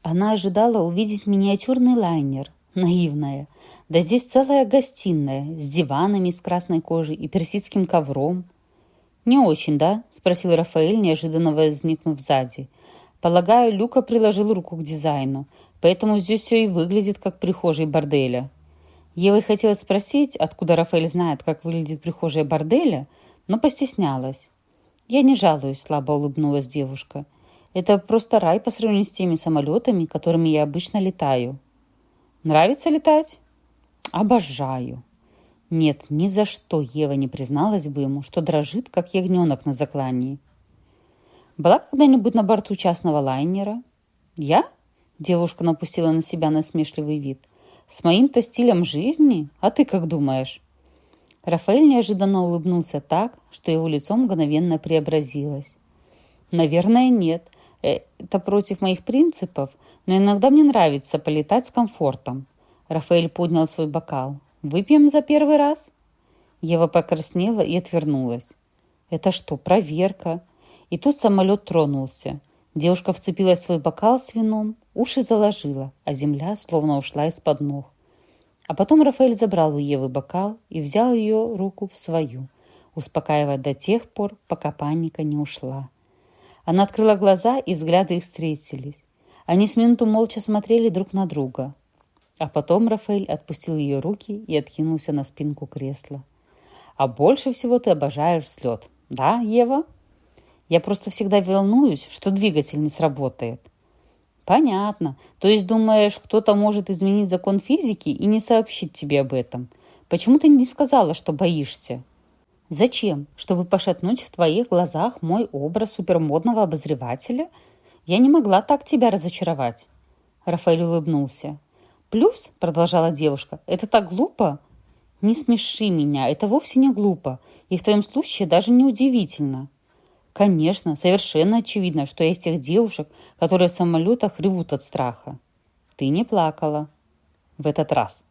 Speaker 1: Она ожидала увидеть миниатюрный лайнер, наивная. Да здесь целая гостиная с диванами из красной кожи и персидским ковром – «Не очень, да?» – спросил Рафаэль, неожиданно возникнув сзади. «Полагаю, Люка приложил руку к дизайну, поэтому здесь все и выглядит как прихожий борделя». Ева хотела спросить, откуда Рафаэль знает, как выглядит прихожая борделя, но постеснялась. «Я не жалуюсь», – слабо улыбнулась девушка. «Это просто рай по сравнению с теми самолетами, которыми я обычно летаю». «Нравится летать?» «Обожаю». Нет, ни за что Ева не призналась бы ему, что дрожит, как ягненок на заклании. «Была когда-нибудь на борту частного лайнера?» «Я?» – девушка напустила на себя насмешливый вид. «С моим-то стилем жизни? А ты как думаешь?» Рафаэль неожиданно улыбнулся так, что его лицо мгновенно преобразилось. «Наверное, нет. Э, это против моих принципов, но иногда мне нравится полетать с комфортом». Рафаэль поднял свой бокал. Выпьем за первый раз?» Ева покраснела и отвернулась. «Это что, проверка?» И тут самолет тронулся. Девушка вцепилась в свой бокал с вином, уши заложила, а земля словно ушла из-под ног. А потом Рафаэль забрал у Евы бокал и взял ее руку в свою, успокаивая до тех пор, пока паника не ушла. Она открыла глаза, и взгляды их встретились. Они с минуту молча смотрели друг на друга. А потом Рафаэль отпустил ее руки и откинулся на спинку кресла. «А больше всего ты обожаешь взлет, да, Ева?» «Я просто всегда волнуюсь, что двигатель не сработает». «Понятно. То есть думаешь, кто-то может изменить закон физики и не сообщить тебе об этом? Почему ты не сказала, что боишься?» «Зачем? Чтобы пошатнуть в твоих глазах мой образ супермодного обозревателя? Я не могла так тебя разочаровать». Рафаэль улыбнулся. Плюс, продолжала девушка, это так глупо. Не смеши меня, это вовсе не глупо. И в твоем случае даже не удивительно. Конечно, совершенно очевидно, что я из тех девушек, которые в самолетах ревут от страха. ты не плакала. В этот раз.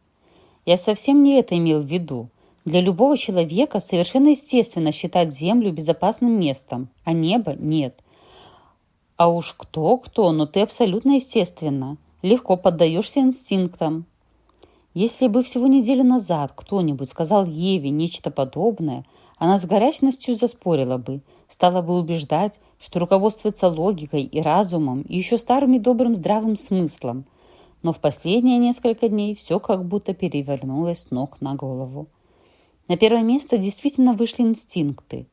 Speaker 1: Я совсем не это имел в виду. Для любого человека совершенно естественно считать Землю безопасным местом, а небо нет. А уж кто-кто, но ты абсолютно естественно. Легко поддаешься инстинктам. Если бы всего неделю назад кто-нибудь сказал Еве нечто подобное, она с горячностью заспорила бы, стала бы убеждать, что руководствуется логикой и разумом, и еще старым и добрым здравым смыслом. Но в последние несколько дней все как будто перевернулось ног на голову. На первое место действительно вышли инстинкты.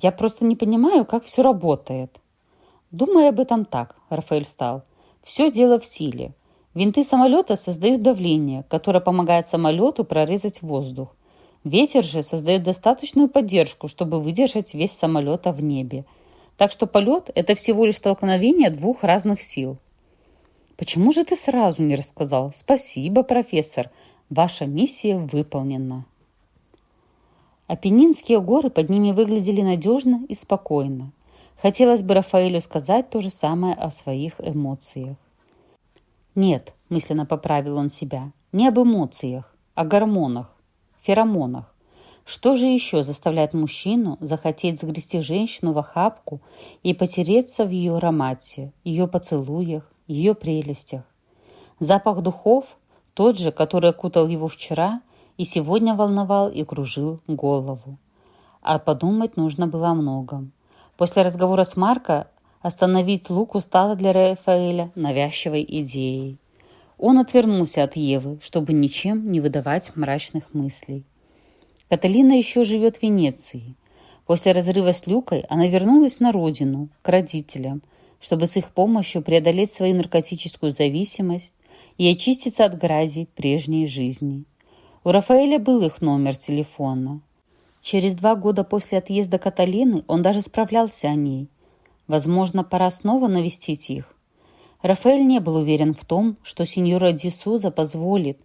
Speaker 1: Я просто не понимаю, как все работает. Думая об этом так, Рафаэль встал. Все дело в силе. Винты самолета создают давление, которое помогает самолету прорезать воздух. Ветер же создает достаточную поддержку, чтобы выдержать весь самолета в небе. Так что полет – это всего лишь столкновение двух разных сил. Почему же ты сразу не рассказал? Спасибо, профессор. Ваша миссия выполнена. Апеннинские горы под ними выглядели надежно и спокойно. Хотелось бы Рафаэлю сказать то же самое о своих эмоциях. «Нет», – мысленно поправил он себя, – «не об эмоциях, о гормонах феромонах. Что же еще заставляет мужчину захотеть загрести женщину в охапку и потереться в ее аромате, ее поцелуях, ее прелестях? Запах духов тот же, который окутал его вчера и сегодня волновал и кружил голову. А подумать нужно было о многом. После разговора с Марко остановить Луку стало для Рафаэля навязчивой идеей. Он отвернулся от Евы, чтобы ничем не выдавать мрачных мыслей. Каталина еще живет в Венеции. После разрыва с Люкой она вернулась на родину, к родителям, чтобы с их помощью преодолеть свою наркотическую зависимость и очиститься от грязи прежней жизни. У Рафаэля был их номер телефона. Через два года после отъезда Каталины он даже справлялся о ней. Возможно, пора снова навестить их. Рафаэль не был уверен в том, что сеньора Дисуза позволит,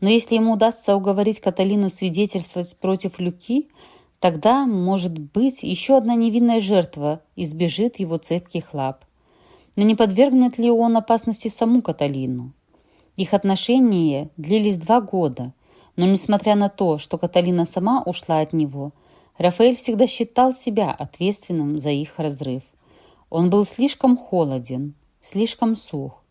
Speaker 1: но если ему удастся уговорить Каталину свидетельствовать против Люки, тогда, может быть, еще одна невинная жертва избежит его цепких лап. Но не подвергнет ли он опасности саму Каталину? Их отношения длились два года, но несмотря на то, что Каталина сама ушла от него, Рафаэль всегда считал себя ответственным за их разрыв. Он был слишком холоден, слишком сух,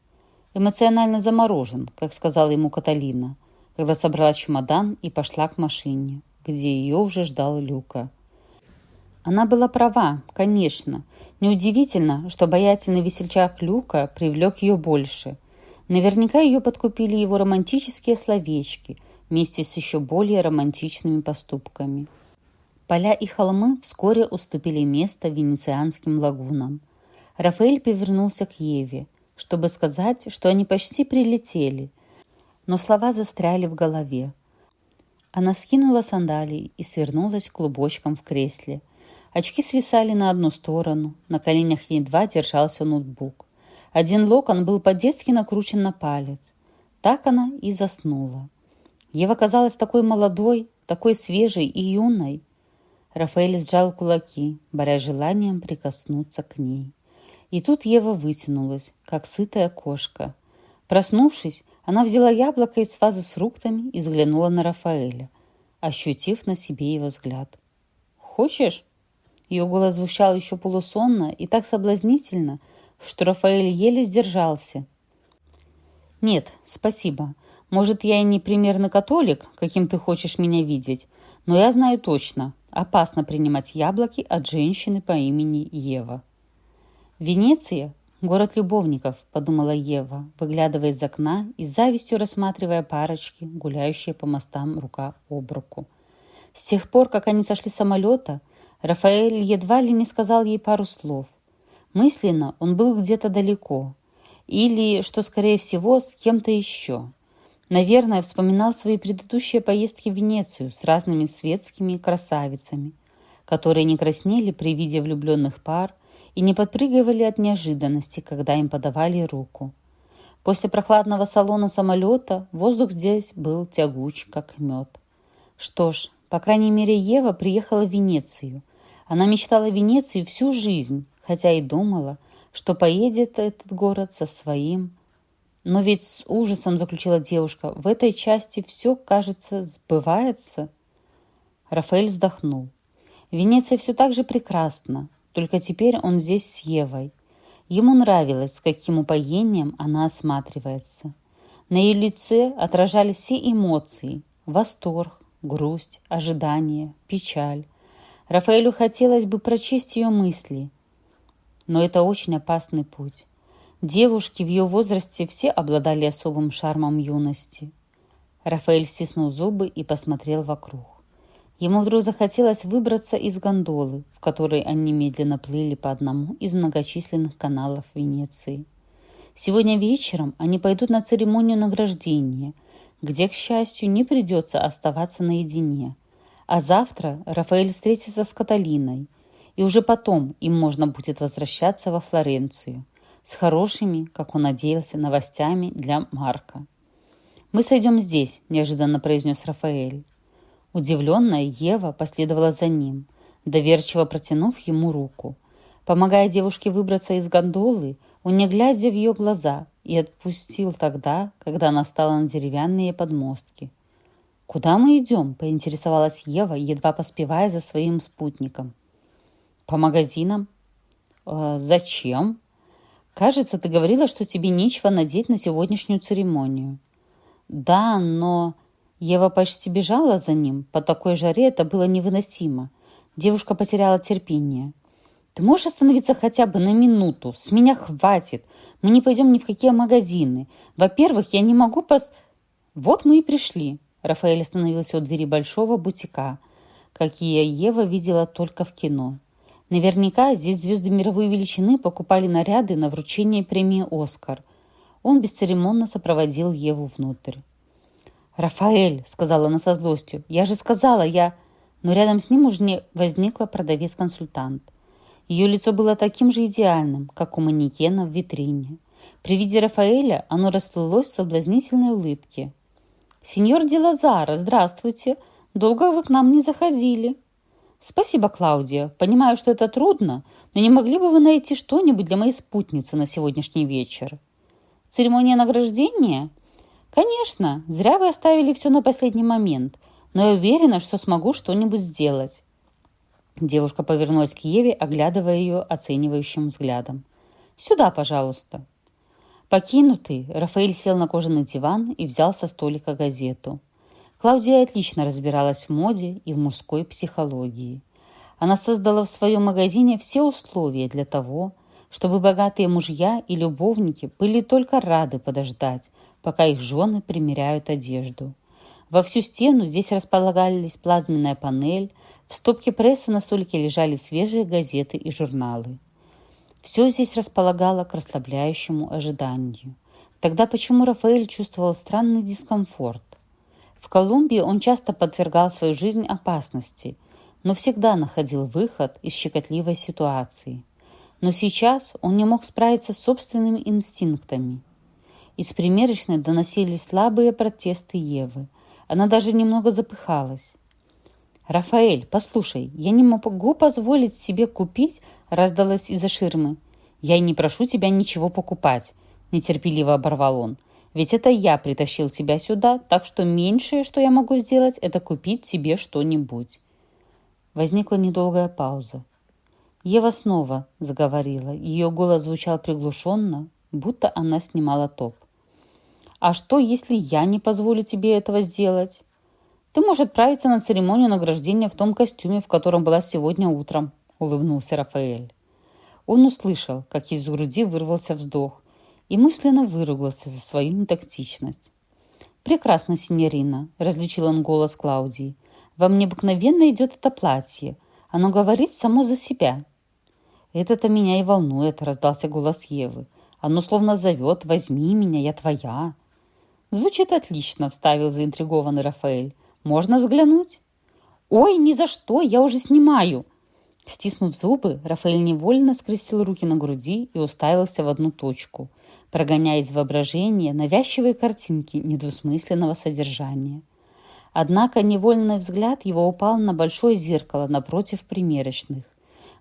Speaker 1: эмоционально заморожен, как сказала ему Каталина, когда собрала чемодан и пошла к машине, где ее уже ждал Люка. Она была права, конечно. Неудивительно, что обаятельный весельчак Люка привлек ее больше. Наверняка ее подкупили его романтические словечки вместе с еще более романтичными поступками. Поля и холмы вскоре уступили место венецианским лагунам – Рафаэль повернулся к Еве, чтобы сказать, что они почти прилетели, но слова застряли в голове. Она скинула сандалии и свернулась клубочком в кресле. Очки свисали на одну сторону, на коленях едва держался ноутбук. Один локон был по-детски накручен на палец. Так она и заснула. Ева казалась такой молодой, такой свежей и юной. Рафаэль сжал кулаки, борясь желанием прикоснуться к ней. И тут Ева вытянулась, как сытая кошка. Проснувшись, она взяла яблоко из вазы с фруктами и взглянула на Рафаэля, ощутив на себе его взгляд. «Хочешь?» Ее голос звучал еще полусонно и так соблазнительно, что Рафаэль еле сдержался. «Нет, спасибо. Может, я и не примерный католик, каким ты хочешь меня видеть, но я знаю точно, опасно принимать яблоки от женщины по имени Ева». «Венеция – город любовников», – подумала Ева, выглядывая из окна и завистью рассматривая парочки, гуляющие по мостам рука об руку. С тех пор, как они сошли с самолета, Рафаэль едва ли не сказал ей пару слов. Мысленно он был где-то далеко. Или, что скорее всего, с кем-то еще. Наверное, вспоминал свои предыдущие поездки в Венецию с разными светскими красавицами, которые не краснели при виде влюбленных пар – и не подпрыгивали от неожиданности, когда им подавали руку. После прохладного салона самолета воздух здесь был тягуч, как мед. Что ж, по крайней мере, Ева приехала в Венецию. Она мечтала о Венеции всю жизнь, хотя и думала, что поедет этот город со своим Но ведь с ужасом заключила девушка, в этой части все, кажется, сбывается. Рафаэль вздохнул. Венеция все так же прекрасна, только теперь он здесь с Евой. Ему нравилось, с каким упоением она осматривается. На ее лице отражались все эмоции – восторг, грусть, ожидание, печаль. Рафаэлю хотелось бы прочесть ее мысли, но это очень опасный путь. Девушки в ее возрасте все обладали особым шармом юности. Рафаэль стиснул зубы и посмотрел вокруг. Ему вдруг захотелось выбраться из гондолы, в которой они медленно плыли по одному из многочисленных каналов Венеции. Сегодня вечером они пойдут на церемонию награждения, где, к счастью, не придется оставаться наедине. А завтра Рафаэль встретится с Каталиной, и уже потом им можно будет возвращаться во Флоренцию с хорошими, как он надеялся, новостями для Марка. «Мы сойдем здесь», – неожиданно произнес Рафаэль. Удивленная Ева последовала за ним, доверчиво протянув ему руку. Помогая девушке выбраться из гондолы, он, не глядя в ее глаза, и отпустил тогда, когда она стала на деревянные подмостки. «Куда мы идем?» – поинтересовалась Ева, едва поспевая за своим спутником. «По магазинам». «Э, «Зачем?» «Кажется, ты говорила, что тебе нечего надеть на сегодняшнюю церемонию». «Да, но...» Ева почти бежала за ним. По такой жаре это было невыносимо. Девушка потеряла терпение. «Ты можешь остановиться хотя бы на минуту? С меня хватит. Мы не пойдем ни в какие магазины. Во-первых, я не могу пос...» «Вот мы и пришли». Рафаэль остановился у двери большого бутика, какие Ева видела только в кино. Наверняка здесь звезды мировой величины покупали наряды на вручение премии «Оскар». Он бесцеремонно сопроводил Еву внутрь. «Рафаэль», — сказала она со злостью, — «я же сказала, я...» Но рядом с ним уже не возникла продавец-консультант. Ее лицо было таким же идеальным, как у манекена в витрине. При виде Рафаэля оно расплылось в соблазнительной улыбке. «Сеньор Делазара, здравствуйте! Долго вы к нам не заходили?» «Спасибо, Клаудия. Понимаю, что это трудно, но не могли бы вы найти что-нибудь для моей спутницы на сегодняшний вечер?» «Церемония награждения?» «Конечно, зря вы оставили все на последний момент, но я уверена, что смогу что-нибудь сделать». Девушка повернулась к Еве, оглядывая ее оценивающим взглядом. «Сюда, пожалуйста». Покинутый, Рафаэль сел на кожаный диван и взял со столика газету. Клаудия отлично разбиралась в моде и в мужской психологии. Она создала в своем магазине все условия для того, чтобы богатые мужья и любовники были только рады подождать, пока их жены примеряют одежду. Во всю стену здесь располагались плазменная панель, в стопке прессы на столике лежали свежие газеты и журналы. Все здесь располагало к расслабляющему ожиданию. Тогда почему Рафаэль чувствовал странный дискомфорт? В Колумбии он часто подвергал свою жизнь опасности, но всегда находил выход из щекотливой ситуации. Но сейчас он не мог справиться с собственными инстинктами – из примерочной доносились слабые протесты Евы. Она даже немного запыхалась. «Рафаэль, послушай, я не могу позволить себе купить», раздалась из-за ширмы. «Я и не прошу тебя ничего покупать», нетерпеливо оборвал он. «Ведь это я притащил тебя сюда, так что меньшее, что я могу сделать, это купить тебе что-нибудь». Возникла недолгая пауза. Ева снова заговорила. Ее голос звучал приглушенно, будто она снимала топ. А что, если я не позволю тебе этого сделать? Ты можешь отправиться на церемонию награждения в том костюме, в котором была сегодня утром, улыбнулся Рафаэль. Он услышал, как из груди вырвался вздох, и мысленно выругался за свою нетактичность. «Прекрасно, синьорина», — различил он голос Клаудии. «Вам необыкновенно идет это платье. Оно говорит само за себя». «Это-то меня и волнует», — раздался голос Евы. «Оно словно зовет «Возьми меня, я твоя». «Звучит отлично», — вставил заинтригованный Рафаэль. «Можно взглянуть?» «Ой, ни за что, я уже снимаю!» Стиснув зубы, Рафаэль невольно скрестил руки на груди и уставился в одну точку, прогоняя из воображения навязчивые картинки недвусмысленного содержания. Однако невольный взгляд его упал на большое зеркало напротив примерочных.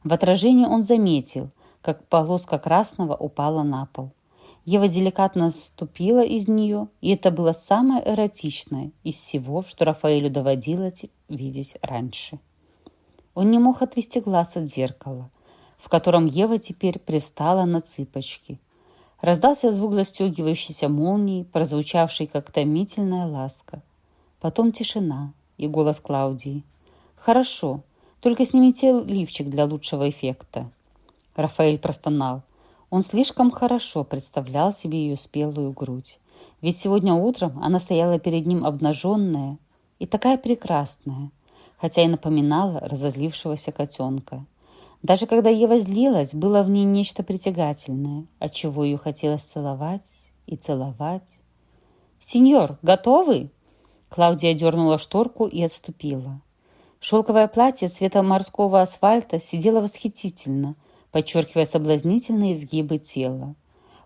Speaker 1: В отражении он заметил, как полоска красного упала на пол. Ева деликатно ступила из нее, и это было самое эротичное из всего, что Рафаэлю доводилось видеть раньше. Он не мог отвести глаз от зеркала, в котором Ева теперь привстала на цыпочки. Раздался звук застегивающейся молнии, прозвучавший как томительная ласка. Потом тишина и голос Клаудии. «Хорошо, только снимите лифчик для лучшего эффекта». Рафаэль простонал – он слишком хорошо представлял себе ее спелую грудь. Ведь сегодня утром она стояла перед ним обнаженная и такая прекрасная, хотя и напоминала разозлившегося котенка. Даже когда Ева злилась, было в ней нечто притягательное, от чего ее хотелось целовать и целовать. «Сеньор, готовы?» Клаудия дернула шторку и отступила. Шелковое платье цвета морского асфальта сидело восхитительно, подчеркивая соблазнительные изгибы тела.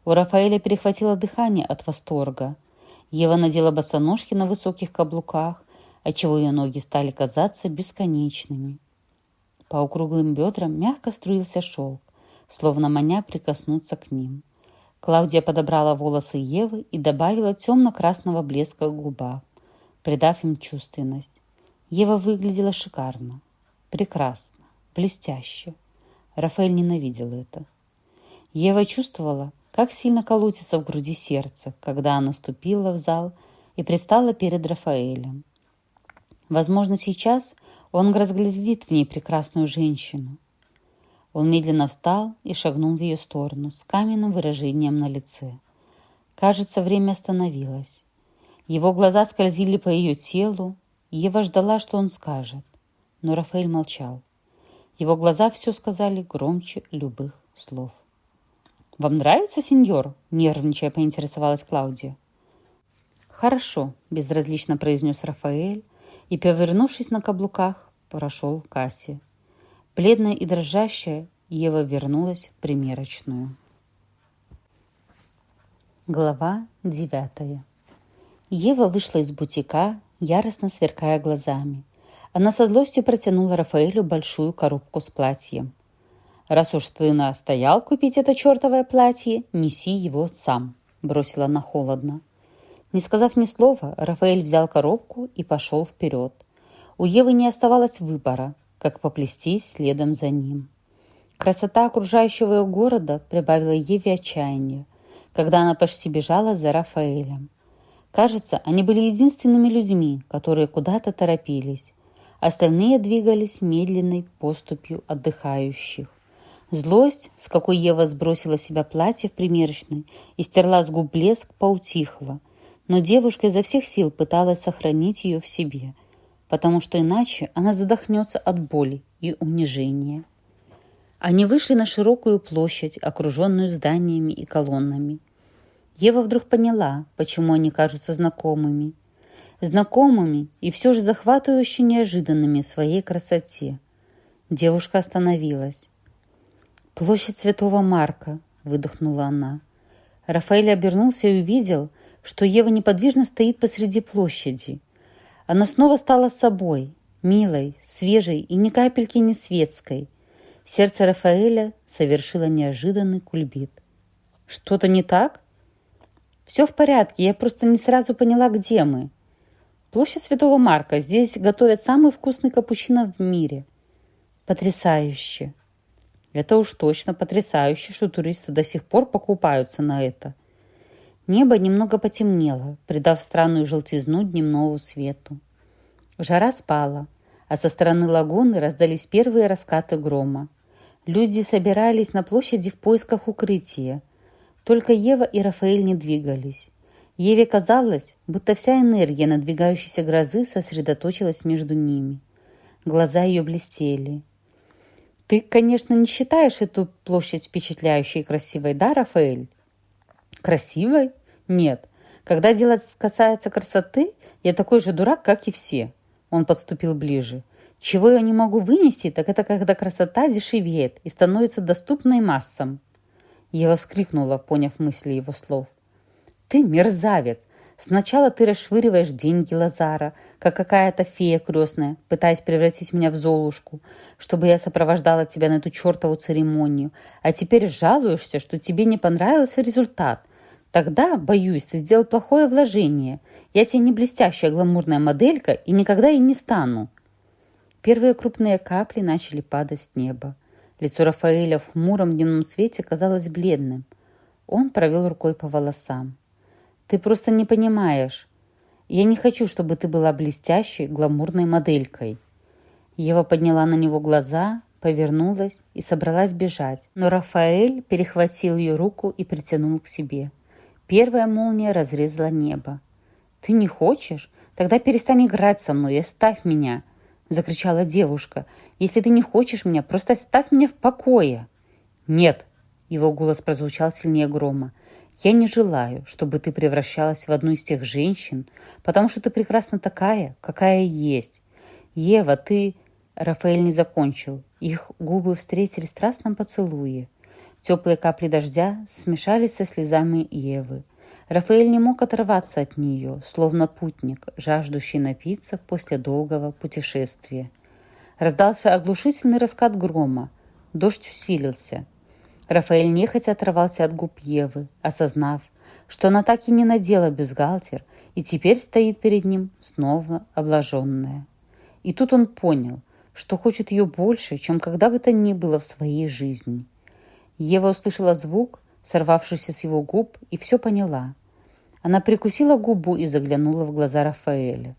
Speaker 1: У Рафаэля перехватило дыхание от восторга. Ева надела босоножки на высоких каблуках, отчего ее ноги стали казаться бесконечными. По округлым бедрам мягко струился шелк, словно маня прикоснуться к ним. Клаудия подобрала волосы Евы и добавила темно-красного блеска к губам, придав им чувственность. Ева выглядела шикарно, прекрасно, блестяще. Рафаэль ненавидел это. Ева чувствовала, как сильно колотится в груди сердце, когда она ступила в зал и пристала перед Рафаэлем. Возможно, сейчас он разглядит в ней прекрасную женщину. Он медленно встал и шагнул в ее сторону с каменным выражением на лице. Кажется, время остановилось. Его глаза скользили по ее телу, Ева ждала, что он скажет. Но Рафаэль молчал. Его глаза все сказали громче любых слов. «Вам нравится, сеньор?» – нервничая поинтересовалась Клаудия. «Хорошо», – безразлично произнес Рафаэль и, повернувшись на каблуках, прошел к кассе. Бледная и дрожащая, Ева вернулась в примерочную. Глава девятая. Ева вышла из бутика, яростно сверкая глазами. Она со злостью протянула Рафаэлю большую коробку с платьем. «Раз уж ты настоял купить это чертовое платье, неси его сам», — бросила она холодно. Не сказав ни слова, Рафаэль взял коробку и пошел вперед. У Евы не оставалось выбора, как поплестись следом за ним. Красота окружающего ее города прибавила Еве отчаяние, когда она почти бежала за Рафаэлем. Кажется, они были единственными людьми, которые куда-то торопились. Остальные двигались медленной поступью отдыхающих. Злость, с какой Ева сбросила себя платье в примерочной и стерла с губ блеск, поутихла. Но девушка изо всех сил пыталась сохранить ее в себе, потому что иначе она задохнется от боли и унижения. Они вышли на широкую площадь, окруженную зданиями и колоннами. Ева вдруг поняла, почему они кажутся знакомыми – знакомыми и все же захватывающе неожиданными в своей красоте. Девушка остановилась. «Площадь Святого Марка», — выдохнула она. Рафаэль обернулся и увидел, что Ева неподвижно стоит посреди площади. Она снова стала собой, милой, свежей и ни капельки не светской. Сердце Рафаэля совершило неожиданный кульбит. «Что-то не так?» «Все в порядке, я просто не сразу поняла, где мы», Площадь Святого Марка. Здесь готовят самый вкусный капучино в мире. Потрясающе. Это уж точно потрясающе, что туристы до сих пор покупаются на это. Небо немного потемнело, придав странную желтизну дневному свету. Жара спала, а со стороны лагуны раздались первые раскаты грома. Люди собирались на площади в поисках укрытия. Только Ева и Рафаэль не двигались. Еве казалось, будто вся энергия надвигающейся грозы сосредоточилась между ними. Глаза ее блестели. «Ты, конечно, не считаешь эту площадь впечатляющей и красивой, да, Рафаэль?» «Красивой? Нет. Когда дело касается красоты, я такой же дурак, как и все». Он подступил ближе. «Чего я не могу вынести, так это когда красота дешевеет и становится доступной массам». Ева вскрикнула, поняв мысли его слов. «Ты мерзавец! Сначала ты расшвыриваешь деньги Лазара, как какая-то фея крестная, пытаясь превратить меня в Золушку, чтобы я сопровождала тебя на эту чертову церемонию. А теперь жалуешься, что тебе не понравился результат. Тогда, боюсь, ты сделал плохое вложение. Я тебе не блестящая гламурная моделька и никогда и не стану». Первые крупные капли начали падать с неба. Лицо Рафаэля в хмуром дневном свете казалось бледным. Он провел рукой по волосам. «Ты просто не понимаешь. Я не хочу, чтобы ты была блестящей, гламурной моделькой». Ева подняла на него глаза, повернулась и собралась бежать, но Рафаэль перехватил ее руку и притянул к себе. Первая молния разрезала небо. «Ты не хочешь? Тогда перестань играть со мной и оставь меня!» — закричала девушка. «Если ты не хочешь меня, просто оставь меня в покое!» «Нет!» — его голос прозвучал сильнее грома. «Я не желаю, чтобы ты превращалась в одну из тех женщин, потому что ты прекрасна такая, какая есть. Ева, ты...» Рафаэль не закончил. Их губы встретились в страстном поцелуе. Теплые капли дождя смешались со слезами Евы. Рафаэль не мог оторваться от нее, словно путник, жаждущий напиться после долгого путешествия. Раздался оглушительный раскат грома. Дождь усилился. Рафаэль нехотя оторвался от губ Евы, осознав, что она так и не надела бюстгальтер и теперь стоит перед ним снова обложенная. И тут он понял, что хочет ее больше, чем когда бы то ни было в своей жизни – Ева услышала звук, сорвавшийся с его губ, и все поняла. Она прикусила губу и заглянула в глаза Рафаэля.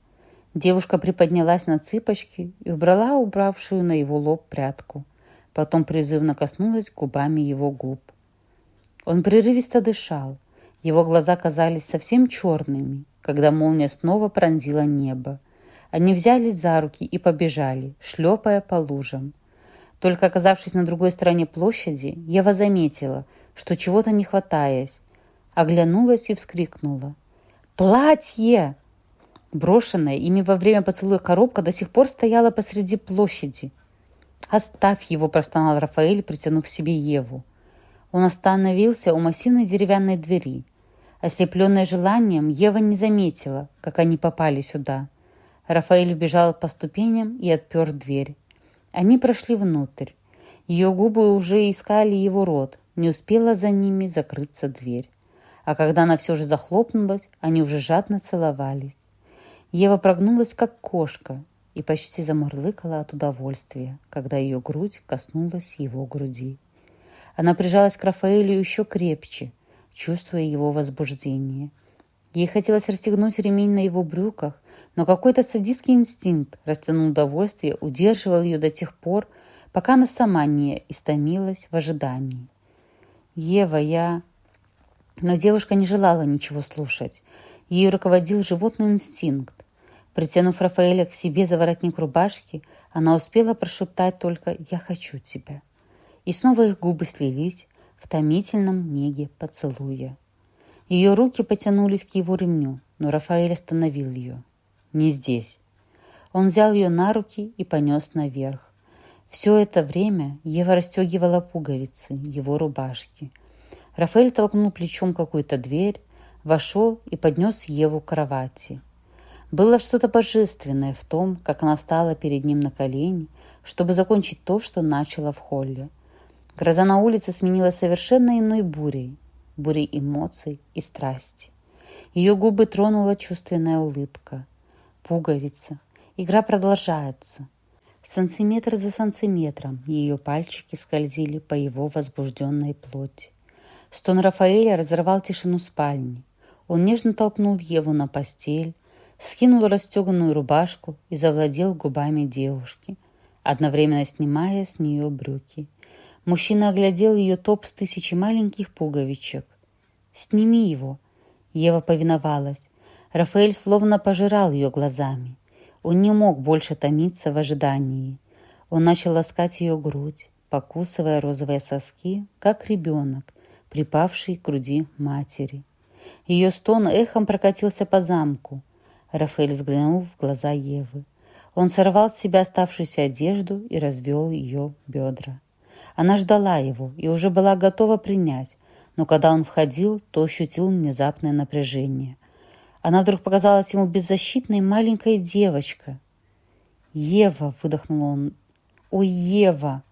Speaker 1: Девушка приподнялась на цыпочки и убрала убравшую на его лоб прядку. Потом призывно коснулась губами его губ. Он прерывисто дышал. Его глаза казались совсем черными, когда молния снова пронзила небо. Они взялись за руки и побежали, шлепая по лужам. Только оказавшись на другой стороне площади, Ева заметила, что чего-то не хватаясь, оглянулась и вскрикнула. «Платье!» Брошенная ими во время поцелуя коробка до сих пор стояла посреди площади. «Оставь его!» – простонал Рафаэль, притянув себе Еву. Он остановился у массивной деревянной двери. Ослепленная желанием, Ева не заметила, как они попали сюда. Рафаэль убежал по ступеням и отпер дверь. Они прошли внутрь. Ее губы уже искали его рот. Не успела за ними закрыться дверь. А когда она все же захлопнулась, они уже жадно целовались. Ева прогнулась, как кошка, и почти замурлыкала от удовольствия, когда ее грудь коснулась его груди. Она прижалась к Рафаэлю еще крепче, чувствуя его возбуждение. Ей хотелось расстегнуть ремень на его брюках, но какой-то садистский инстинкт, растянул удовольствие, удерживал ее до тех пор, пока она сама не истомилась в ожидании. «Ева, я...» Но девушка не желала ничего слушать. Ее руководил животный инстинкт. Притянув Рафаэля к себе за воротник рубашки, она успела прошептать только «Я хочу тебя». И снова их губы слились в томительном неге поцелуя. Ее руки потянулись к его ремню, но Рафаэль остановил ее. Не здесь. Он взял ее на руки и понес наверх. Все это время Ева расстегивала пуговицы его рубашки. Рафаэль толкнул плечом какую-то дверь, вошел и поднес Еву к кровати. Было что-то божественное в том, как она встала перед ним на колени, чтобы закончить то, что начала в холле. Гроза на улице сменилась совершенно иной бурей, бурей эмоций и страсти. Ее губы тронула чувственная улыбка пуговица. Игра продолжается. Сантиметр за сантиметром ее пальчики скользили по его возбужденной плоти. Стон Рафаэля разорвал тишину спальни. Он нежно толкнул Еву на постель, скинул расстеганную рубашку и завладел губами девушки, одновременно снимая с нее брюки. Мужчина оглядел ее топ с тысячи маленьких пуговичек. «Сними его!» Ева повиновалась. Рафаэль словно пожирал ее глазами. Он не мог больше томиться в ожидании. Он начал ласкать ее грудь, покусывая розовые соски, как ребенок, припавший к груди матери. Ее стон эхом прокатился по замку. Рафаэль взглянул в глаза Евы. Он сорвал с себя оставшуюся одежду и развел ее бедра. Она ждала его и уже была готова принять, но когда он входил, то ощутил внезапное напряжение. Она вдруг показалась ему беззащитной маленькой девочкой. «Ева!» — выдохнул он. «О, Ева!»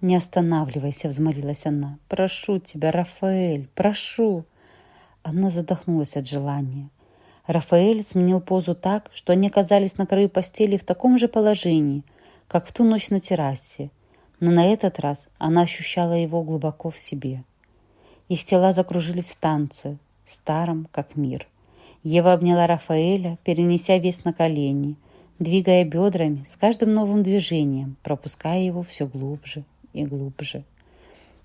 Speaker 1: «Не останавливайся!» — взмолилась она. «Прошу тебя, Рафаэль, прошу!» Она задохнулась от желания. Рафаэль сменил позу так, что они оказались на краю постели в таком же положении, как в ту ночь на террасе, но на этот раз она ощущала его глубоко в себе. Их тела закружились в танце, старом, как мир. Ева обняла Рафаэля, перенеся вес на колени, двигая бедрами с каждым новым движением, пропуская его все глубже и глубже.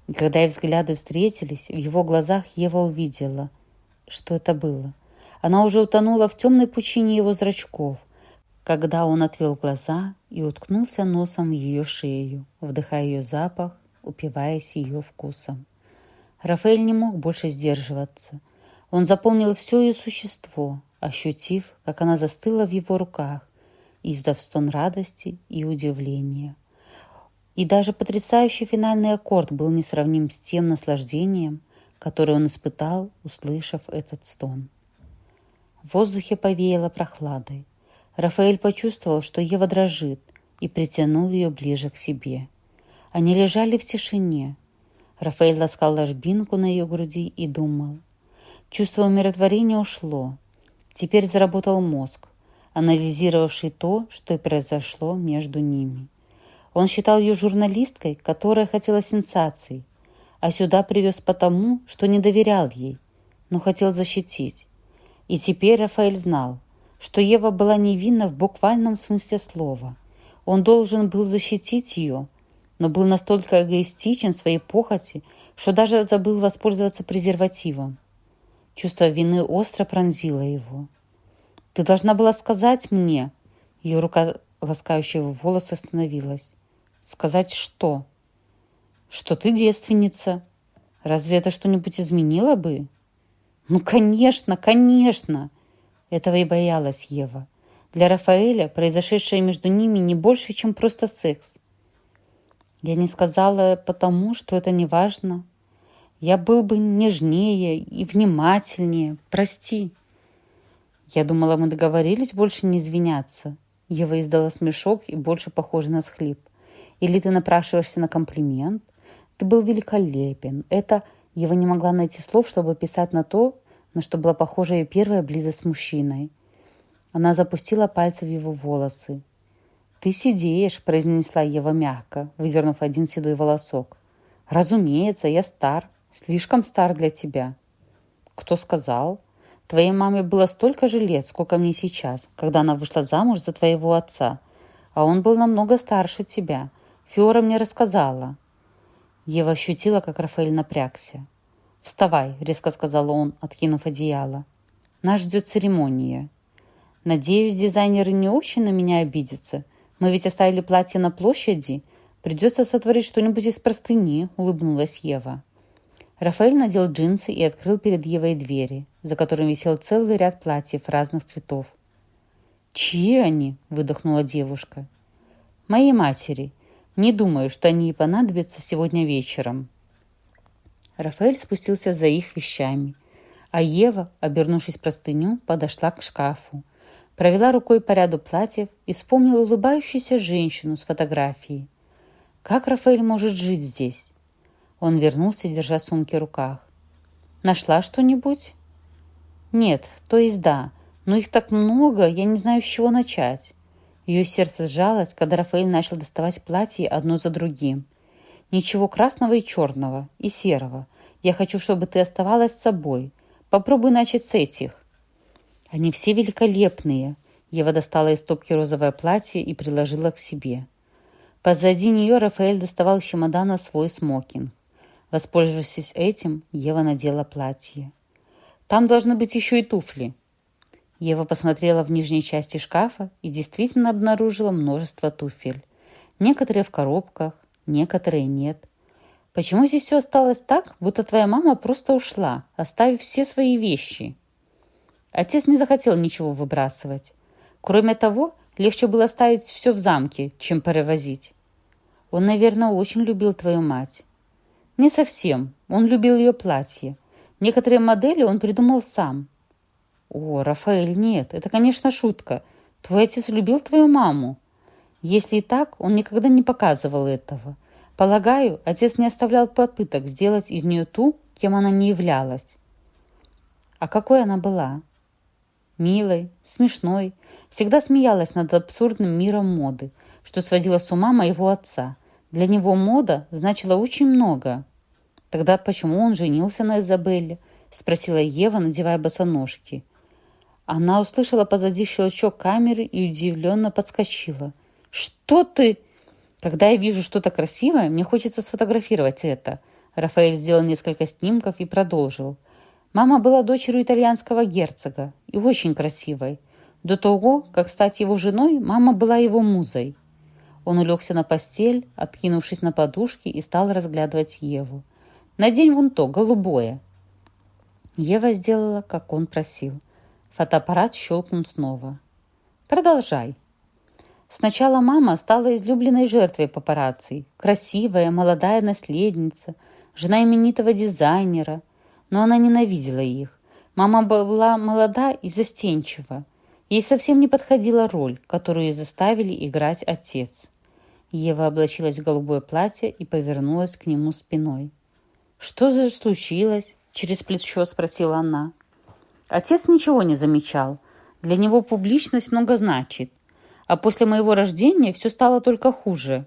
Speaker 1: И когда их взгляды встретились, в его глазах Ева увидела, что это было. Она уже утонула в темной пучине его зрачков, когда он отвел глаза и уткнулся носом в ее шею, вдыхая ее запах, упиваясь ее вкусом. Рафаэль не мог больше сдерживаться. Он заполнил все ее существо, ощутив, как она застыла в его руках, издав стон радости и удивления. И даже потрясающий финальный аккорд был несравним с тем наслаждением, которое он испытал, услышав этот стон. В воздухе повеяло прохладой. Рафаэль почувствовал, что Ева дрожит, и притянул ее ближе к себе. Они лежали в тишине. Рафаэль ласкал ложбинку на ее груди и думал. Чувство умиротворения ушло. Теперь заработал мозг, анализировавший то, что произошло между ними. Он считал ее журналисткой, которая хотела сенсаций, а сюда привез потому, что не доверял ей, но хотел защитить. И теперь Рафаэль знал, что Ева была невинна в буквальном смысле слова. Он должен был защитить ее, но был настолько эгоистичен своей похоти, что даже забыл воспользоваться презервативом. Чувство вины остро пронзило его. «Ты должна была сказать мне...» Ее рука, ласкающая в волосы, остановилась. «Сказать что?» «Что ты девственница. Разве это что-нибудь изменило бы?» «Ну, конечно, конечно!» Этого и боялась Ева. Для Рафаэля произошедшее между ними не больше, чем просто секс. Я не сказала потому, что это не важно. Я был бы нежнее и внимательнее. Прости. Я думала, мы договорились больше не извиняться. Ева издала смешок и больше похоже на схлип. Или ты напрашиваешься на комплимент? Ты был великолепен. Это... Ева не могла найти слов, чтобы писать на то, на что была похожа ее первая близость с мужчиной. Она запустила пальцы в его волосы. «Ты сидеешь», — произнесла Ева мягко, выдернув один седой волосок. «Разумеется, я стар, слишком стар для тебя». «Кто сказал?» «Твоей маме было столько же лет, сколько мне сейчас, когда она вышла замуж за твоего отца, а он был намного старше тебя. Фиора мне рассказала». Ева ощутила, как Рафаэль напрягся. «Вставай», — резко сказал он, откинув одеяло. «Нас ждет церемония». «Надеюсь, дизайнеры не очень на меня обидятся. Мы ведь оставили платье на площади. Придется сотворить что-нибудь из простыни», — улыбнулась Ева. Рафаэль надел джинсы и открыл перед Евой двери, за которыми висел целый ряд платьев разных цветов. «Чьи они?» — выдохнула девушка. «Моей матери. Не думаю, что они ей понадобятся сегодня вечером». Рафаэль спустился за их вещами, а Ева, обернувшись простыню, подошла к шкафу, провела рукой по ряду платьев и вспомнила улыбающуюся женщину с фотографией. Как Рафаэль может жить здесь? Он вернулся, держа сумки в руках. «Нашла что-нибудь?» «Нет, то есть да, но их так много, я не знаю, с чего начать». Ее сердце сжалось, когда Рафаэль начал доставать платья одно за другим – Ничего красного и черного, и серого. Я хочу, чтобы ты оставалась собой. Попробуй начать с этих». «Они все великолепные». Ева достала из стопки розовое платье и приложила к себе. Позади нее Рафаэль доставал из чемодана свой смокинг. Воспользовавшись этим, Ева надела платье. «Там должны быть еще и туфли». Ева посмотрела в нижней части шкафа и действительно обнаружила множество туфель. Некоторые в коробках, некоторые нет. Почему здесь все осталось так, будто твоя мама просто ушла, оставив все свои вещи? Отец не захотел ничего выбрасывать. Кроме того, легче было оставить все в замке, чем перевозить. Он, наверное, очень любил твою мать. Не совсем. Он любил ее платье. Некоторые модели он придумал сам. О, Рафаэль, нет, это, конечно, шутка. Твой отец любил твою маму. Если и так, он никогда не показывал этого. Полагаю, отец не оставлял попыток сделать из нее ту, кем она не являлась. А какой она была? Милой, смешной, всегда смеялась над абсурдным миром моды, что сводила с ума моего отца. Для него мода значила очень много. Тогда почему он женился на Изабелле? Спросила Ева, надевая босоножки. Она услышала позади щелчок камеры и удивленно подскочила. «Что ты?» «Когда я вижу что-то красивое, мне хочется сфотографировать это». Рафаэль сделал несколько снимков и продолжил. Мама была дочерью итальянского герцога и очень красивой. До того, как стать его женой, мама была его музой. Он улегся на постель, откинувшись на подушки, и стал разглядывать Еву. «Надень вон то, голубое». Ева сделала, как он просил. Фотоаппарат щелкнул снова. «Продолжай». Сначала мама стала излюбленной жертвой папарацци. Красивая, молодая наследница, жена именитого дизайнера – но она ненавидела их. Мама была молода и застенчива. Ей совсем не подходила роль, которую заставили играть отец. Ева облачилась в голубое платье и повернулась к нему спиной. «Что же случилось?» – через плечо спросила она. Отец ничего не замечал. Для него публичность много значит. А после моего рождения все стало только хуже.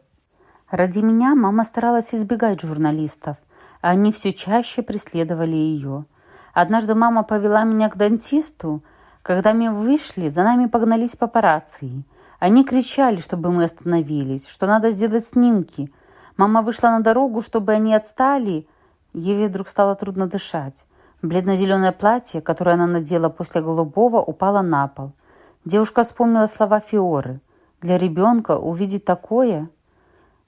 Speaker 1: Ради меня мама старалась избегать журналистов – они все чаще преследовали ее. Однажды мама повела меня к дантисту. Когда мы вышли, за нами погнались папарацци. Они кричали, чтобы мы остановились, что надо сделать снимки. Мама вышла на дорогу, чтобы они отстали. Еве вдруг стало трудно дышать. Бледно-зеленое платье, которое она надела после голубого, упало на пол. Девушка вспомнила слова Фиоры. Для ребенка увидеть такое...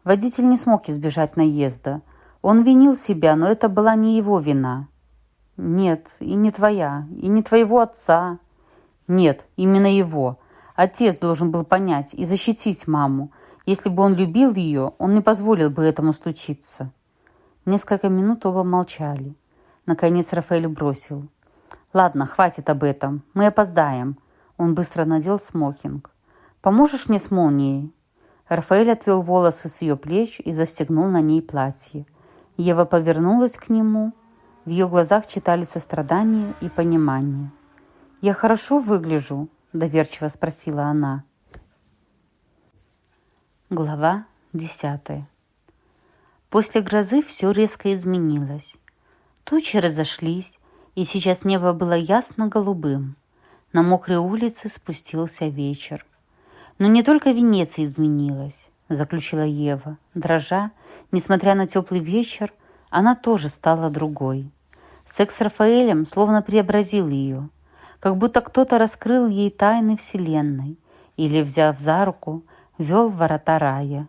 Speaker 1: Водитель не смог избежать наезда. Он винил себя, но это была не его вина. Нет, и не твоя, и не твоего отца. Нет, именно его. Отец должен был понять и защитить маму. Если бы он любил ее, он не позволил бы этому случиться. Несколько минут оба молчали. Наконец Рафаэль бросил. «Ладно, хватит об этом. Мы опоздаем». Он быстро надел смокинг. «Поможешь мне с молнией?» Рафаэль отвел волосы с ее плеч и застегнул на ней платье. Ева повернулась к нему. В ее глазах читали сострадание и понимание. «Я хорошо выгляжу?» – доверчиво спросила она. Глава десятая. После грозы все резко изменилось. Тучи разошлись, и сейчас небо было ясно-голубым. На мокрой улице спустился вечер. Но не только Венеция изменилась, заключила Ева, дрожа Несмотря на теплый вечер, она тоже стала другой. Секс с Рафаэлем словно преобразил ее, как будто кто-то раскрыл ей тайны Вселенной или, взяв за руку, вел ворота рая.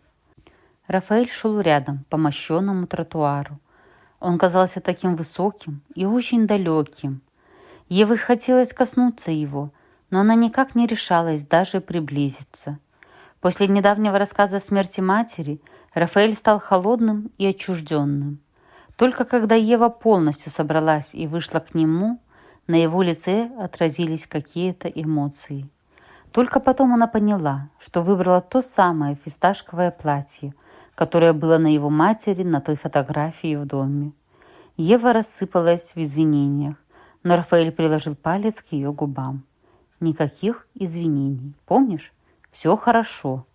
Speaker 1: Рафаэль шел рядом по мощенному тротуару. Он казался таким высоким и очень далеким. Еве хотелось коснуться его, но она никак не решалась даже приблизиться. После недавнего рассказа о смерти матери – Рафаэль стал холодным и отчужденным. Только когда Ева полностью собралась и вышла к нему, на его лице отразились какие-то эмоции. Только потом она поняла, что выбрала то самое фисташковое платье, которое было на его матери на той фотографии в доме. Ева рассыпалась в извинениях, но Рафаэль приложил палец к ее губам. «Никаких извинений, помнишь? Все хорошо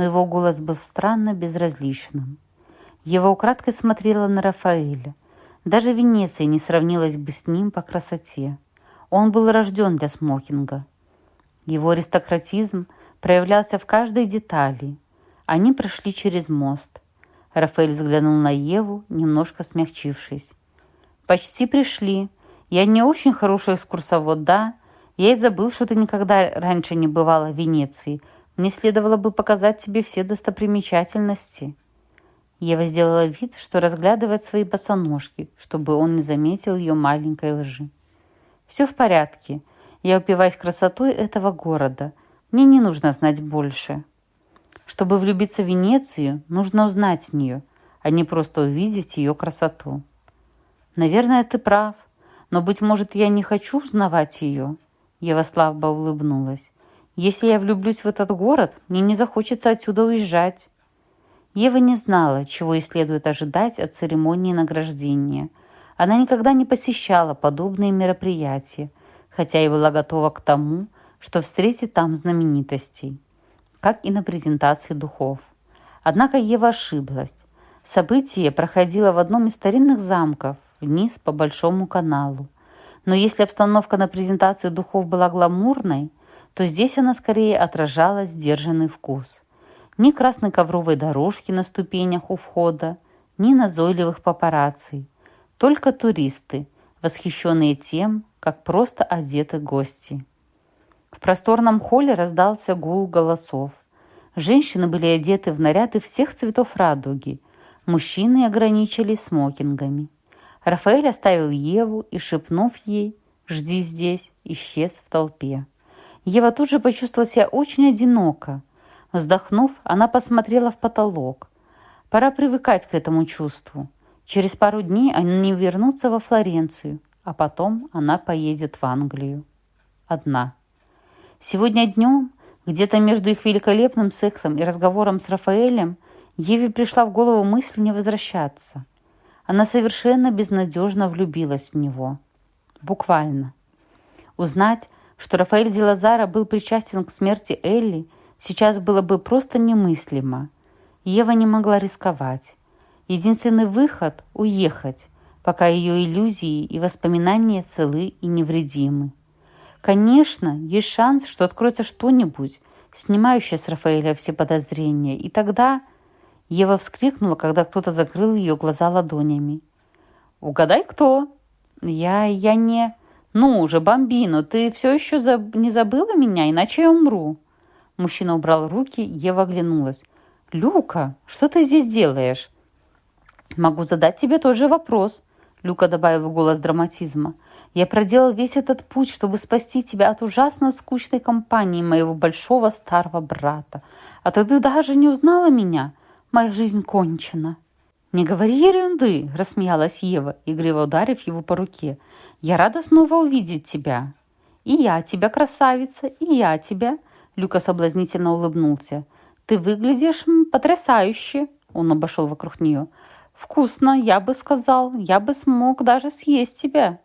Speaker 1: но его голос был странно безразличным. Ева украдкой смотрела на Рафаэля. Даже Венеция не сравнилась бы с ним по красоте. Он был рожден для смокинга. Его аристократизм проявлялся в каждой детали. Они прошли через мост. Рафаэль взглянул на Еву, немножко смягчившись. «Почти пришли. Я не очень хороший экскурсовод, да? Я и забыл, что ты никогда раньше не бывала в Венеции, мне следовало бы показать тебе все достопримечательности». Ева сделала вид, что разглядывает свои босоножки, чтобы он не заметил ее маленькой лжи. «Все в порядке. Я упиваюсь красотой этого города. Мне не нужно знать больше. Чтобы влюбиться в Венецию, нужно узнать нее, а не просто увидеть ее красоту. Наверное, ты прав, но, быть может, я не хочу узнавать ее». Ева слабо улыбнулась. Если я влюблюсь в этот город, мне не захочется отсюда уезжать». Ева не знала, чего ей следует ожидать от церемонии награждения. Она никогда не посещала подобные мероприятия, хотя и была готова к тому, что встретит там знаменитостей, как и на презентации духов. Однако Ева ошиблась. Событие проходило в одном из старинных замков, вниз по Большому каналу. Но если обстановка на презентации духов была гламурной, то здесь она скорее отражала сдержанный вкус. Ни красной ковровой дорожки на ступенях у входа, ни назойливых папарацци. Только туристы, восхищенные тем, как просто одеты гости. В просторном холле раздался гул голосов. Женщины были одеты в наряды всех цветов радуги. Мужчины ограничились смокингами. Рафаэль оставил Еву и, шепнув ей «Жди здесь», исчез в толпе. Ева тут же почувствовала себя очень одиноко. Вздохнув, она посмотрела в потолок. Пора привыкать к этому чувству. Через пару дней они вернутся во Флоренцию, а потом она поедет в Англию. Одна. Сегодня днем, где-то между их великолепным сексом и разговором с Рафаэлем, Еве пришла в голову мысль не возвращаться. Она совершенно безнадежно влюбилась в него. Буквально. Узнать, что Рафаэль Дилазара был причастен к смерти Элли, сейчас было бы просто немыслимо. Ева не могла рисковать. Единственный выход – уехать, пока ее иллюзии и воспоминания целы и невредимы. Конечно, есть шанс, что откроется что-нибудь, снимающее с Рафаэля все подозрения, и тогда Ева вскрикнула, когда кто-то закрыл ее глаза ладонями. «Угадай, кто?» «Я... я не...» «Ну уже Бомбино, ты все еще заб... не забыла меня, иначе я умру». Мужчина убрал руки, Ева оглянулась. «Люка, что ты здесь делаешь?» «Могу задать тебе тот же вопрос», — Люка добавил в голос драматизма. «Я проделал весь этот путь, чтобы спасти тебя от ужасно скучной компании моего большого старого брата. А ты даже не узнала меня. Моя жизнь кончена». «Не говори ерунды!» – рассмеялась Ева, игриво ударив его по руке. «Я рада снова увидеть тебя!» «И я тебя, красавица, и я тебя!» Люка соблазнительно улыбнулся. «Ты выглядишь потрясающе!» Он обошел вокруг нее. «Вкусно, я бы сказал. Я бы смог даже съесть тебя!»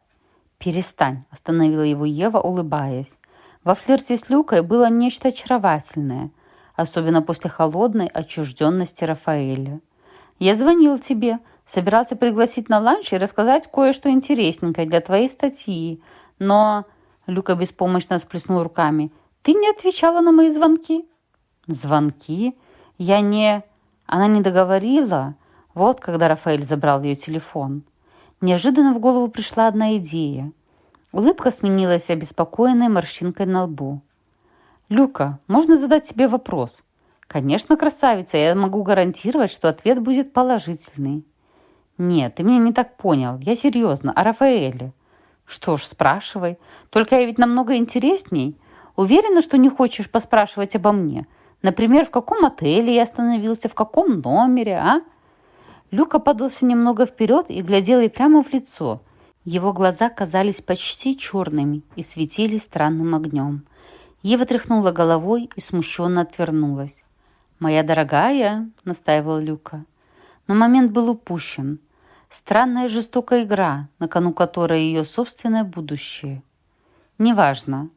Speaker 1: «Перестань!» – остановила его Ева, улыбаясь. Во флирте с Люкой было нечто очаровательное, особенно после холодной отчужденности Рафаэля. Я звонил тебе, собирался пригласить на ланч и рассказать кое-что интересненькое для твоей статьи. Но...» Люка беспомощно всплеснул руками. «Ты не отвечала на мои звонки». «Звонки? Я не...» Она не договорила. Вот когда Рафаэль забрал ее телефон. Неожиданно в голову пришла одна идея. Улыбка сменилась обеспокоенной морщинкой на лбу. «Люка, можно задать тебе вопрос?» «Конечно, красавица, я могу гарантировать, что ответ будет положительный». «Нет, ты меня не так понял. Я серьезно. О Рафаэле». «Что ж, спрашивай. Только я ведь намного интересней. Уверена, что не хочешь поспрашивать обо мне? Например, в каком отеле я остановился, в каком номере, а?» Люка подался немного вперед и глядел ей прямо в лицо. Его глаза казались почти черными и светились странным огнем. Ева тряхнула головой и смущенно отвернулась. «Моя дорогая», — настаивал Люка. Но момент был упущен. Странная жестокая игра, на кону которой ее собственное будущее. Неважно.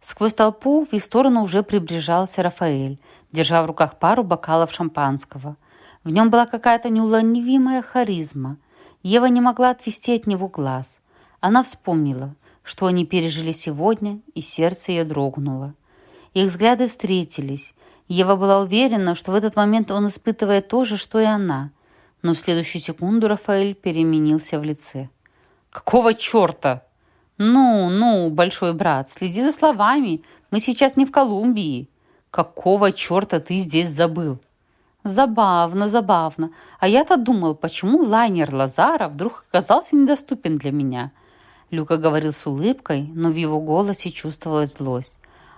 Speaker 1: Сквозь толпу в их сторону уже приближался Рафаэль, держа в руках пару бокалов шампанского. В нем была какая-то неуловимая харизма. Ева не могла отвести от него глаз. Она вспомнила, что они пережили сегодня, и сердце ее дрогнуло. Их взгляды встретились, Ева была уверена, что в этот момент он испытывает то же, что и она. Но в следующую секунду Рафаэль переменился в лице. «Какого черта?» «Ну, ну, большой брат, следи за словами. Мы сейчас не в Колумбии». «Какого черта ты здесь забыл?» «Забавно, забавно. А я-то думал, почему лайнер Лазара вдруг оказался недоступен для меня?» Люка говорил с улыбкой, но в его голосе чувствовалась злость.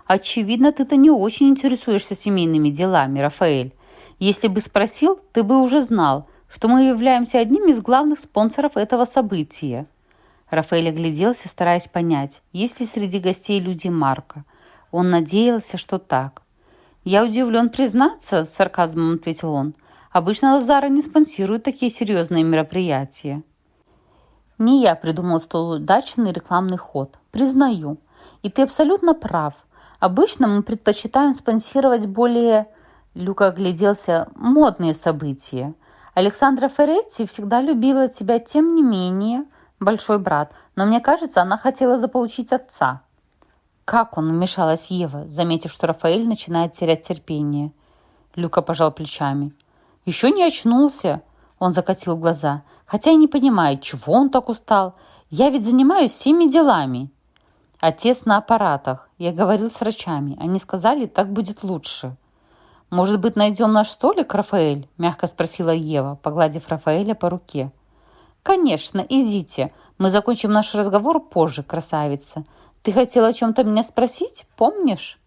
Speaker 1: Очевидно, ты-то не очень интересуешься семейными делами, Рафаэль. Если бы спросил, ты бы уже знал, что мы являемся одним из главных спонсоров этого события. Рафаэль огляделся, стараясь понять, есть ли среди гостей люди Марка. Он надеялся, что так. «Я удивлен признаться», — сарказмом ответил он. «Обычно Лазара не спонсирует такие серьезные мероприятия». Не я придумал столь удачный рекламный ход, признаю. И ты абсолютно прав. Обычно мы предпочитаем спонсировать более, Люка огляделся, модные события. Александра Ферретти всегда любила тебя, тем не менее, большой брат, но мне кажется, она хотела заполучить отца. Как он, вмешалась Ева, заметив, что Рафаэль начинает терять терпение. Люка пожал плечами. Еще не очнулся, он закатил глаза. Хотя и не понимает, чего он так устал. Я ведь занимаюсь всеми делами. Отец на аппаратах. Я говорил с врачами. Они сказали, так будет лучше. «Может быть, найдем наш столик, Рафаэль?» – мягко спросила Ева, погладив Рафаэля по руке. «Конечно, идите. Мы закончим наш разговор позже, красавица. Ты хотела о чем-то меня спросить, помнишь?»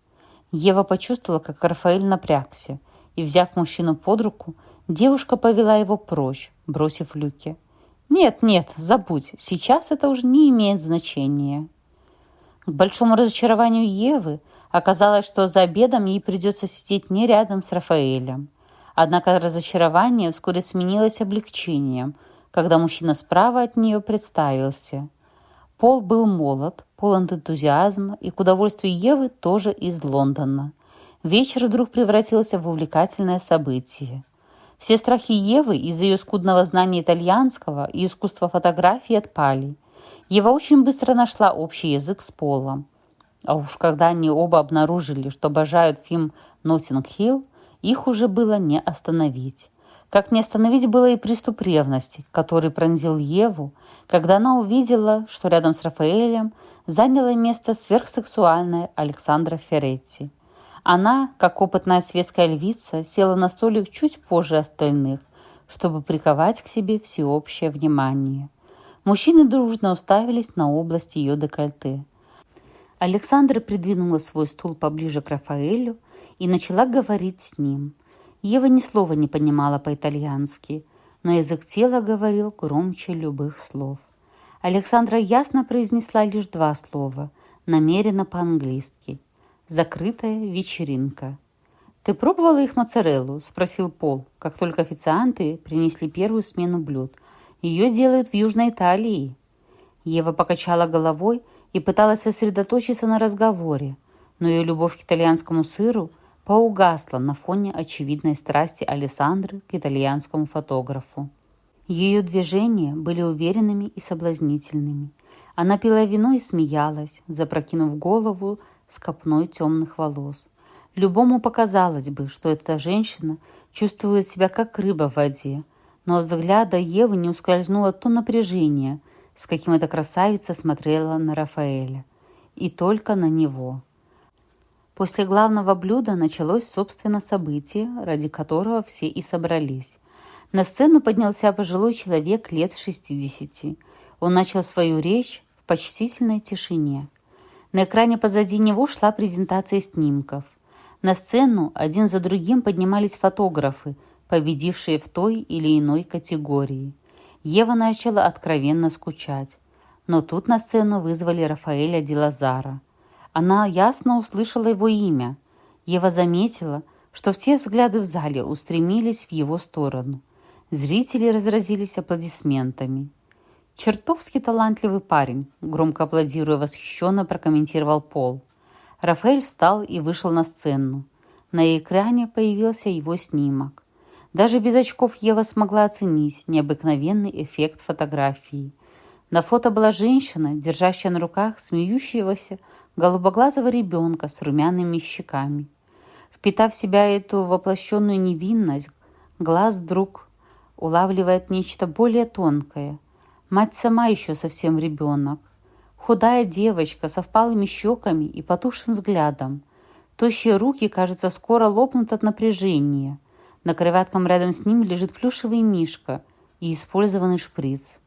Speaker 1: Ева почувствовала, как Рафаэль напрягся, и, взяв мужчину под руку, девушка повела его прочь, бросив Люке. «Нет, нет, забудь, сейчас это уже не имеет значения». К большому разочарованию Евы оказалось, что за обедом ей придется сидеть не рядом с Рафаэлем. Однако разочарование вскоре сменилось облегчением, когда мужчина справа от нее представился. Пол был молод, полон энтузиазма и, к удовольствию Евы, тоже из Лондона. Вечер вдруг превратился в увлекательное событие. Все страхи Евы из-за ее скудного знания итальянского и искусства фотографии отпали. Ева очень быстро нашла общий язык с Полом. А уж когда они оба обнаружили, что обожают фильм «Ноттинг-Хилл», их уже было не остановить. Как не остановить было и приступ ревности, который пронзил Еву, когда она увидела, что рядом с Рафаэлем заняла место сверхсексуальная Александра Ферретти. Она, как опытная светская львица, села на столик чуть позже остальных, чтобы приковать к себе всеобщее внимание. Мужчины дружно уставились на область ее декольте. Александра придвинула свой стул поближе к Рафаэлю и начала говорить с ним. Ева ни слова не понимала по-итальянски, но язык тела говорил громче любых слов. Александра ясно произнесла лишь два слова, намеренно по-английски – закрытая вечеринка. «Ты пробовала их моцареллу?» – спросил Пол, как только официанты принесли первую смену блюд. «Ее делают в Южной Италии». Ева покачала головой и пыталась сосредоточиться на разговоре, но ее любовь к итальянскому сыру поугасла на фоне очевидной страсти Александры к итальянскому фотографу. Ее движения были уверенными и соблазнительными. Она пила вино и смеялась, запрокинув голову с копной темных волос. Любому показалось бы, что эта женщина чувствует себя как рыба в воде, но от взгляда Евы не ускользнуло то напряжение, с каким эта красавица смотрела на Рафаэля. И только на него. После главного блюда началось, собственно, событие, ради которого все и собрались. На сцену поднялся пожилой человек лет 60. Он начал свою речь в почтительной тишине – на экране позади него шла презентация снимков. На сцену один за другим поднимались фотографы, победившие в той или иной категории. Ева начала откровенно скучать. Но тут на сцену вызвали Рафаэля Дилазара. Она ясно услышала его имя. Ева заметила, что все взгляды в зале устремились в его сторону. Зрители разразились аплодисментами. «Чертовски талантливый парень», — громко аплодируя восхищенно прокомментировал Пол. Рафаэль встал и вышел на сцену. На экране появился его снимок. Даже без очков Ева смогла оценить необыкновенный эффект фотографии. На фото была женщина, держащая на руках смеющегося голубоглазого ребенка с румяными щеками. Впитав в себя эту воплощенную невинность, глаз вдруг улавливает нечто более тонкое – Мать сама еще совсем ребенок. Худая девочка со впалыми щеками и потухшим взглядом. Тощие руки, кажется, скоро лопнут от напряжения. На кроватком рядом с ним лежит плюшевый мишка и использованный шприц.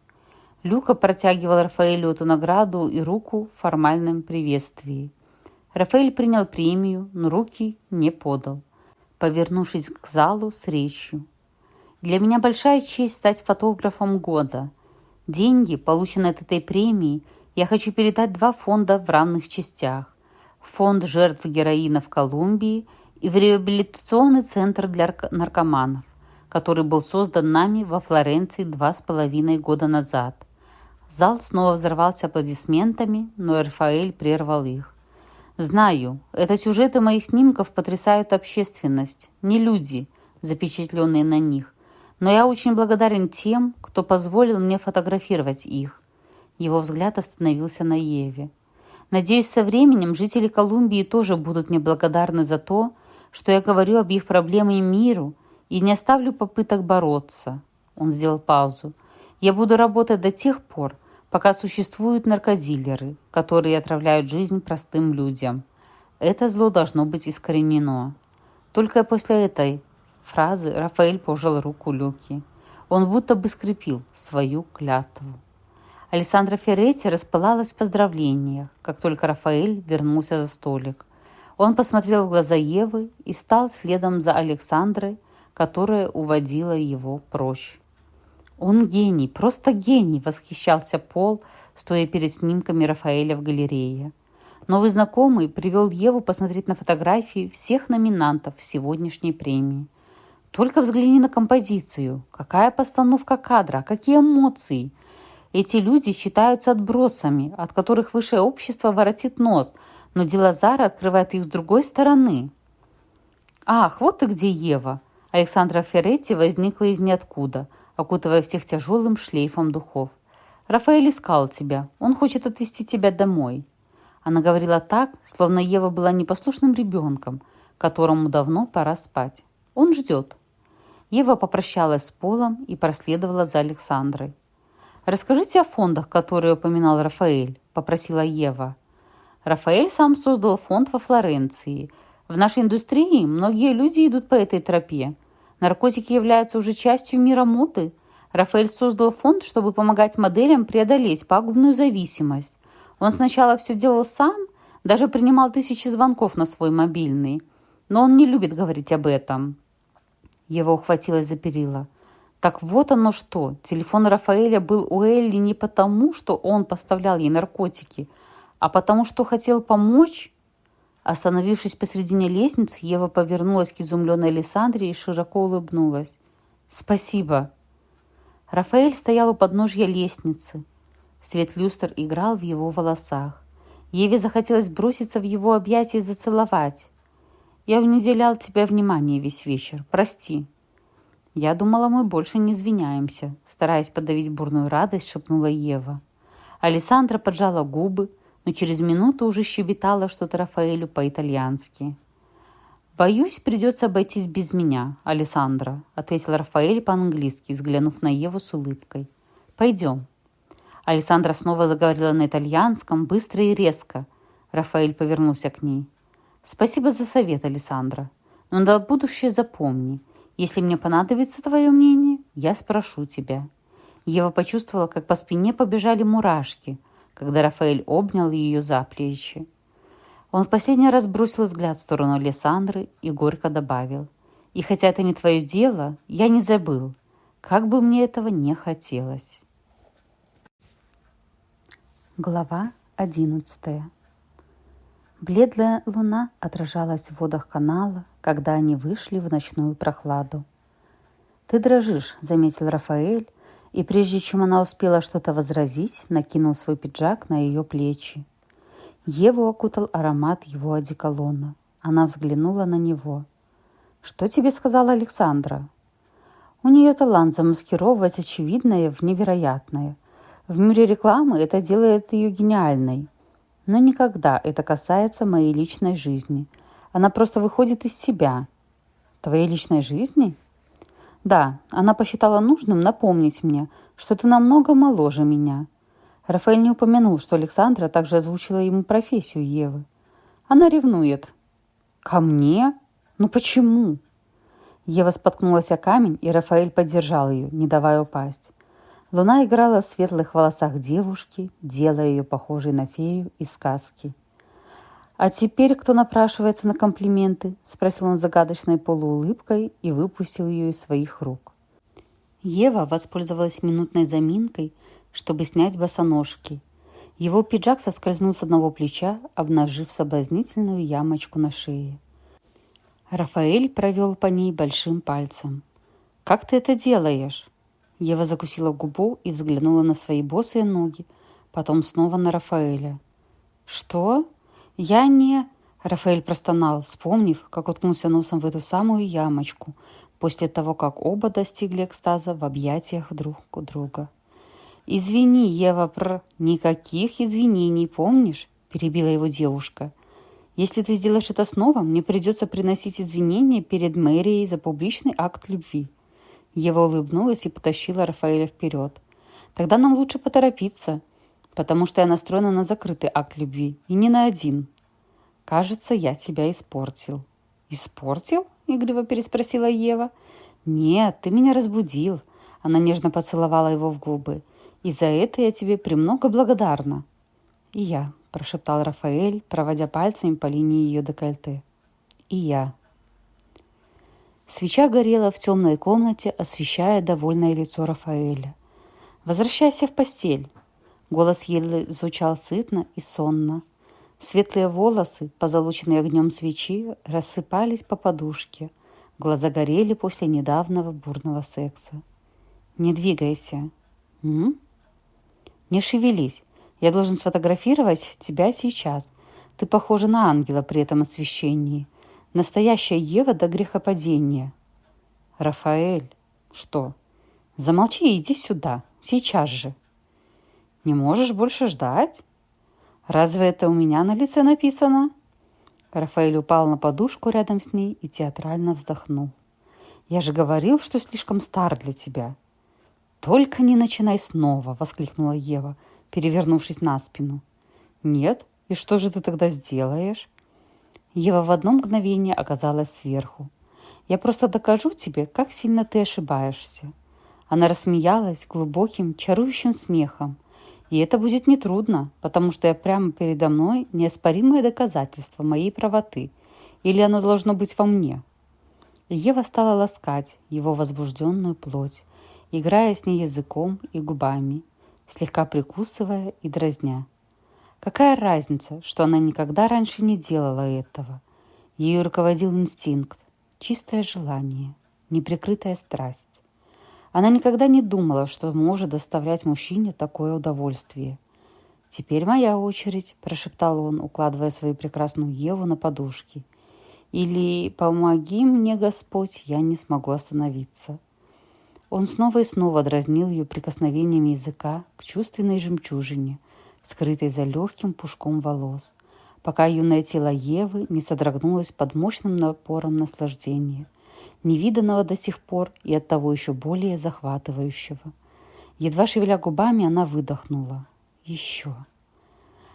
Speaker 1: Люка протягивал Рафаэлю эту награду и руку в формальном приветствии. Рафаэль принял премию, но руки не подал, повернувшись к залу с речью. «Для меня большая честь стать фотографом года», Деньги, полученные от этой премии, я хочу передать два фонда в равных частях. Фонд жертв героина в Колумбии и в реабилитационный центр для наркоманов, который был создан нами во Флоренции два с половиной года назад. Зал снова взорвался аплодисментами, но Рафаэль прервал их. «Знаю, это сюжеты моих снимков потрясают общественность, не люди, запечатленные на них. Но я очень благодарен тем, кто позволил мне фотографировать их». Его взгляд остановился на Еве. «Надеюсь, со временем жители Колумбии тоже будут мне благодарны за то, что я говорю об их проблемах миру и не оставлю попыток бороться». Он сделал паузу. «Я буду работать до тех пор, пока существуют наркодилеры, которые отравляют жизнь простым людям. Это зло должно быть искоренено. Только после этой фразы Рафаэль пожал руку Люки. Он будто бы скрепил свою клятву. Александра Ферретти распылалась в поздравлениях, как только Рафаэль вернулся за столик. Он посмотрел в глаза Евы и стал следом за Александрой, которая уводила его прочь. «Он гений, просто гений!» – восхищался Пол, стоя перед снимками Рафаэля в галерее. Новый знакомый привел Еву посмотреть на фотографии всех номинантов сегодняшней премии. Только взгляни на композицию. Какая постановка кадра, какие эмоции. Эти люди считаются отбросами, от которых высшее общество воротит нос, но Дилазара открывает их с другой стороны. «Ах, вот ты где, Ева!» Александра Ферретти возникла из ниоткуда – окутывая всех тяжелым шлейфом духов. «Рафаэль искал тебя. Он хочет отвезти тебя домой». Она говорила так, словно Ева была непослушным ребенком, которому давно пора спать. «Он ждет». Ева попрощалась с Полом и проследовала за Александрой. «Расскажите о фондах, которые упоминал Рафаэль», – попросила Ева. Рафаэль сам создал фонд во Флоренции. В нашей индустрии многие люди идут по этой тропе. Наркотики являются уже частью мира моды. Рафаэль создал фонд, чтобы помогать моделям преодолеть пагубную зависимость. Он сначала все делал сам, даже принимал тысячи звонков на свой мобильный. Но он не любит говорить об этом. Его ухватилось за перила. Так вот оно что. Телефон Рафаэля был у Элли не потому, что он поставлял ей наркотики, а потому, что хотел помочь Остановившись посредине лестницы, Ева повернулась к изумленной Александре и широко улыбнулась. «Спасибо!» Рафаэль стоял у подножья лестницы. Свет люстр играл в его волосах. Еве захотелось броситься в его объятия и зацеловать. «Я не уделял тебе внимания весь вечер. Прости». «Я думала, мы больше не извиняемся», стараясь подавить бурную радость, шепнула Ева. Александра поджала губы, но через минуту уже щебетала что-то Рафаэлю по-итальянски. «Боюсь, придется обойтись без меня, Александра», ответил Рафаэль по-английски, взглянув на Еву с улыбкой. «Пойдем». Александра снова заговорила на итальянском, быстро и резко. Рафаэль повернулся к ней. «Спасибо за совет, Александра. Но на будущее запомни. Если мне понадобится твое мнение, я спрошу тебя». Ева почувствовала, как по спине побежали мурашки – когда Рафаэль обнял ее за плечи. Он в последний раз бросил взгляд в сторону Александры и горько добавил. «И хотя это не твое дело, я не забыл, как бы мне этого не хотелось». Глава одиннадцатая. Бледная луна отражалась в водах канала, когда они вышли в ночную прохладу. «Ты дрожишь», — заметил Рафаэль, и прежде чем она успела что-то возразить, накинул свой пиджак на ее плечи. Еву окутал аромат его одеколона. Она взглянула на него. «Что тебе сказала Александра?» «У нее талант замаскировывать очевидное в невероятное. В мире рекламы это делает ее гениальной. Но никогда это касается моей личной жизни. Она просто выходит из себя». «Твоей личной жизни?» Да, она посчитала нужным напомнить мне, что ты намного моложе меня. Рафаэль не упомянул, что Александра также озвучила ему профессию Евы. Она ревнует. Ко мне? Ну почему? Ева споткнулась о камень, и Рафаэль поддержал ее, не давая упасть. Луна играла в светлых волосах девушки, делая ее похожей на фею из сказки. «А теперь кто напрашивается на комплименты?» – спросил он загадочной полуулыбкой и выпустил ее из своих рук. Ева воспользовалась минутной заминкой, чтобы снять босоножки. Его пиджак соскользнул с одного плеча, обнажив соблазнительную ямочку на шее. Рафаэль провел по ней большим пальцем. «Как ты это делаешь?» Ева закусила губу и взглянула на свои босые ноги, потом снова на Рафаэля. «Что? Я не...» Рафаэль простонал, вспомнив, как уткнулся носом в эту самую ямочку, после того, как оба достигли экстаза в объятиях друг у друга. «Извини, Ева, про никаких извинений, помнишь?» – перебила его девушка. «Если ты сделаешь это снова, мне придется приносить извинения перед мэрией за публичный акт любви». Ева улыбнулась и потащила Рафаэля вперед. «Тогда нам лучше поторопиться, потому что я настроена на закрытый акт любви, и не на один. Кажется, я тебя испортил». «Испортил?» — игриво переспросила Ева. «Нет, ты меня разбудил». Она нежно поцеловала его в губы. «И за это я тебе премного благодарна». «И я», — прошептал Рафаэль, проводя пальцами по линии ее декольте. «И я». Свеча горела в темной комнате, освещая довольное лицо Рафаэля. «Возвращайся в постель!» Голос еле звучал сытно и сонно. Светлые волосы, позолоченные огнем свечи, рассыпались по подушке. Глаза горели после недавнего бурного секса. «Не двигайся!» М? «Не шевелись! Я должен сфотографировать тебя сейчас. Ты похожа на ангела при этом освещении. Настоящая Ева до грехопадения. Рафаэль, что? Замолчи и иди сюда, сейчас же. Не можешь больше ждать? Разве это у меня на лице написано? Рафаэль упал на подушку рядом с ней и театрально вздохнул. «Я же говорил, что слишком стар для тебя». «Только не начинай снова!» — воскликнула Ева, перевернувшись на спину. «Нет? И что же ты тогда сделаешь?» Ева в одно мгновение оказалась сверху. «Я просто докажу тебе, как сильно ты ошибаешься». Она рассмеялась глубоким, чарующим смехом. «И это будет нетрудно, потому что я прямо передо мной неоспоримое доказательство моей правоты. Или оно должно быть во мне?» Ева стала ласкать его возбужденную плоть, играя с ней языком и губами, слегка прикусывая и дразня. Какая разница, что она никогда раньше не делала этого? Ею руководил инстинкт, чистое желание, неприкрытая страсть. Она никогда не думала, что может доставлять мужчине такое удовольствие. «Теперь моя очередь», – прошептал он, укладывая свою прекрасную Еву на подушки. «Или помоги мне, Господь, я не смогу остановиться». Он снова и снова дразнил ее прикосновением языка к чувственной жемчужине – скрытой за легким пушком волос, пока юное тело Евы не содрогнулось под мощным напором наслаждения, невиданного до сих пор и оттого еще более захватывающего. Едва шевеля губами, она выдохнула. Еще.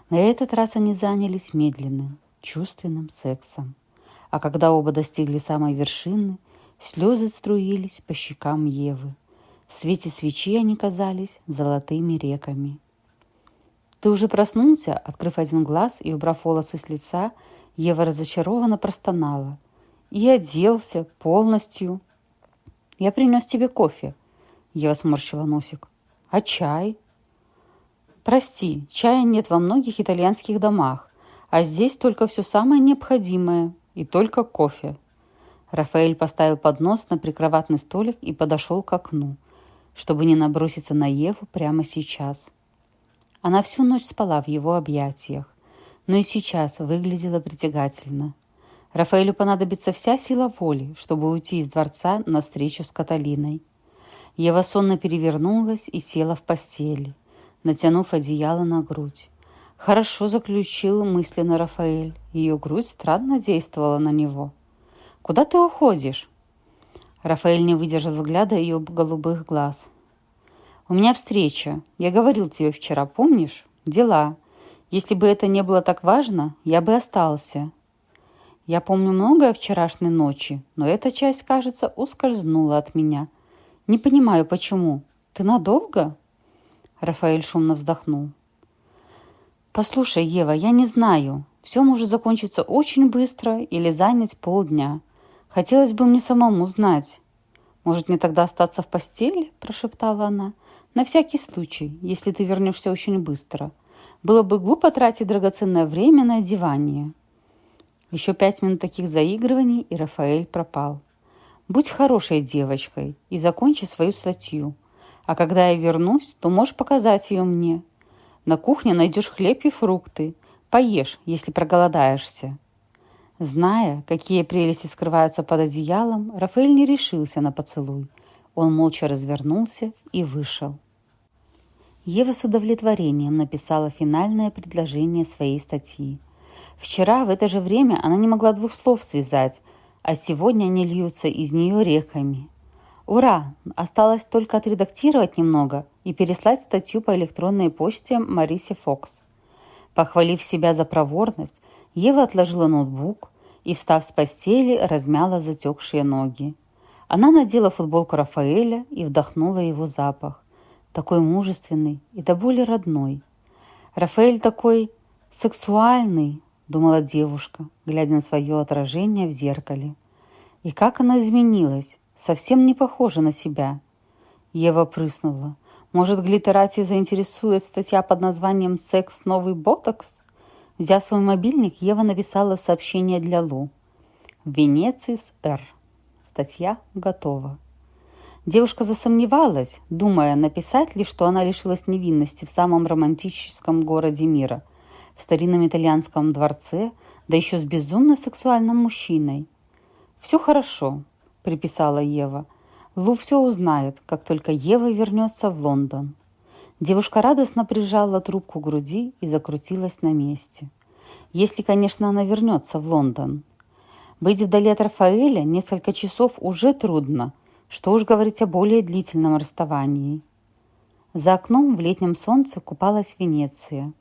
Speaker 1: На этот раз они занялись медленным, чувственным сексом. А когда оба достигли самой вершины, слезы струились по щекам Евы. В свете свечи они казались золотыми реками – «Ты уже проснулся?» Открыв один глаз и убрав волосы с лица, Ева разочарованно простонала. «И оделся полностью». «Я принес тебе кофе», — Ева сморщила носик. «А чай?» «Прости, чая нет во многих итальянских домах, а здесь только все самое необходимое и только кофе». Рафаэль поставил поднос на прикроватный столик и подошел к окну, чтобы не наброситься на Еву прямо сейчас. Она всю ночь спала в его объятиях, но и сейчас выглядела притягательно. Рафаэлю понадобится вся сила воли, чтобы уйти из дворца на встречу с Каталиной. Ева сонно перевернулась и села в постели, натянув одеяло на грудь. Хорошо заключил мысленно Рафаэль. Ее грудь странно действовала на него. «Куда ты уходишь?» Рафаэль не выдержал взгляда ее голубых глаз. «У меня встреча. Я говорил тебе вчера, помнишь? Дела. Если бы это не было так важно, я бы остался». Я помню многое вчерашней ночи, но эта часть, кажется, ускользнула от меня. Не понимаю, почему. Ты надолго?» Рафаэль шумно вздохнул. «Послушай, Ева, я не знаю. Все может закончиться очень быстро или занять полдня. Хотелось бы мне самому знать. Может, мне тогда остаться в постели?» – прошептала она. На всякий случай, если ты вернешься очень быстро. Было бы глупо тратить драгоценное время на одевание. Еще пять минут таких заигрываний, и Рафаэль пропал. Будь хорошей девочкой и закончи свою статью. А когда я вернусь, то можешь показать ее мне. На кухне найдешь хлеб и фрукты. Поешь, если проголодаешься». Зная, какие прелести скрываются под одеялом, Рафаэль не решился на поцелуй. Он молча развернулся и вышел. Ева с удовлетворением написала финальное предложение своей статьи. Вчера в это же время она не могла двух слов связать, а сегодня они льются из нее реками. Ура! Осталось только отредактировать немного и переслать статью по электронной почте Марисе Фокс. Похвалив себя за проворность, Ева отложила ноутбук и, встав с постели, размяла затекшие ноги. Она надела футболку Рафаэля и вдохнула его запах такой мужественный и до боли родной. Рафаэль такой сексуальный, думала девушка, глядя на свое отражение в зеркале. И как она изменилась, совсем не похожа на себя. Ева прыснула. Может, глиттерати заинтересует статья под названием «Секс. Новый ботокс»? Взяв свой мобильник, Ева написала сообщение для Лу. В Венеции с Р. Статья готова. Девушка засомневалась, думая, написать ли, что она лишилась невинности в самом романтическом городе мира, в старинном итальянском дворце, да еще с безумно сексуальным мужчиной. «Все хорошо», — приписала Ева. «Лу все узнает, как только Ева вернется в Лондон». Девушка радостно прижала трубку к груди и закрутилась на месте. Если, конечно, она вернется в Лондон. Быть вдали от Рафаэля несколько часов уже трудно, что уж говорить о более длительном расставании. За окном в летнем солнце купалась Венеция.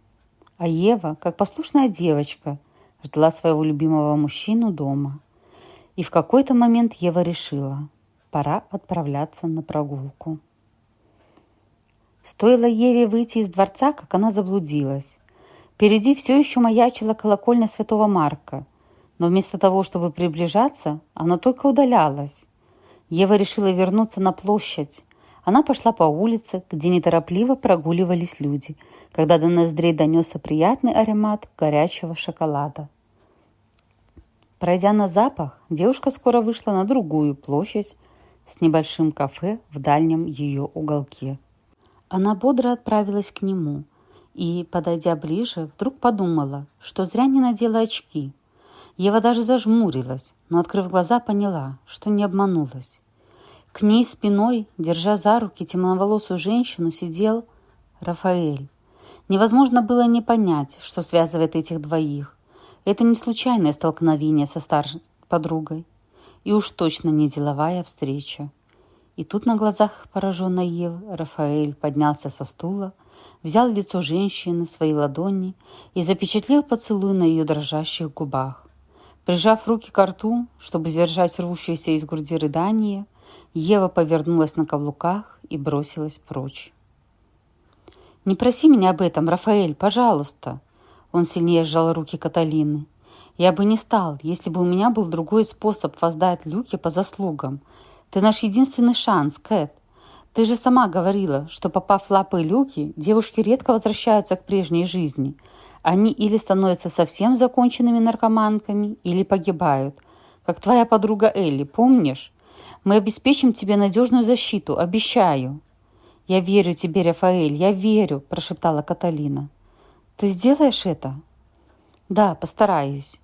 Speaker 1: А Ева, как послушная девочка, ждала своего любимого мужчину дома. И в какой-то момент Ева решила, пора отправляться на прогулку. Стоило Еве выйти из дворца, как она заблудилась. Впереди все еще маячила колокольня святого Марка, но вместо того, чтобы приближаться, она только удалялась. Ева решила вернуться на площадь. Она пошла по улице, где неторопливо прогуливались люди, когда до ноздрей донесся приятный аромат горячего шоколада. Пройдя на запах, девушка скоро вышла на другую площадь с небольшим кафе в дальнем ее уголке. Она бодро отправилась к нему и, подойдя ближе, вдруг подумала, что зря не надела очки. Ева даже зажмурилась, но, открыв глаза, поняла, что не обманулась. К ней спиной, держа за руки темноволосую женщину, сидел Рафаэль. Невозможно было не понять, что связывает этих двоих. Это не случайное столкновение со старшей подругой. И уж точно не деловая встреча. И тут на глазах пораженной Евы Рафаэль поднялся со стула, взял лицо женщины в свои ладони и запечатлел поцелуй на ее дрожащих губах. Прижав руки к рту, чтобы сдержать рвущееся из груди рыдание, Ева повернулась на каблуках и бросилась прочь. «Не проси меня об этом, Рафаэль, пожалуйста!» Он сильнее сжал руки Каталины. «Я бы не стал, если бы у меня был другой способ воздать Люке по заслугам. Ты наш единственный шанс, Кэт. Ты же сама говорила, что, попав в лапы Люки, девушки редко возвращаются к прежней жизни – они или становятся совсем законченными наркоманками, или погибают. Как твоя подруга Элли, помнишь? Мы обеспечим тебе надежную защиту, обещаю». «Я верю тебе, Рафаэль, я верю», – прошептала Каталина. «Ты сделаешь это?» «Да, постараюсь».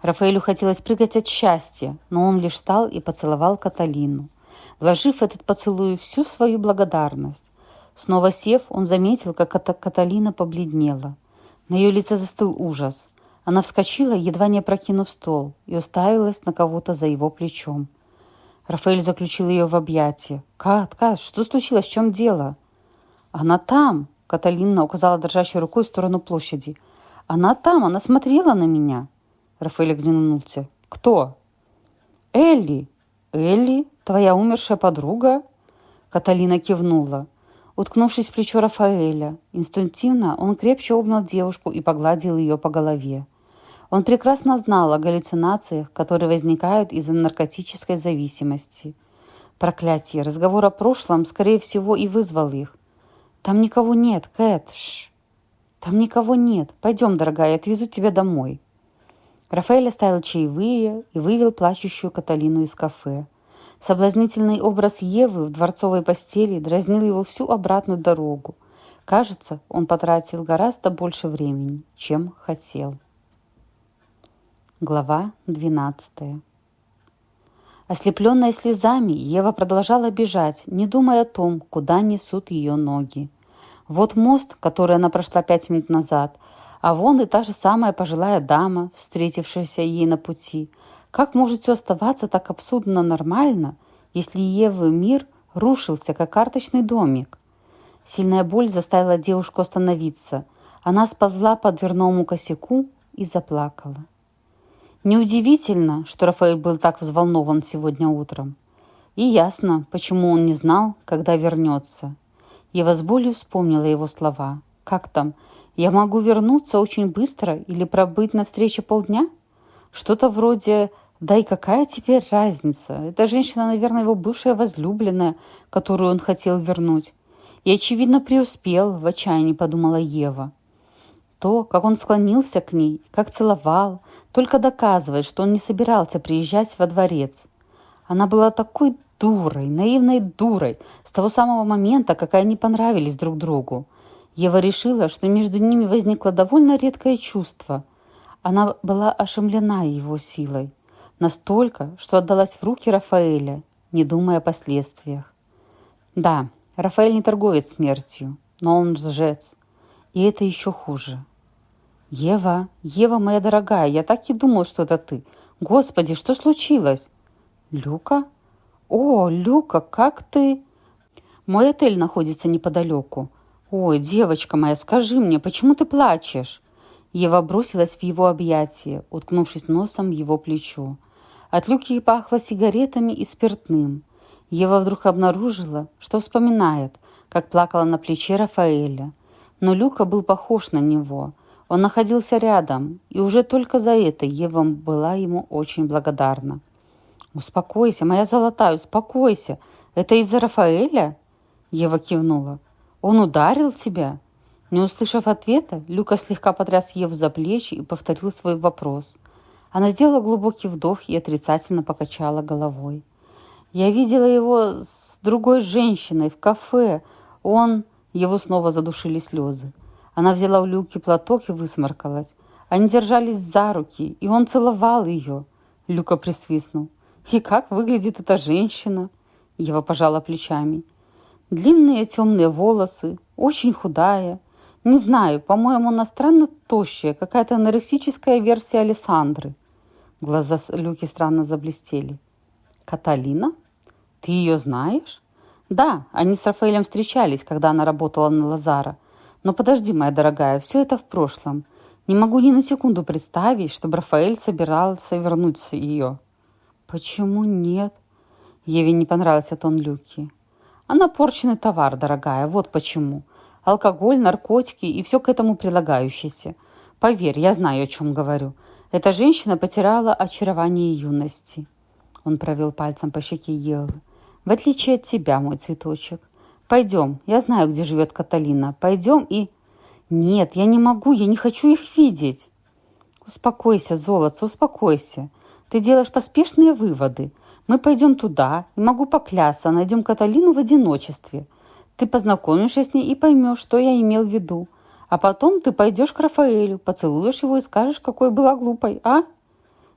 Speaker 1: Рафаэлю хотелось прыгать от счастья, но он лишь встал и поцеловал Каталину, вложив в этот поцелуй всю свою благодарность. Снова сев, он заметил, как Каталина побледнела – на ее лице застыл ужас. Она вскочила, едва не опрокинув стол, и уставилась на кого-то за его плечом. Рафаэль заключил ее в объятия. «Кат, Кат, что случилось? В чем дело?» «Она там!» — Каталина указала дрожащей рукой в сторону площади. «Она там! Она смотрела на меня!» Рафаэль оглянулся. «Кто?» «Элли!» «Элли? Твоя умершая подруга?» Каталина кивнула уткнувшись в плечо Рафаэля. Инстинктивно он крепче обнял девушку и погладил ее по голове. Он прекрасно знал о галлюцинациях, которые возникают из-за наркотической зависимости. Проклятие, разговор о прошлом, скорее всего, и вызвал их. «Там никого нет, Кэт, шш. Там никого нет. Пойдем, дорогая, отвезу тебя домой». Рафаэль оставил чаевые и вывел плачущую Каталину из кафе. Соблазнительный образ Евы в дворцовой постели дразнил его всю обратную дорогу. Кажется, он потратил гораздо больше времени, чем хотел. Глава 12 Ослепленная слезами, Ева продолжала бежать, не думая о том, куда несут ее ноги. Вот мост, который она прошла пять минут назад, а вон и та же самая пожилая дама, встретившаяся ей на пути. Как может все оставаться так абсурдно нормально, если Евы мир рушился, как карточный домик? Сильная боль заставила девушку остановиться. Она сползла по дверному косяку и заплакала. Неудивительно, что Рафаэль был так взволнован сегодня утром. И ясно, почему он не знал, когда вернется. Ева с болью вспомнила его слова. «Как там? Я могу вернуться очень быстро или пробыть на встрече полдня?» Что-то вроде «Да и какая теперь разница? Эта женщина, наверное, его бывшая возлюбленная, которую он хотел вернуть». И, очевидно, преуспел, в отчаянии подумала Ева. То, как он склонился к ней, как целовал, только доказывает, что он не собирался приезжать во дворец. Она была такой дурой, наивной дурой, с того самого момента, как они понравились друг другу. Ева решила, что между ними возникло довольно редкое чувство. Она была ошеломлена его силой. Настолько, что отдалась в руки Рафаэля, не думая о последствиях. Да, Рафаэль не торговец смертью, но он лжец. И это еще хуже. «Ева, Ева, моя дорогая, я так и думал, что это ты. Господи, что случилось?» «Люка? О, Люка, как ты?» «Мой отель находится неподалеку. Ой, девочка моя, скажи мне, почему ты плачешь?» Ева бросилась в его объятия, уткнувшись носом в его плечо. От Люки пахло сигаретами и спиртным. Ева вдруг обнаружила, что вспоминает, как плакала на плече Рафаэля. Но Люка был похож на него. Он находился рядом, и уже только за это Ева была ему очень благодарна. «Успокойся, моя золотая, успокойся. Это из-за Рафаэля?» Ева кивнула. «Он ударил тебя?» Не услышав ответа, Люка слегка потряс Еву за плечи и повторил свой вопрос. Она сделала глубокий вдох и отрицательно покачала головой. «Я видела его с другой женщиной в кафе. Он...» Его снова задушили слезы. Она взяла у Люки платок и высморкалась. Они держались за руки, и он целовал ее. Люка присвистнул. «И как выглядит эта женщина?» Ева пожала плечами. «Длинные темные волосы, очень худая. Не знаю, по-моему, она странно тощая, какая-то анорексическая версия Александры». Глаза Люки странно заблестели. «Каталина? Ты ее знаешь?» «Да, они с Рафаэлем встречались, когда она работала на Лазара. Но подожди, моя дорогая, все это в прошлом. Не могу ни на секунду представить, чтобы Рафаэль собирался вернуть ее. Почему нет? Еве не понравился тон Люки. Она порченный товар, дорогая, вот почему. Алкоголь, наркотики и все к этому прилагающееся. Поверь, я знаю, о чем говорю. Эта женщина потеряла очарование юности. Он провел пальцем по щеке Евы. В отличие от тебя, мой цветочек. Пойдем, я знаю, где живет Каталина. Пойдем и... Нет, я не могу, я не хочу их видеть. Успокойся, золотце, успокойся. Ты делаешь поспешные выводы. Мы пойдем туда, и могу поклясться, найдем Каталину в одиночестве. Ты познакомишься с ней и поймешь, что я имел в виду. А потом ты пойдешь к Рафаэлю, поцелуешь его и скажешь, какой была глупой, а?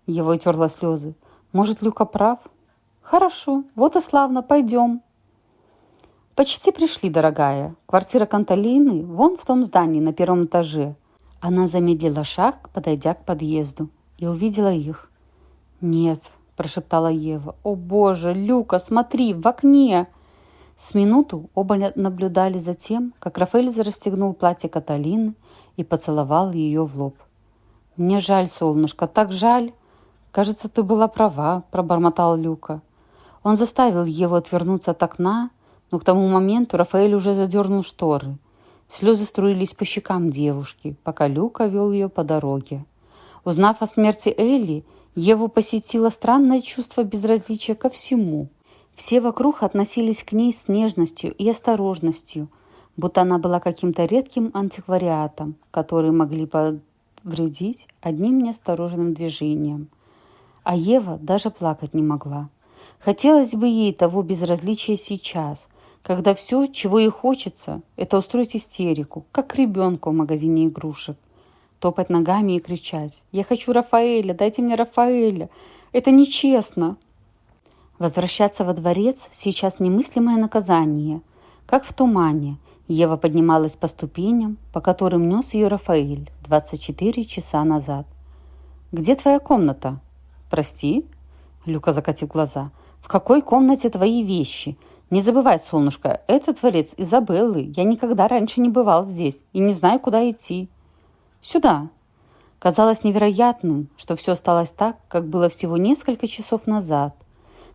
Speaker 1: Его терла слезы. Может, Люка прав? Хорошо, вот и славно, пойдем. «Почти пришли, дорогая. Квартира Канталины вон в том здании на первом этаже». Она замедлила шаг, подойдя к подъезду, и увидела их. «Нет», – прошептала Ева. «О боже, Люка, смотри, в окне!» С минуту оба наблюдали за тем, как Рафаэль расстегнул платье Каталины и поцеловал ее в лоб. «Мне жаль, солнышко, так жаль!» «Кажется, ты была права», – пробормотал Люка. Он заставил Еву отвернуться от окна, но к тому моменту Рафаэль уже задернул шторы. Слезы струились по щекам девушки, пока Люка вел ее по дороге. Узнав о смерти Элли, Еву посетило странное чувство безразличия ко всему. Все вокруг относились к ней с нежностью и осторожностью, будто она была каким-то редким антиквариатом, который могли повредить одним неосторожным движением. А Ева даже плакать не могла. Хотелось бы ей того безразличия сейчас, когда все, чего ей хочется, это устроить истерику, как ребенку в магазине игрушек. Топать ногами и кричать «Я хочу Рафаэля! Дайте мне Рафаэля! Это нечестно!» Возвращаться во дворец сейчас немыслимое наказание. Как в тумане, Ева поднималась по ступеням, по которым нес ее Рафаэль 24 часа назад. «Где твоя комната?» «Прости?» Люка закатил глаза. «В какой комнате твои вещи? Не забывай, солнышко, это дворец Изабеллы. Я никогда раньше не бывал здесь и не знаю, куда идти». «Сюда». Казалось невероятным, что все осталось так, как было всего несколько часов назад.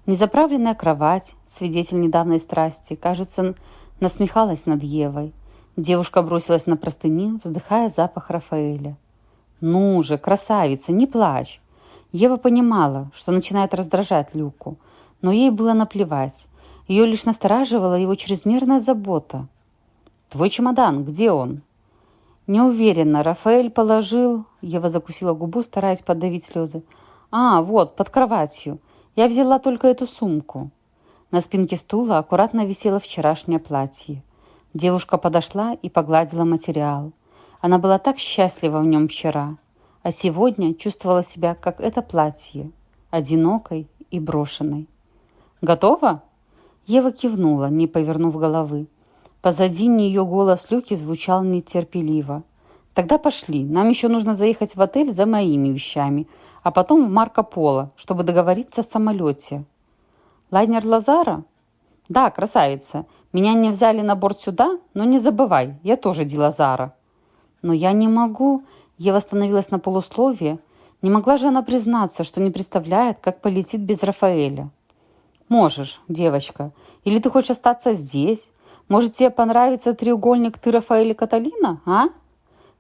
Speaker 1: Незаправленная кровать, свидетель недавней страсти, кажется, насмехалась над Евой. Девушка бросилась на простыни, вздыхая запах Рафаэля. «Ну же, красавица, не плачь!» Ева понимала, что начинает раздражать Люку, но ей было наплевать. Ее лишь настораживала его чрезмерная забота. «Твой чемодан, где он?» Неуверенно Рафаэль положил... Ева закусила губу, стараясь подавить слезы. «А, вот, под кроватью. Я взяла только эту сумку». На спинке стула аккуратно висело вчерашнее платье. Девушка подошла и погладила материал. Она была так счастлива в нем вчера, а сегодня чувствовала себя, как это платье, одинокой и брошенной. «Готова?» Ева кивнула, не повернув головы. Позади нее голос Люки звучал нетерпеливо. «Тогда пошли. Нам еще нужно заехать в отель за моими вещами, а потом в Марко Поло, чтобы договориться о самолете. Лайнер Лазара? Да, красавица. Меня не взяли на борт сюда, но не забывай, я тоже Дилазара. Но я не могу. Ева остановилась на полусловие. Не могла же она признаться, что не представляет, как полетит без Рафаэля. Можешь, девочка. Или ты хочешь остаться здесь? Может, тебе понравится треугольник ты, Рафаэль и Каталина, а?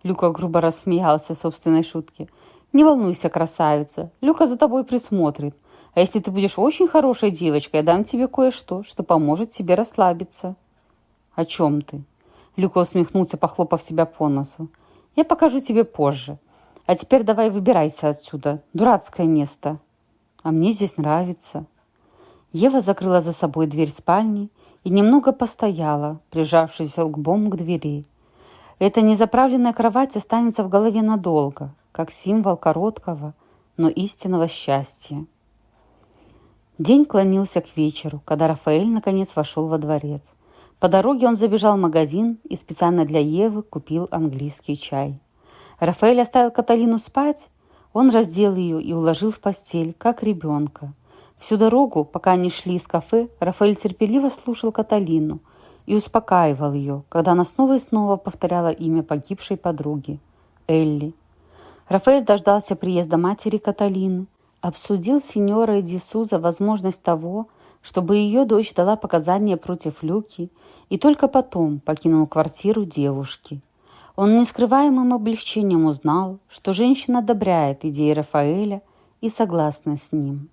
Speaker 1: Люка грубо рассмеялся собственной шутке. Не волнуйся, красавица. Люка за тобой присмотрит. А если ты будешь очень хорошей девочкой, я дам тебе кое-что, что поможет тебе расслабиться. О чем ты? Люка усмехнулся, похлопав себя по носу. Я покажу тебе позже. А теперь давай выбирайся отсюда. Дурацкое место. А мне здесь нравится. Ева закрыла за собой дверь спальни и немного постояла, прижавшись лбом к двери. Эта незаправленная кровать останется в голове надолго, как символ короткого, но истинного счастья. День клонился к вечеру, когда Рафаэль наконец вошел во дворец. По дороге он забежал в магазин и специально для Евы купил английский чай. Рафаэль оставил Каталину спать. Он раздел ее и уложил в постель, как ребенка. Всю дорогу, пока они шли из кафе, Рафаэль терпеливо слушал Каталину – и успокаивал ее, когда она снова и снова повторяла имя погибшей подруги – Элли. Рафаэль дождался приезда матери Каталины, обсудил с сеньорой Дисуза возможность того, чтобы ее дочь дала показания против Люки, и только потом покинул квартиру девушки. Он нескрываемым облегчением узнал, что женщина одобряет идеи Рафаэля и согласна с ним.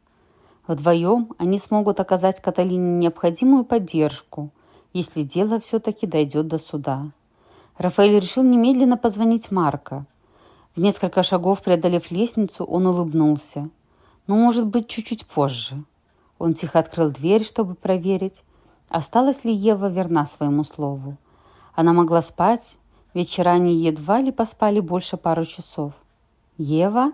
Speaker 1: Вдвоем они смогут оказать Каталине необходимую поддержку – если дело все-таки дойдет до суда. Рафаэль решил немедленно позвонить Марко. В несколько шагов преодолев лестницу, он улыбнулся. Ну, может быть, чуть-чуть позже. Он тихо открыл дверь, чтобы проверить, осталась ли Ева верна своему слову. Она могла спать, ведь вчера они едва ли поспали больше пару часов. «Ева?»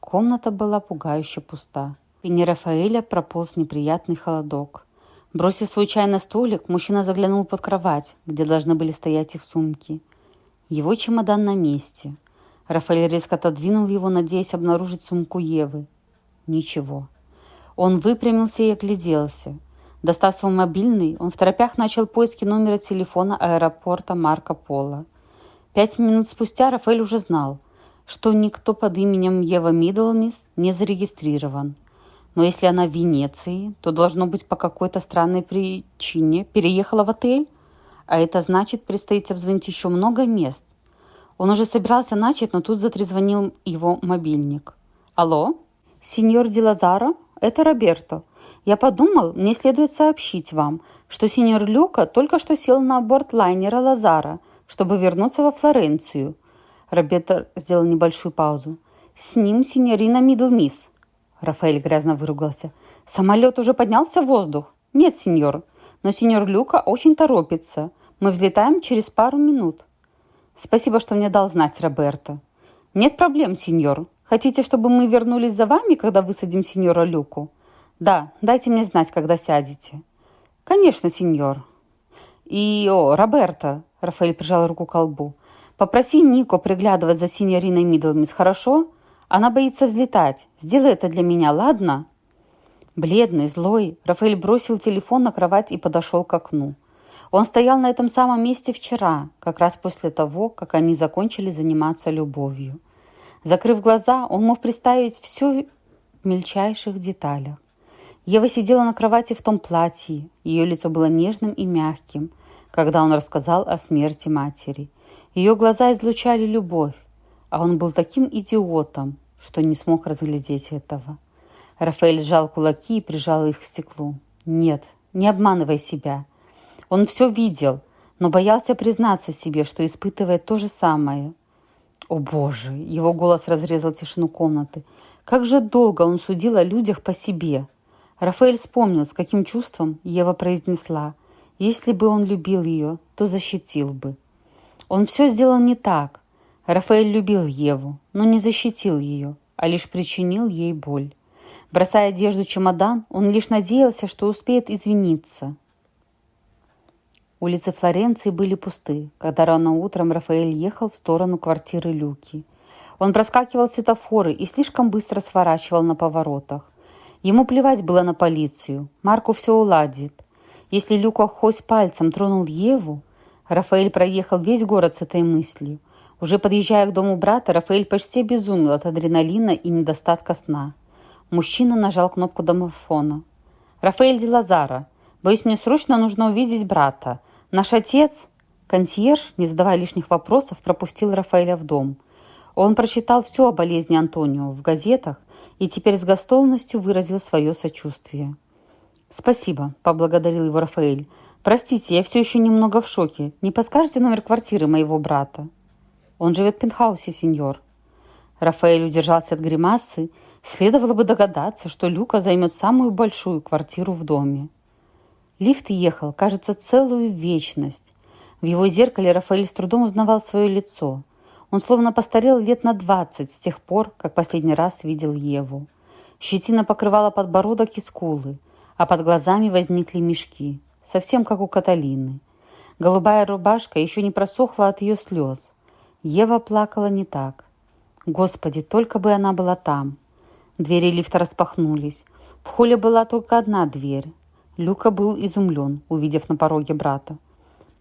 Speaker 1: Комната была пугающе пуста. И не Рафаэля прополз неприятный холодок. Бросив свой чай на столик, мужчина заглянул под кровать, где должны были стоять их сумки. Его чемодан на месте. Рафаэль резко отодвинул его, надеясь обнаружить сумку Евы. Ничего. Он выпрямился и огляделся. Достав свой мобильный, он в торопях начал поиски номера телефона аэропорта Марко Поло. Пять минут спустя Рафаэль уже знал, что никто под именем Ева Миддлмис не зарегистрирован – но если она в Венеции, то должно быть по какой-то странной причине переехала в отель. А это значит, предстоит обзвонить еще много мест. Он уже собирался начать, но тут затрезвонил его мобильник. «Алло? Сеньор Ди Лазаро? Это Роберто. Я подумал, мне следует сообщить вам, что сеньор Люка только что сел на борт лайнера Лазара, чтобы вернуться во Флоренцию». Роберто сделал небольшую паузу. «С ним сеньорина Миддлмисс. Рафаэль грязно выругался. Самолет уже поднялся в воздух? Нет, сеньор. Но сеньор Люка очень торопится. Мы взлетаем через пару минут. Спасибо, что мне дал знать Роберто. Нет проблем, сеньор. Хотите, чтобы мы вернулись за вами, когда высадим сеньора Люку? Да, дайте мне знать, когда сядете. Конечно, сеньор. И, о, Роберто, Рафаэль прижал руку к колбу. Попроси Нико приглядывать за синьориной Миддлмис, хорошо? Она боится взлетать. Сделай это для меня, ладно? Бледный, злой, Рафаэль бросил телефон на кровать и подошел к окну. Он стоял на этом самом месте вчера, как раз после того, как они закончили заниматься любовью. Закрыв глаза, он мог представить все в мельчайших деталях. Ева сидела на кровати в том платье, ее лицо было нежным и мягким, когда он рассказал о смерти матери. Ее глаза излучали любовь, а он был таким идиотом, что не смог разглядеть этого. Рафаэль сжал кулаки и прижал их к стеклу. «Нет, не обманывай себя. Он все видел, но боялся признаться себе, что испытывает то же самое. О боже, его голос разрезал тишину комнаты. Как же долго он судил о людях по себе. Рафаэль вспомнил, с каким чувством Ева произнесла. Если бы он любил ее, то защитил бы. Он все сделал не так. Рафаэль любил Еву, но не защитил ее, а лишь причинил ей боль. Бросая одежду чемодан, он лишь надеялся, что успеет извиниться. Улицы Флоренции были пусты, когда рано утром Рафаэль ехал в сторону квартиры Люки. Он проскакивал светофоры и слишком быстро сворачивал на поворотах. Ему плевать было на полицию. Марку все уладит. Если Люка хоть пальцем тронул Еву, Рафаэль проехал весь город с этой мыслью. Уже подъезжая к дому брата, Рафаэль почти обезумел от адреналина и недостатка сна. Мужчина нажал кнопку домофона. «Рафаэль Дилазара, боюсь, мне срочно нужно увидеть брата. Наш отец...» Консьерж, не задавая лишних вопросов, пропустил Рафаэля в дом. Он прочитал все о болезни Антонио в газетах и теперь с готовностью выразил свое сочувствие. «Спасибо», – поблагодарил его Рафаэль. «Простите, я все еще немного в шоке. Не подскажете номер квартиры моего брата?» «Он живет в пентхаусе, сеньор». Рафаэль удержался от гримасы Следовало бы догадаться, что Люка займет самую большую квартиру в доме. Лифт ехал, кажется, целую вечность. В его зеркале Рафаэль с трудом узнавал свое лицо. Он словно постарел лет на двадцать с тех пор, как последний раз видел Еву. Щетина покрывала подбородок и скулы, а под глазами возникли мешки, совсем как у Каталины. Голубая рубашка еще не просохла от ее слез. Ева плакала не так. Господи, только бы она была там, Двери лифта распахнулись. В холле была только одна дверь. Люка был изумлен, увидев на пороге брата.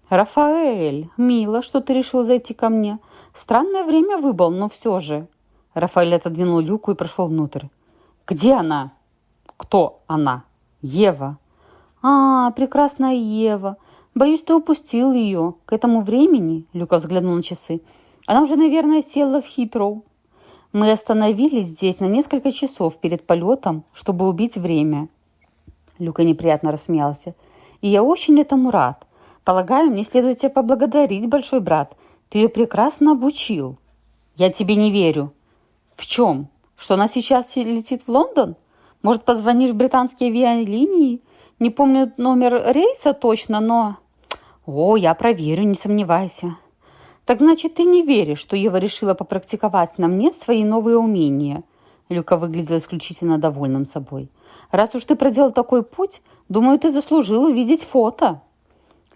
Speaker 1: «Рафаэль, мило, что ты решил зайти ко мне. Странное время выбрал, но все же». Рафаэль отодвинул Люку и прошел внутрь. «Где она?» «Кто она?» «Ева». «А, прекрасная Ева. Боюсь, ты упустил ее. К этому времени...» Люка взглянул на часы. «Она уже, наверное, села в Хитроу. Мы остановились здесь на несколько часов перед полетом, чтобы убить время. Люка неприятно рассмеялся. И я очень этому рад. Полагаю, мне следует тебя поблагодарить, большой брат. Ты ее прекрасно обучил. Я тебе не верю. В чем? Что она сейчас летит в Лондон? Может, позвонишь в британские авиалинии? Не помню номер рейса точно, но... О, я проверю, не сомневайся. «Так значит, ты не веришь, что Ева решила попрактиковать на мне свои новые умения?» Люка выглядел исключительно довольным собой. «Раз уж ты проделал такой путь, думаю, ты заслужил увидеть фото».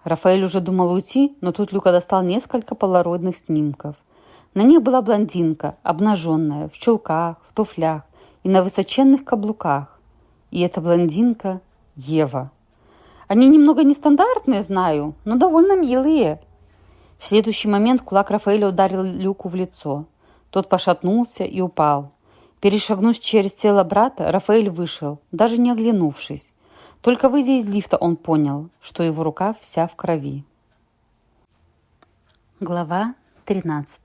Speaker 1: Рафаэль уже думал уйти, но тут Люка достал несколько полароидных снимков. На них была блондинка, обнаженная, в чулках, в туфлях и на высоченных каблуках. И эта блондинка – Ева. Они немного нестандартные, знаю, но довольно милые – в следующий момент кулак Рафаэля ударил Люку в лицо. Тот пошатнулся и упал. Перешагнув через тело брата, Рафаэль вышел, даже не оглянувшись. Только выйдя из лифта, он понял, что его рука вся в крови. Глава 13.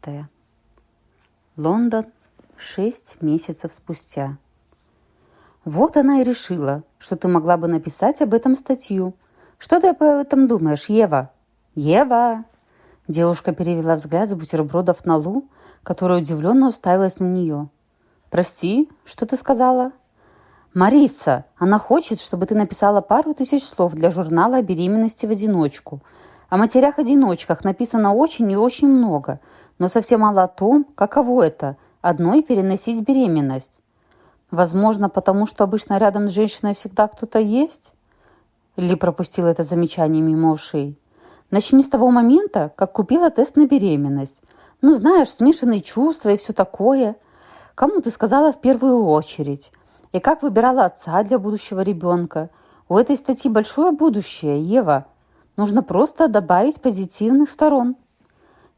Speaker 1: Лондон. Шесть месяцев спустя. Вот она и решила, что ты могла бы написать об этом статью. Что ты об этом думаешь, Ева? Ева! Девушка перевела взгляд с бутербродов на Лу, которая удивленно уставилась на нее. «Прости, что ты сказала?» «Мариса, она хочет, чтобы ты написала пару тысяч слов для журнала о беременности в одиночку. О матерях-одиночках написано очень и очень много, но совсем мало о том, каково это – одной переносить беременность. Возможно, потому что обычно рядом с женщиной всегда кто-то есть?» Ли пропустила это замечание мимо ушей. «Начни с того момента, как купила тест на беременность. Ну, знаешь, смешанные чувства и все такое. Кому ты сказала в первую очередь? И как выбирала отца для будущего ребенка? У этой статьи большое будущее, Ева. Нужно просто добавить позитивных сторон».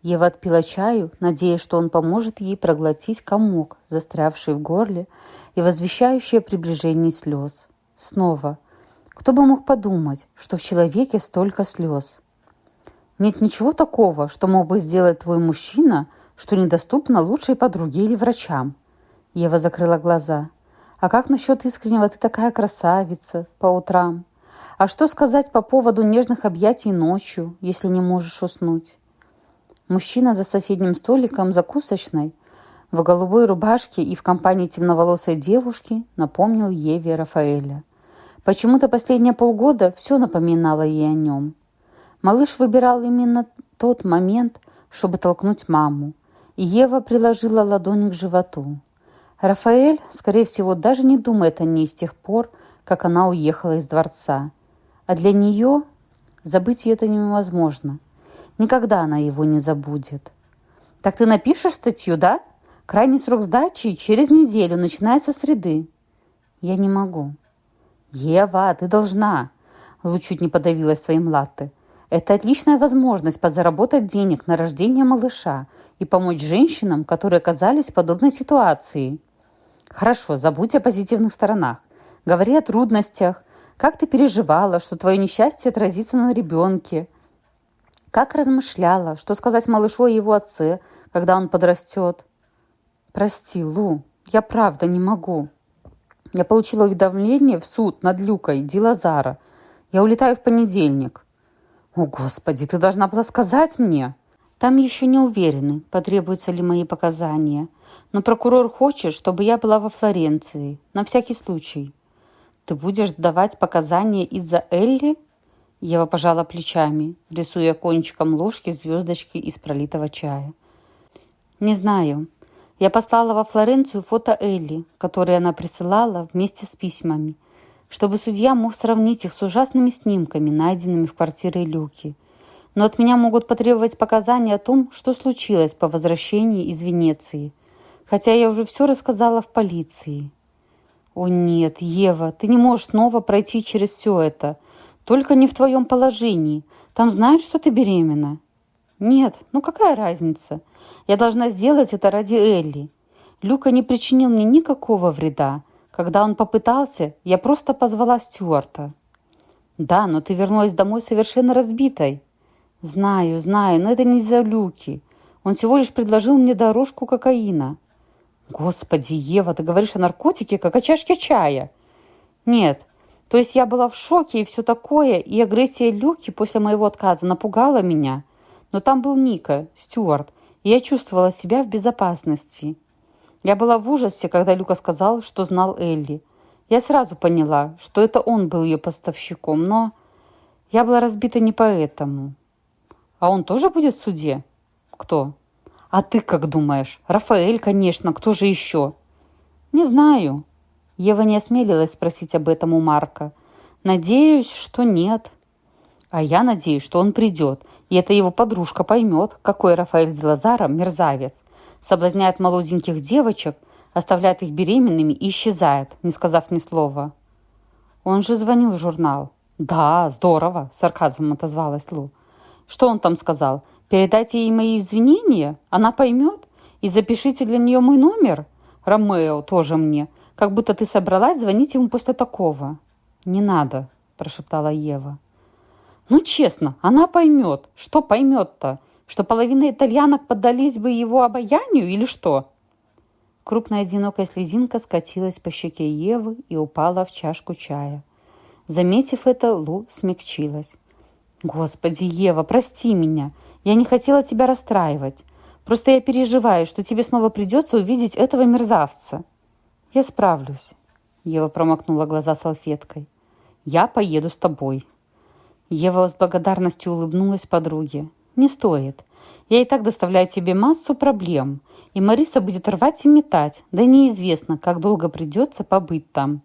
Speaker 1: Ева отпила чаю, надеясь, что он поможет ей проглотить комок, застрявший в горле, и возвещающий о приближении слез. Снова – кто бы мог подумать, что в человеке столько слез? Нет ничего такого, что мог бы сделать твой мужчина, что недоступно лучшей подруге или врачам. Ева закрыла глаза. А как насчет искреннего «ты такая красавица» по утрам? А что сказать по поводу нежных объятий ночью, если не можешь уснуть? Мужчина за соседним столиком закусочной в голубой рубашке и в компании темноволосой девушки напомнил Еве Рафаэля. Почему-то последние полгода все напоминало ей о нем. Малыш выбирал именно тот момент, чтобы толкнуть маму, и Ева приложила ладони к животу. Рафаэль, скорее всего, даже не думает о ней с тех пор, как она уехала из дворца. А для нее забыть это невозможно. Никогда она его не забудет. «Так ты напишешь статью, да? Крайний срок сдачи через неделю, начиная со среды». «Я не могу», «Ева, ты должна!» Лу чуть не подавилась своим латте. «Это отличная возможность подзаработать денег на рождение малыша и помочь женщинам, которые оказались в подобной ситуации». «Хорошо, забудь о позитивных сторонах. Говори о трудностях. Как ты переживала, что твое несчастье отразится на ребенке?» Как размышляла, что сказать малышу о его отце, когда он подрастет? «Прости, Лу, я правда не могу», я получила уведомление в суд над Люкой Дилазара. Я улетаю в понедельник. О, Господи, ты должна была сказать мне. Там еще не уверены, потребуются ли мои показания. Но прокурор хочет, чтобы я была во Флоренции. На всякий случай. Ты будешь давать показания из-за Элли? Ева пожала плечами, рисуя кончиком ложки звездочки из пролитого чая. «Не знаю. Я послала во Флоренцию фото Элли, которые она присылала вместе с письмами, чтобы судья мог сравнить их с ужасными снимками, найденными в квартире Люки. Но от меня могут потребовать показания о том, что случилось по возвращении из Венеции, хотя я уже все рассказала в полиции. «О нет, Ева, ты не можешь снова пройти через все это. Только не в твоем положении. Там знают, что ты беременна». «Нет, ну какая разница? Я должна сделать это ради Элли. Люка не причинил мне никакого вреда. Когда он попытался, я просто позвала Стюарта. Да, но ты вернулась домой совершенно разбитой. Знаю, знаю, но это не из-за Люки. Он всего лишь предложил мне дорожку кокаина. Господи, Ева, ты говоришь о наркотике, как о чашке чая. Нет, то есть я была в шоке и все такое, и агрессия Люки после моего отказа напугала меня. Но там был Ника, Стюарт, и я чувствовала себя в безопасности. Я была в ужасе, когда Люка сказал, что знал Элли. Я сразу поняла, что это он был ее поставщиком, но я была разбита не поэтому. А он тоже будет в суде? Кто? А ты как думаешь? Рафаэль, конечно, кто же еще? Не знаю. Ева не осмелилась спросить об этом у Марка. Надеюсь, что нет. А я надеюсь, что он придет и эта его подружка поймет, какой Рафаэль Зелазара мерзавец. Соблазняет молоденьких девочек, оставляет их беременными и исчезает, не сказав ни слова. Он же звонил в журнал. «Да, здорово», — сарказмом отозвалась Лу. «Что он там сказал? Передайте ей мои извинения? Она поймет? И запишите для нее мой номер? Ромео тоже мне. Как будто ты собралась звонить ему после такого». «Не надо», — прошептала Ева. Ну, честно, она поймет. Что поймет-то? Что половина итальянок поддались бы его обаянию или что? Крупная одинокая слезинка скатилась по щеке Евы и упала в чашку чая. Заметив это, Лу смягчилась. «Господи, Ева, прости меня. Я не хотела тебя расстраивать. Просто я переживаю, что тебе снова придется увидеть этого мерзавца. Я справлюсь». Ева промокнула глаза салфеткой. «Я поеду с тобой». Ева с благодарностью улыбнулась подруге. «Не стоит. Я и так доставляю тебе массу проблем, и Мариса будет рвать и метать, да неизвестно, как долго придется побыть там.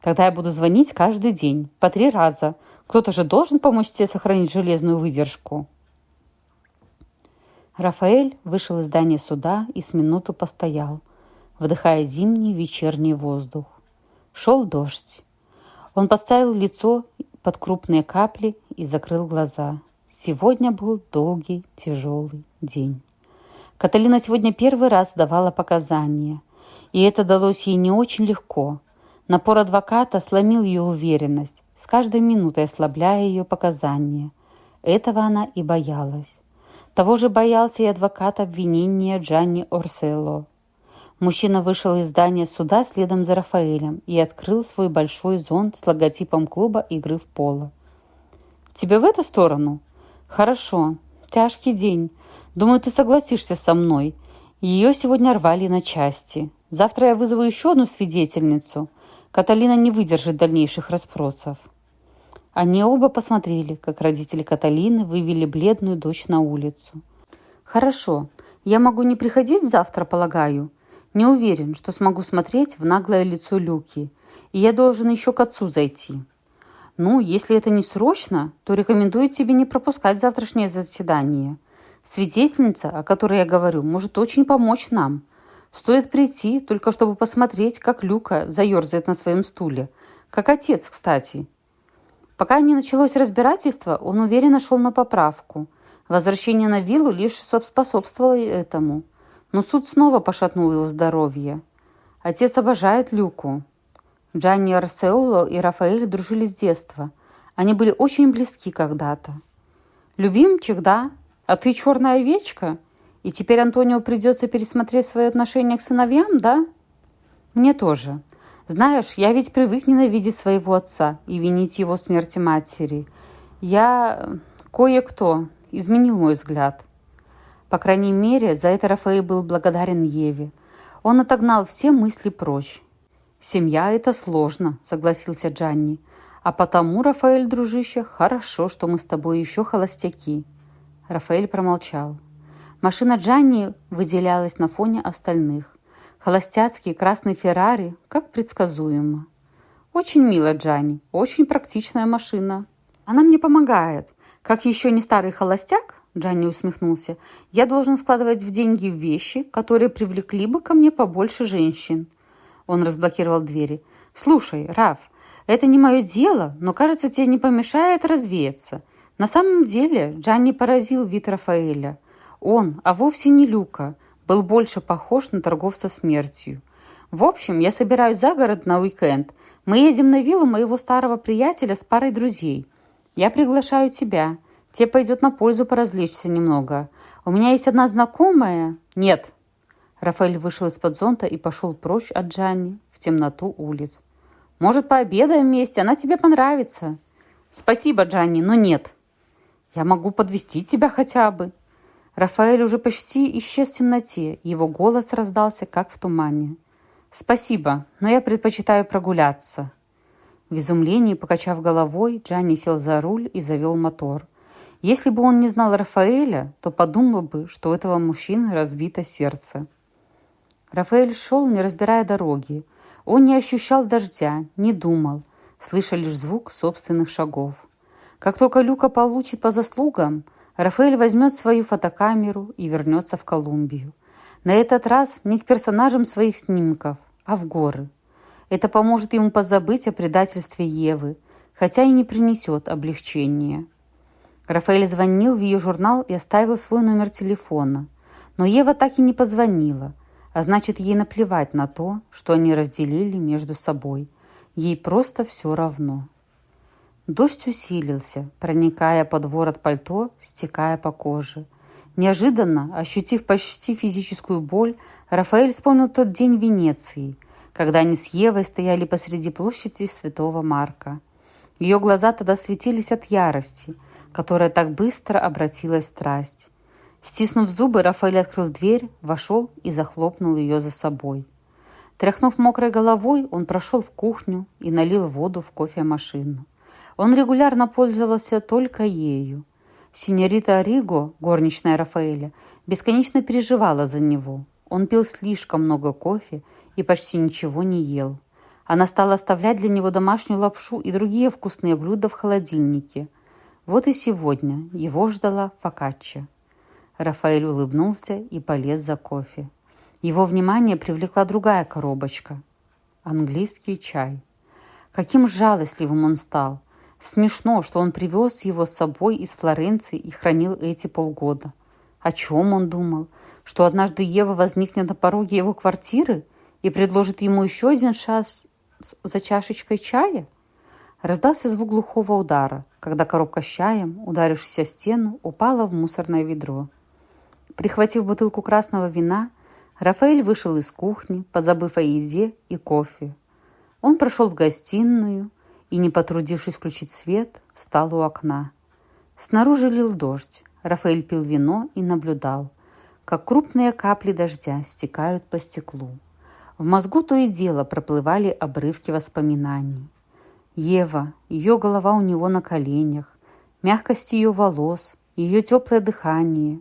Speaker 1: Тогда я буду звонить каждый день, по три раза. Кто-то же должен помочь тебе сохранить железную выдержку». Рафаэль вышел из здания суда и с минуту постоял, вдыхая зимний вечерний воздух. Шел дождь. Он поставил лицо под крупные капли и закрыл глаза. Сегодня был долгий, тяжелый день. Каталина сегодня первый раз давала показания, и это далось ей не очень легко. Напор адвоката сломил ее уверенность, с каждой минутой ослабляя ее показания. Этого она и боялась. Того же боялся и адвокат обвинения Джанни Орсело. Мужчина вышел из здания суда следом за Рафаэлем и открыл свой большой зонт с логотипом клуба игры в поло. «Тебе в эту сторону?» «Хорошо. Тяжкий день. Думаю, ты согласишься со мной. Ее сегодня рвали на части. Завтра я вызову еще одну свидетельницу. Каталина не выдержит дальнейших расспросов». Они оба посмотрели, как родители Каталины вывели бледную дочь на улицу. «Хорошо. Я могу не приходить завтра, полагаю?» Не уверен, что смогу смотреть в наглое лицо Люки, и я должен еще к отцу зайти. Ну, если это не срочно, то рекомендую тебе не пропускать завтрашнее заседание. Свидетельница, о которой я говорю, может очень помочь нам. Стоит прийти, только чтобы посмотреть, как Люка заерзает на своем стуле. Как отец, кстати. Пока не началось разбирательство, он уверенно шел на поправку. Возвращение на виллу лишь способствовало этому – но суд снова пошатнул его здоровье. Отец обожает Люку. Джанни Арсеоло и Рафаэль дружили с детства. Они были очень близки когда-то. «Любимчик, да? А ты черная овечка? И теперь Антонио придется пересмотреть свои отношения к сыновьям, да?» «Мне тоже. Знаешь, я ведь привык ненавидеть своего отца и винить его в смерти матери. Я кое-кто изменил мой взгляд. По крайней мере, за это Рафаэль был благодарен Еве. Он отогнал все мысли прочь. «Семья – это сложно», – согласился Джанни. «А потому, Рафаэль, дружище, хорошо, что мы с тобой еще холостяки». Рафаэль промолчал. Машина Джанни выделялась на фоне остальных. Холостяцкий красный Феррари, как предсказуемо. «Очень мило, Джанни, очень практичная машина. Она мне помогает. Как еще не старый холостяк, Джанни усмехнулся. «Я должен вкладывать в деньги вещи, которые привлекли бы ко мне побольше женщин». Он разблокировал двери. «Слушай, Раф, это не мое дело, но, кажется, тебе не помешает развеяться. На самом деле Джанни поразил вид Рафаэля. Он, а вовсе не Люка, был больше похож на торговца смертью. В общем, я собираюсь за город на уикенд. Мы едем на виллу моего старого приятеля с парой друзей. Я приглашаю тебя. Тебе пойдет на пользу поразвлечься немного. У меня есть одна знакомая...» «Нет». Рафаэль вышел из-под зонта и пошел прочь от Джанни в темноту улиц. «Может, пообедаем вместе? Она тебе понравится». «Спасибо, Джанни, но нет». «Я могу подвести тебя хотя бы». Рафаэль уже почти исчез в темноте. Его голос раздался, как в тумане. «Спасибо, но я предпочитаю прогуляться». В изумлении, покачав головой, Джанни сел за руль и завел мотор – если бы он не знал Рафаэля, то подумал бы, что у этого мужчины разбито сердце. Рафаэль шел, не разбирая дороги. Он не ощущал дождя, не думал, слыша лишь звук собственных шагов. Как только Люка получит по заслугам, Рафаэль возьмет свою фотокамеру и вернется в Колумбию. На этот раз не к персонажам своих снимков, а в горы. Это поможет ему позабыть о предательстве Евы, хотя и не принесет облегчения. Рафаэль звонил в ее журнал и оставил свой номер телефона. Но Ева так и не позвонила, а значит, ей наплевать на то, что они разделили между собой. Ей просто все равно. Дождь усилился, проникая под ворот пальто, стекая по коже. Неожиданно, ощутив почти физическую боль, Рафаэль вспомнил тот день в Венеции, когда они с Евой стояли посреди площади Святого Марка. Ее глаза тогда светились от ярости – которая так быстро обратилась в страсть. Стиснув зубы, Рафаэль открыл дверь, вошел и захлопнул ее за собой. Тряхнув мокрой головой, он прошел в кухню и налил воду в кофемашину. Он регулярно пользовался только ею. Синьорита Риго, горничная Рафаэля, бесконечно переживала за него. Он пил слишком много кофе и почти ничего не ел. Она стала оставлять для него домашнюю лапшу и другие вкусные блюда в холодильнике. Вот и сегодня его ждала фокачча. Рафаэль улыбнулся и полез за кофе. Его внимание привлекла другая коробочка. Английский чай. Каким жалостливым он стал. Смешно, что он привез его с собой из Флоренции и хранил эти полгода. О чем он думал? Что однажды Ева возникнет на пороге его квартиры и предложит ему еще один шанс за чашечкой чая? Раздался звук глухого удара, когда коробка с чаем, ударившись о стену, упала в мусорное ведро. Прихватив бутылку красного вина, Рафаэль вышел из кухни, позабыв о еде и кофе. Он прошел в гостиную и, не потрудившись включить свет, встал у окна. Снаружи лил дождь. Рафаэль пил вино и наблюдал, как крупные капли дождя стекают по стеклу. В мозгу то и дело проплывали обрывки воспоминаний. Ева, ее голова у него на коленях, мягкость ее волос, ее теплое дыхание,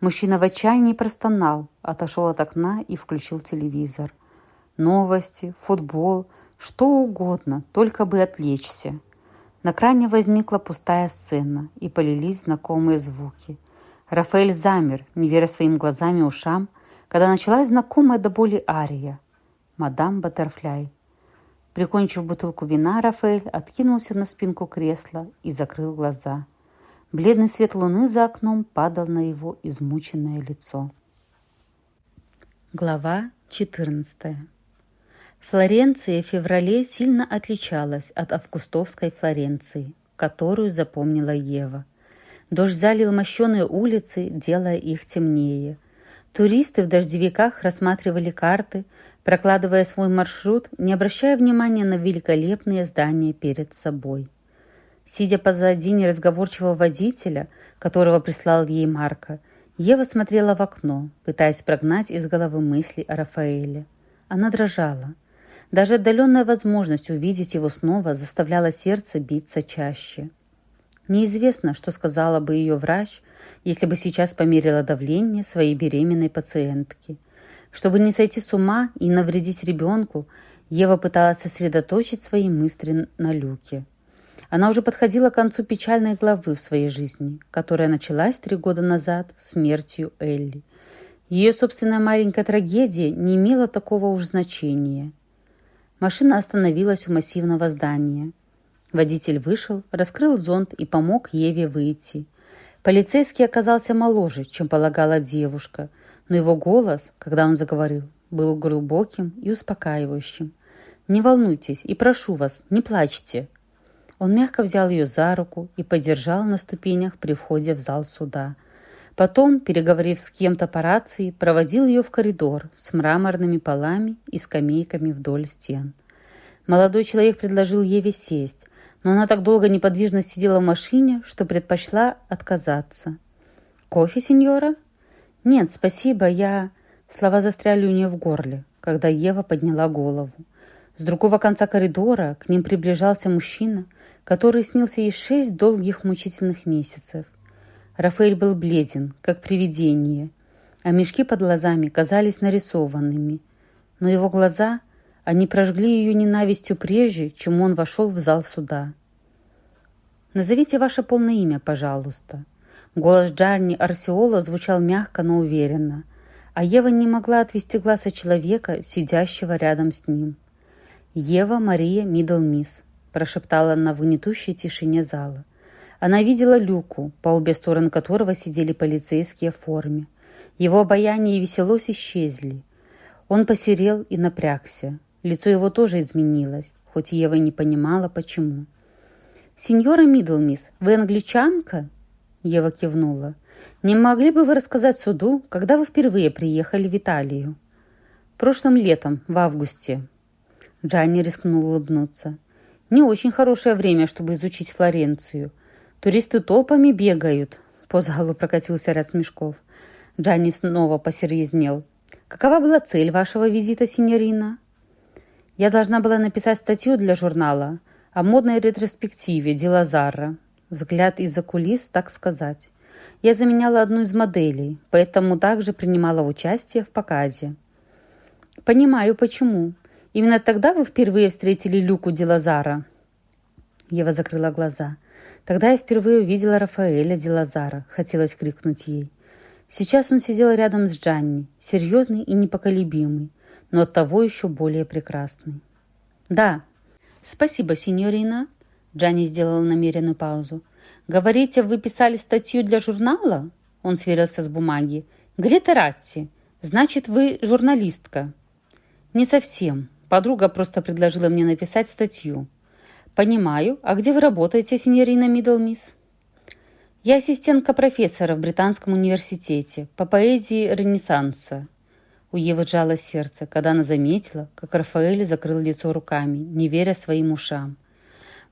Speaker 1: Мужчина в отчаянии простонал, отошел от окна и включил телевизор. Новости, футбол, что угодно, только бы отвлечься. На кране возникла пустая сцена, и полились знакомые звуки. Рафаэль замер, не веря своим глазам и ушам, когда началась знакомая до боли ария. «Мадам Баттерфляй». Прикончив бутылку вина, Рафаэль откинулся на спинку кресла и закрыл глаза – Бледный свет луны за окном падал на его измученное лицо. Глава 14. Флоренция в феврале сильно отличалась от августовской Флоренции, которую запомнила Ева. Дождь залил мощеные улицы, делая их темнее. Туристы в дождевиках рассматривали карты, прокладывая свой маршрут, не обращая внимания на великолепные здания перед собой – Сидя позади неразговорчивого водителя, которого прислал ей Марко, Ева смотрела в окно, пытаясь прогнать из головы мысли о Рафаэле. Она дрожала. Даже отдаленная возможность увидеть его снова заставляла сердце биться чаще. Неизвестно, что сказала бы ее врач, если бы сейчас померила давление своей беременной пациентки. Чтобы не сойти с ума и навредить ребенку, Ева пыталась сосредоточить свои мысли на Люке – она уже подходила к концу печальной главы в своей жизни, которая началась три года назад смертью Элли. Ее собственная маленькая трагедия не имела такого уж значения. Машина остановилась у массивного здания. Водитель вышел, раскрыл зонт и помог Еве выйти. Полицейский оказался моложе, чем полагала девушка, но его голос, когда он заговорил, был глубоким и успокаивающим. «Не волнуйтесь и прошу вас, не плачьте», он мягко взял ее за руку и подержал на ступенях при входе в зал суда. Потом, переговорив с кем-то по рации, проводил ее в коридор с мраморными полами и скамейками вдоль стен. Молодой человек предложил Еве сесть, но она так долго неподвижно сидела в машине, что предпочла отказаться. «Кофе, сеньора?» «Нет, спасибо, я...» Слова застряли у нее в горле, когда Ева подняла голову. С другого конца коридора к ним приближался мужчина – который снился ей шесть долгих мучительных месяцев. Рафаэль был бледен, как привидение, а мешки под глазами казались нарисованными. Но его глаза, они прожгли ее ненавистью прежде, чем он вошел в зал суда. «Назовите ваше полное имя, пожалуйста». Голос Джарни Арсиола звучал мягко, но уверенно, а Ева не могла отвести глаз от человека, сидящего рядом с ним. Ева Мария Миддлмисс прошептала она в гнетущей тишине зала. Она видела люку, по обе стороны которого сидели полицейские в форме. Его обаяние и веселость исчезли. Он посерел и напрягся. Лицо его тоже изменилось, хоть Ева не понимала, почему. «Сеньора Миддлмисс, вы англичанка?» Ева кивнула. «Не могли бы вы рассказать суду, когда вы впервые приехали в Италию?» «Прошлым летом, в августе». Джанни рискнул улыбнуться. Не очень хорошее время, чтобы изучить Флоренцию. Туристы толпами бегают. По залу прокатился ряд смешков. Джанни снова посерьезнел. Какова была цель вашего визита, синьорина? Я должна была написать статью для журнала о модной ретроспективе Дилазара. Взгляд из-за кулис, так сказать. Я заменяла одну из моделей, поэтому также принимала участие в показе. Понимаю, почему. Именно тогда вы впервые встретили Люку Дилазара. Ева закрыла глаза. Тогда я впервые увидела Рафаэля Дилазара. Хотелось крикнуть ей. Сейчас он сидел рядом с Джанни, серьезный и непоколебимый, но оттого еще более прекрасный. «Да, спасибо, синьорина», — Джанни сделала намеренную паузу. «Говорите, вы писали статью для журнала?» Он сверился с бумаги. «Гритератти, значит, вы журналистка?» «Не совсем. Подруга просто предложила мне написать статью». «Понимаю. А где вы работаете, синьорина Миддлмисс?» «Я ассистентка профессора в Британском университете по поэзии Ренессанса». У Евы сжало сердце, когда она заметила, как Рафаэль закрыл лицо руками, не веря своим ушам.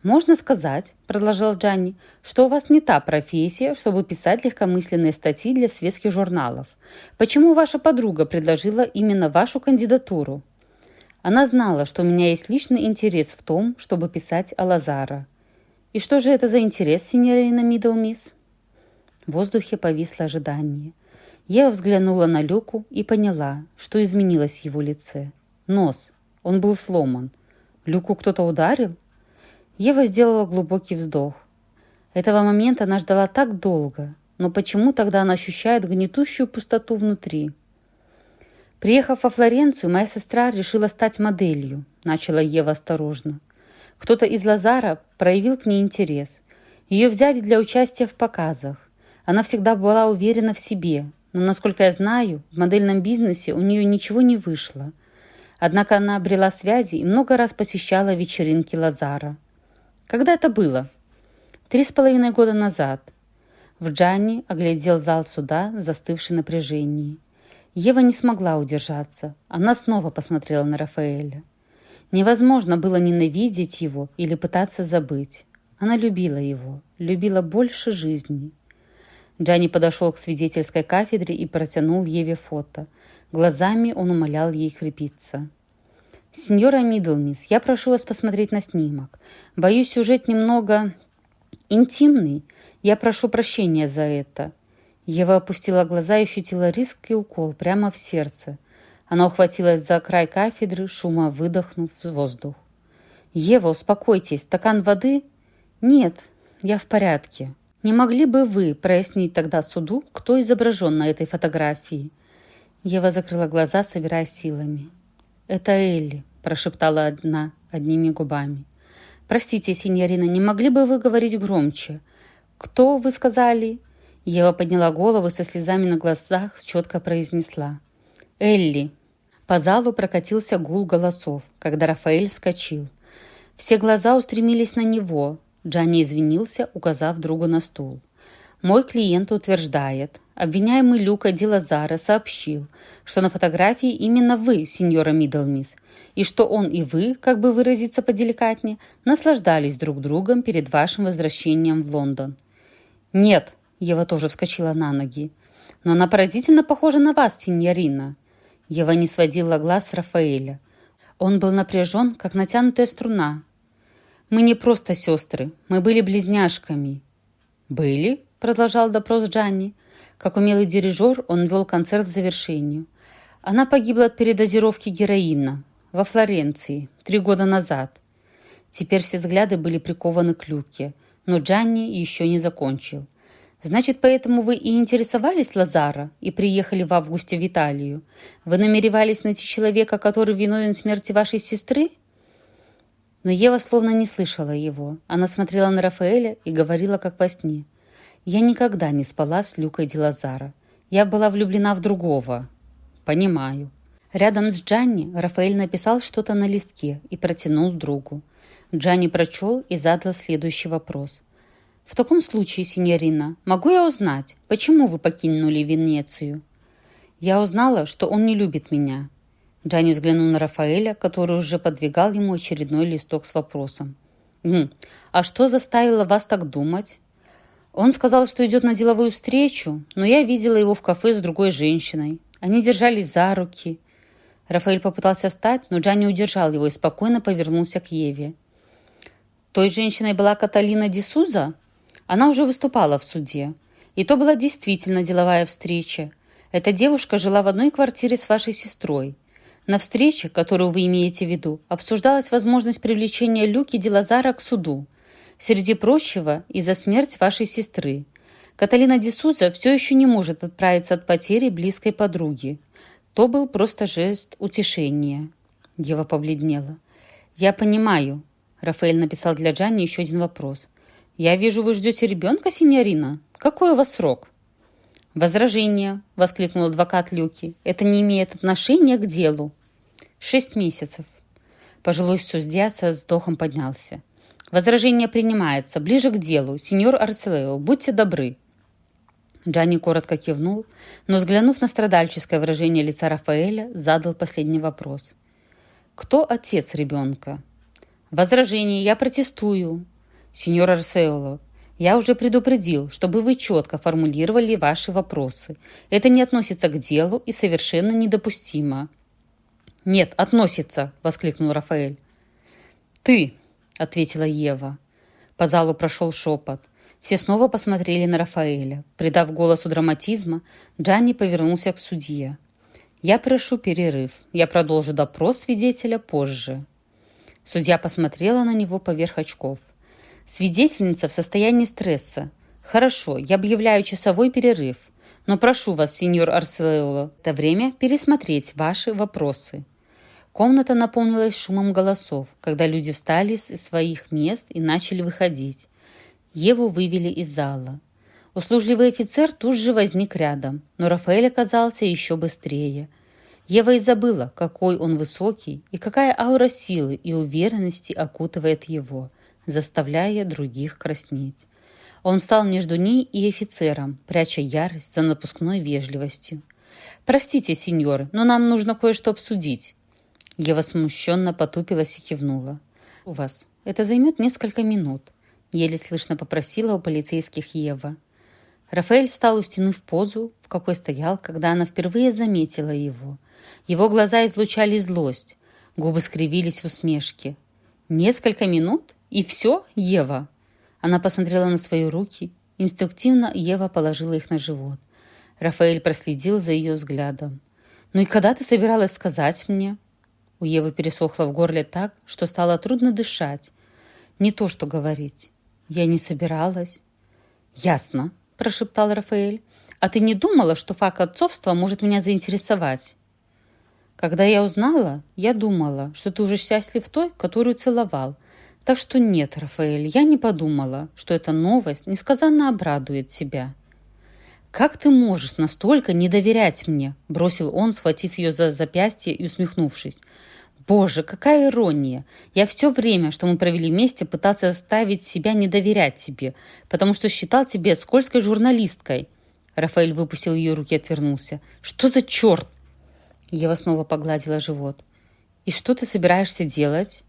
Speaker 1: «Можно сказать, — продолжал Джанни, — что у вас не та профессия, чтобы писать легкомысленные статьи для светских журналов. Почему ваша подруга предложила именно вашу кандидатуру?» Она знала, что у меня есть личный интерес в том, чтобы писать о Лазара. «И что же это за интерес, синьорина Миддлмисс?» В воздухе повисло ожидание. Я взглянула на Люку и поняла, что изменилось в его лице. Нос. Он был сломан. Люку кто-то ударил? Ева сделала глубокий вздох. Этого момента она ждала так долго, но почему тогда она ощущает гнетущую пустоту внутри? «Приехав во Флоренцию, моя сестра решила стать моделью», – начала Ева осторожно. Кто-то из Лазара проявил к ней интерес. Ее взяли для участия в показах. Она всегда была уверена в себе, но, насколько я знаю, в модельном бизнесе у нее ничего не вышло. Однако она обрела связи и много раз посещала вечеринки Лазара. Когда это было? Три с половиной года назад. В Джанни оглядел зал суда, застывший напряжении. Ева не смогла удержаться. Она снова посмотрела на Рафаэля. Невозможно было ненавидеть его или пытаться забыть. Она любила его, любила больше жизни. Джанни подошел к свидетельской кафедре и протянул Еве фото. Глазами он умолял ей хрипиться. «Сеньора Миддлмис, я прошу вас посмотреть на снимок. Боюсь, сюжет немного интимный. Я прошу прощения за это. Ева опустила глаза и ощутила риск и укол прямо в сердце. Она ухватилась за край кафедры, шума выдохнув в воздух. «Ева, успокойтесь. Стакан воды?» «Нет, я в порядке. Не могли бы вы прояснить тогда суду, кто изображен на этой фотографии?» Ева закрыла глаза, собирая силами. «Это Элли», – прошептала одна одними губами. «Простите, синьорина, не могли бы вы говорить громче? Кто, вы сказали?» Ева подняла голову со слезами на глазах, четко произнесла. «Элли!» По залу прокатился гул голосов, когда Рафаэль вскочил. Все глаза устремились на него. Джанни извинился, указав другу на стул. «Мой клиент утверждает, обвиняемый Люка Дилазара сообщил, что на фотографии именно вы, сеньора Миддлмис, и что он и вы, как бы выразиться поделикатнее, наслаждались друг другом перед вашим возвращением в Лондон». «Нет», Ева тоже вскочила на ноги. «Но она поразительно похожа на вас, синьорина». Ева не сводила глаз с Рафаэля. Он был напряжен, как натянутая струна. «Мы не просто сестры, мы были близняшками». «Были?» – продолжал допрос Джанни. Как умелый дирижер, он вел концерт к завершению. Она погибла от передозировки героина во Флоренции три года назад. Теперь все взгляды были прикованы к Люке, но Джанни еще не закончил – Значит, поэтому вы и интересовались Лазара и приехали в августе в Италию? Вы намеревались найти человека, который виновен в смерти вашей сестры? Но Ева словно не слышала его. Она смотрела на Рафаэля и говорила, как во сне. «Я никогда не спала с Люкой Дилазара. Я была влюблена в другого». «Понимаю». Рядом с Джанни Рафаэль написал что-то на листке и протянул другу. Джанни прочел и задал следующий вопрос – «В таком случае, синьорина, могу я узнать, почему вы покинули Венецию?» «Я узнала, что он не любит меня». Джанни взглянул на Рафаэля, который уже подвигал ему очередной листок с вопросом. «М, «А что заставило вас так думать?» «Он сказал, что идет на деловую встречу, но я видела его в кафе с другой женщиной. Они держались за руки. Рафаэль попытался встать, но Джанни удержал его и спокойно повернулся к Еве. Той женщиной была Каталина Дисуза? Она уже выступала в суде. И то была действительно деловая встреча. Эта девушка жила в одной квартире с вашей сестрой. На встрече, которую вы имеете в виду, обсуждалась возможность привлечения Люки Делазара к суду. Среди прочего, из-за смерти вашей сестры. Каталина Дисуза все еще не может отправиться от потери близкой подруги. То был просто жест утешения. Ева побледнела. «Я понимаю». Рафаэль написал для Джанни еще один вопрос. «Я вижу, вы ждете ребенка, синьорина? Какой у вас срок?» «Возражение!» – воскликнул адвокат Люки. «Это не имеет отношения к делу». «Шесть месяцев». Пожилой судья со вздохом поднялся. «Возражение принимается. Ближе к делу. Сеньор Арселео, будьте добры». Джанни коротко кивнул, но, взглянув на страдальческое выражение лица Рафаэля, задал последний вопрос. «Кто отец ребенка?» «Возражение. Я протестую». «Сеньор Арсеоло, я уже предупредил, чтобы вы четко формулировали ваши вопросы. Это не относится к делу и совершенно недопустимо. «Нет, относится!» – воскликнул Рафаэль. «Ты!» – ответила Ева. По залу прошел шепот. Все снова посмотрели на Рафаэля. Придав голосу драматизма, Джанни повернулся к судье. «Я прошу перерыв. Я продолжу допрос свидетеля позже». Судья посмотрела на него поверх очков. Свидетельница в состоянии стресса. Хорошо, я объявляю часовой перерыв. Но прошу вас, сеньор Арселеоло, это время пересмотреть ваши вопросы. Комната наполнилась шумом голосов, когда люди встали с своих мест и начали выходить. Еву вывели из зала. Услужливый офицер тут же возник рядом, но Рафаэль оказался еще быстрее. Ева и забыла, какой он высокий и какая аура силы и уверенности окутывает его – заставляя других краснеть. Он стал между ней и офицером, пряча ярость за напускной вежливостью. «Простите, сеньоры, но нам нужно кое-что обсудить». Ева смущенно потупилась и кивнула. «У вас. Это займет несколько минут», — еле слышно попросила у полицейских Ева. Рафаэль встал у стены в позу, в какой стоял, когда она впервые заметила его. Его глаза излучали злость, губы скривились в усмешке. «Несколько минут? «И все, Ева?» Она посмотрела на свои руки. Инстинктивно Ева положила их на живот. Рафаэль проследил за ее взглядом. «Ну и когда ты собиралась сказать мне?» У Евы пересохло в горле так, что стало трудно дышать. Не то, что говорить. «Я не собиралась». «Ясно», – прошептал Рафаэль. «А ты не думала, что факт отцовства может меня заинтересовать?» «Когда я узнала, я думала, что ты уже счастлив той, которую целовал», так что нет, Рафаэль, я не подумала, что эта новость несказанно обрадует тебя. «Как ты можешь настолько не доверять мне?» – бросил он, схватив ее за запястье и усмехнувшись. «Боже, какая ирония! Я все время, что мы провели вместе, пытался заставить себя не доверять тебе, потому что считал тебя скользкой журналисткой». Рафаэль выпустил ее руки и отвернулся. «Что за черт?» Ева снова погладила живот. «И что ты собираешься делать?»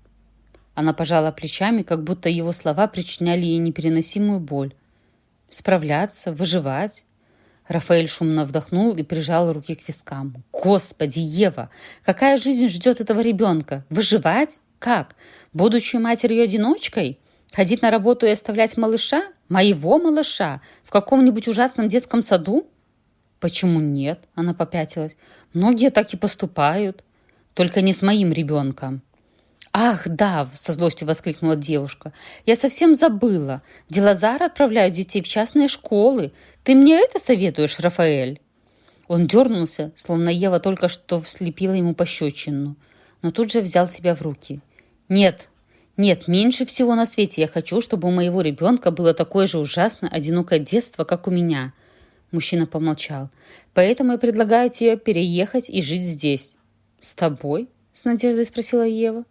Speaker 1: Она пожала плечами, как будто его слова причиняли ей непереносимую боль. «Справляться? Выживать?» Рафаэль шумно вдохнул и прижал руки к вискам. «Господи, Ева! Какая жизнь ждет этого ребенка? Выживать? Как? Будучи матерью-одиночкой? Ходить на работу и оставлять малыша? Моего малыша? В каком-нибудь ужасном детском саду?» «Почему нет?» – она попятилась. «Многие так и поступают. Только не с моим ребенком». «Ах, да!» – со злостью воскликнула девушка. «Я совсем забыла. Делазары отправляют детей в частные школы. Ты мне это советуешь, Рафаэль?» Он дернулся, словно Ева только что вслепила ему пощечину, но тут же взял себя в руки. «Нет, нет, меньше всего на свете я хочу, чтобы у моего ребенка было такое же ужасно одинокое детство, как у меня». Мужчина помолчал. «Поэтому я предлагаю тебе переехать и жить здесь». «С тобой?» – с надеждой спросила Ева.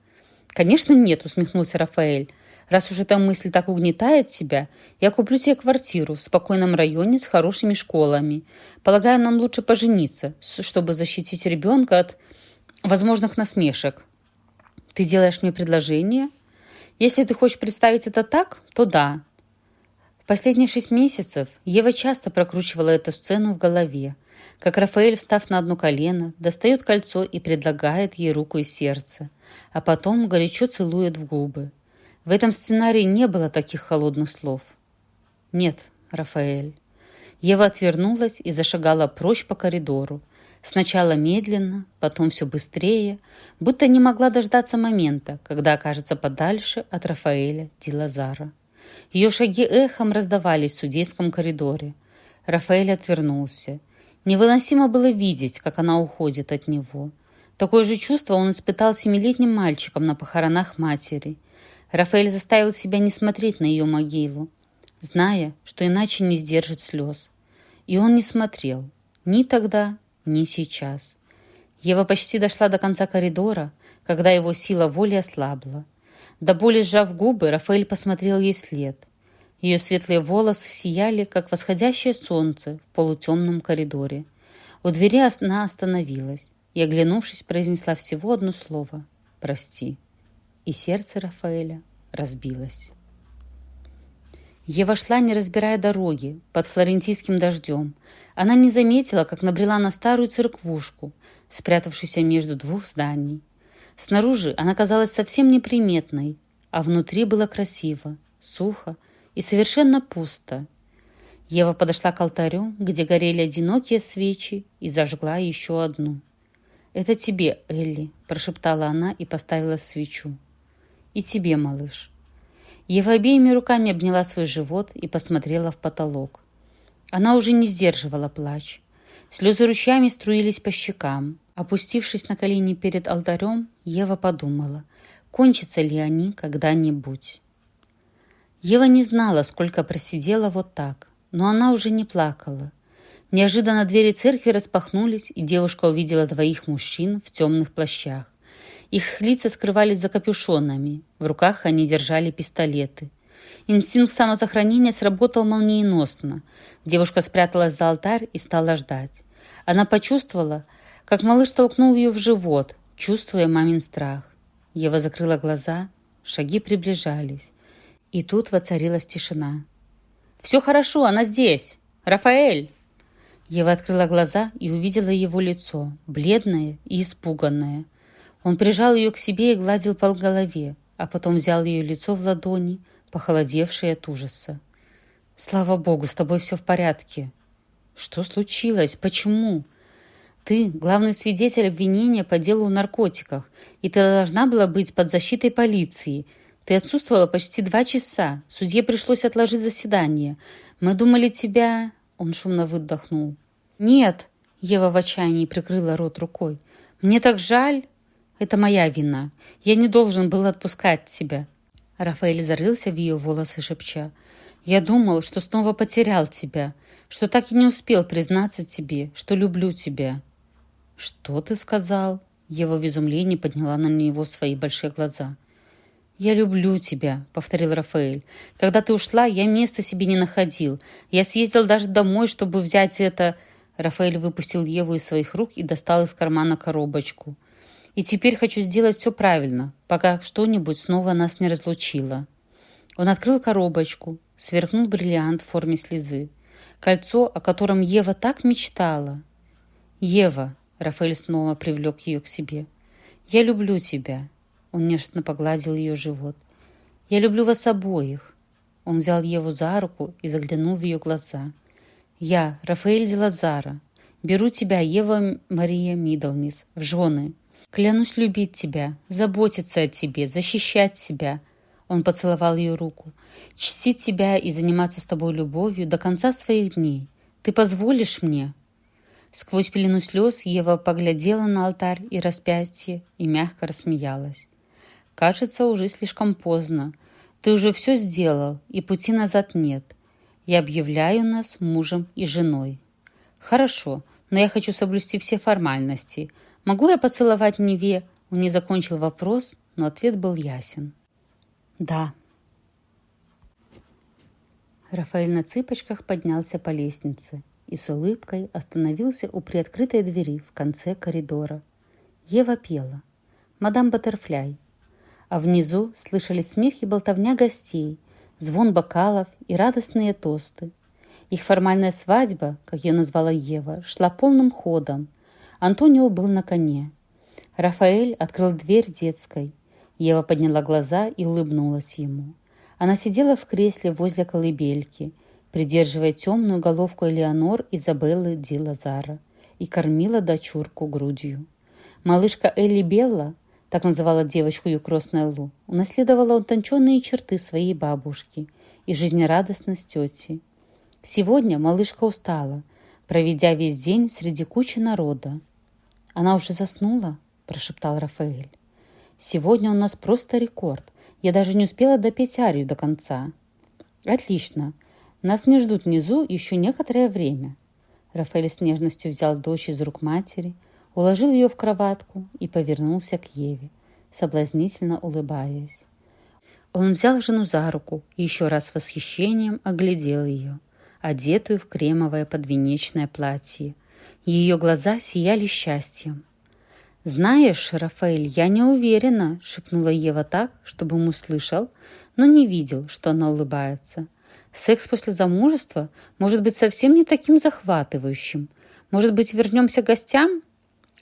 Speaker 1: «Конечно нет», — усмехнулся Рафаэль. «Раз уж эта мысль так угнетает тебя, я куплю тебе квартиру в спокойном районе с хорошими школами. Полагаю, нам лучше пожениться, чтобы защитить ребенка от возможных насмешек». «Ты делаешь мне предложение?» «Если ты хочешь представить это так, то да». В последние шесть месяцев Ева часто прокручивала эту сцену в голове. как Рафаэль, встав на одно колено, достает кольцо и предлагает ей руку и сердце, а потом горячо целует в губы. В этом сценарии не было таких холодных слов. «Нет, Рафаэль». Ева отвернулась и зашагала прочь по коридору. Сначала медленно, потом все быстрее, будто не могла дождаться момента, когда окажется подальше от Рафаэля Дилазара. Ее шаги эхом раздавались в судейском коридоре. Рафаэль отвернулся. Невыносимо было видеть, как она уходит от него. Такое же чувство он испытал семилетним мальчиком на похоронах матери. Рафаэль заставил себя не смотреть на ее могилу, зная, что иначе не сдержит слез. И он не смотрел ни тогда, ни сейчас. Ева почти дошла до конца коридора, когда его сила воли ослабла. До боли сжав губы, Рафаэль посмотрел ей след. Ее светлые волосы сияли, как восходящее солнце в полутемном коридоре. У двери она остановилась и, оглянувшись, произнесла всего одно слово «Прости». И сердце Рафаэля разбилось. Ева шла, не разбирая дороги, под флорентийским дождем. Она не заметила, как набрела на старую церквушку, спрятавшуюся между двух зданий. Снаружи она казалась совсем неприметной, а внутри было красиво, сухо и совершенно пусто. Ева подошла к алтарю, где горели одинокие свечи, и зажгла еще одну. «Это тебе, Элли», – прошептала она и поставила свечу. «И тебе, малыш». Ева обеими руками обняла свой живот и посмотрела в потолок. Она уже не сдерживала плач. Слезы ручьями струились по щекам. Опустившись на колени перед алтарем, Ева подумала, кончатся ли они когда-нибудь. Ева не знала, сколько просидела вот так, но она уже не плакала. Неожиданно двери церкви распахнулись, и девушка увидела двоих мужчин в темных плащах. Их лица скрывались за капюшонами, в руках они держали пистолеты. Инстинкт самосохранения сработал молниеносно. Девушка спряталась за алтарь и стала ждать. Она почувствовала, как малыш толкнул ее в живот, чувствуя мамин страх. Ева закрыла глаза, шаги приближались. И тут воцарилась тишина. «Все хорошо, она здесь! Рафаэль!» Ева открыла глаза и увидела его лицо, бледное и испуганное. Он прижал ее к себе и гладил по голове, а потом взял ее лицо в ладони, похолодевшее от ужаса. «Слава Богу, с тобой все в порядке!» «Что случилось? Почему?» «Ты – главный свидетель обвинения по делу о наркотиках, и ты должна была быть под защитой полиции, ты отсутствовала почти два часа. Судье пришлось отложить заседание. Мы думали тебя...» Он шумно выдохнул. «Нет!» Ева в отчаянии прикрыла рот рукой. «Мне так жаль!» «Это моя вина. Я не должен был отпускать тебя». Рафаэль зарылся в ее волосы, шепча. «Я думал, что снова потерял тебя, что так и не успел признаться тебе, что люблю тебя». «Что ты сказал?» Ева в изумлении подняла на него свои большие глаза. «Я люблю тебя», — повторил Рафаэль. «Когда ты ушла, я места себе не находил. Я съездил даже домой, чтобы взять это...» Рафаэль выпустил Еву из своих рук и достал из кармана коробочку. «И теперь хочу сделать все правильно, пока что-нибудь снова нас не разлучило». Он открыл коробочку, сверкнул бриллиант в форме слезы. Кольцо, о котором Ева так мечтала. «Ева», — Рафаэль снова привлек ее к себе, — «я люблю тебя». Он нежно погладил ее живот. «Я люблю вас обоих». Он взял Еву за руку и заглянул в ее глаза. «Я, Рафаэль Делазара, беру тебя, Ева Мария Миддлмис, в жены. Клянусь любить тебя, заботиться о тебе, защищать тебя». Он поцеловал ее руку. «Чтить тебя и заниматься с тобой любовью до конца своих дней. Ты позволишь мне?» Сквозь пелену слез Ева поглядела на алтарь и распятие и мягко рассмеялась. Кажется, уже слишком поздно. Ты уже все сделал, и пути назад нет. Я объявляю нас мужем и женой. Хорошо, но я хочу соблюсти все формальности. Могу я поцеловать Неве? Он не закончил вопрос, но ответ был ясен. Да. Рафаэль на цыпочках поднялся по лестнице и с улыбкой остановился у приоткрытой двери в конце коридора. Ева пела. «Мадам Баттерфляй», а внизу слышались смех и болтовня гостей, звон бокалов и радостные тосты. Их формальная свадьба, как ее назвала Ева, шла полным ходом. Антонио был на коне. Рафаэль открыл дверь детской. Ева подняла глаза и улыбнулась ему. Она сидела в кресле возле колыбельки, придерживая темную головку Элеонор Изабеллы Ди Лазара, и кормила дочурку грудью. Малышка Элли Белла, так называла девочку ее крестная Лу, унаследовала утонченные черты своей бабушки и жизнерадостность тети. Сегодня малышка устала, проведя весь день среди кучи народа. «Она уже заснула?» – прошептал Рафаэль. «Сегодня у нас просто рекорд. Я даже не успела допеть арию до конца». «Отлично. Нас не ждут внизу еще некоторое время». Рафаэль с нежностью взял дочь из рук матери, уложил ее в кроватку и повернулся к Еве, соблазнительно улыбаясь. Он взял жену за руку и еще раз с восхищением оглядел ее, одетую в кремовое подвенечное платье. Ее глаза сияли счастьем. «Знаешь, Рафаэль, я не уверена», — шепнула Ева так, чтобы ему слышал, но не видел, что она улыбается. «Секс после замужества может быть совсем не таким захватывающим. Может быть, вернемся к гостям?»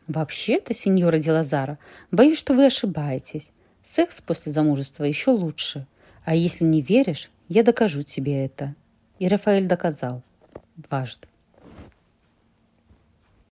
Speaker 1: «Вообще-то, сеньора Делазара, боюсь, что вы ошибаетесь. Секс после замужества еще лучше. А если не веришь, я докажу тебе это». И Рафаэль доказал. Дважды.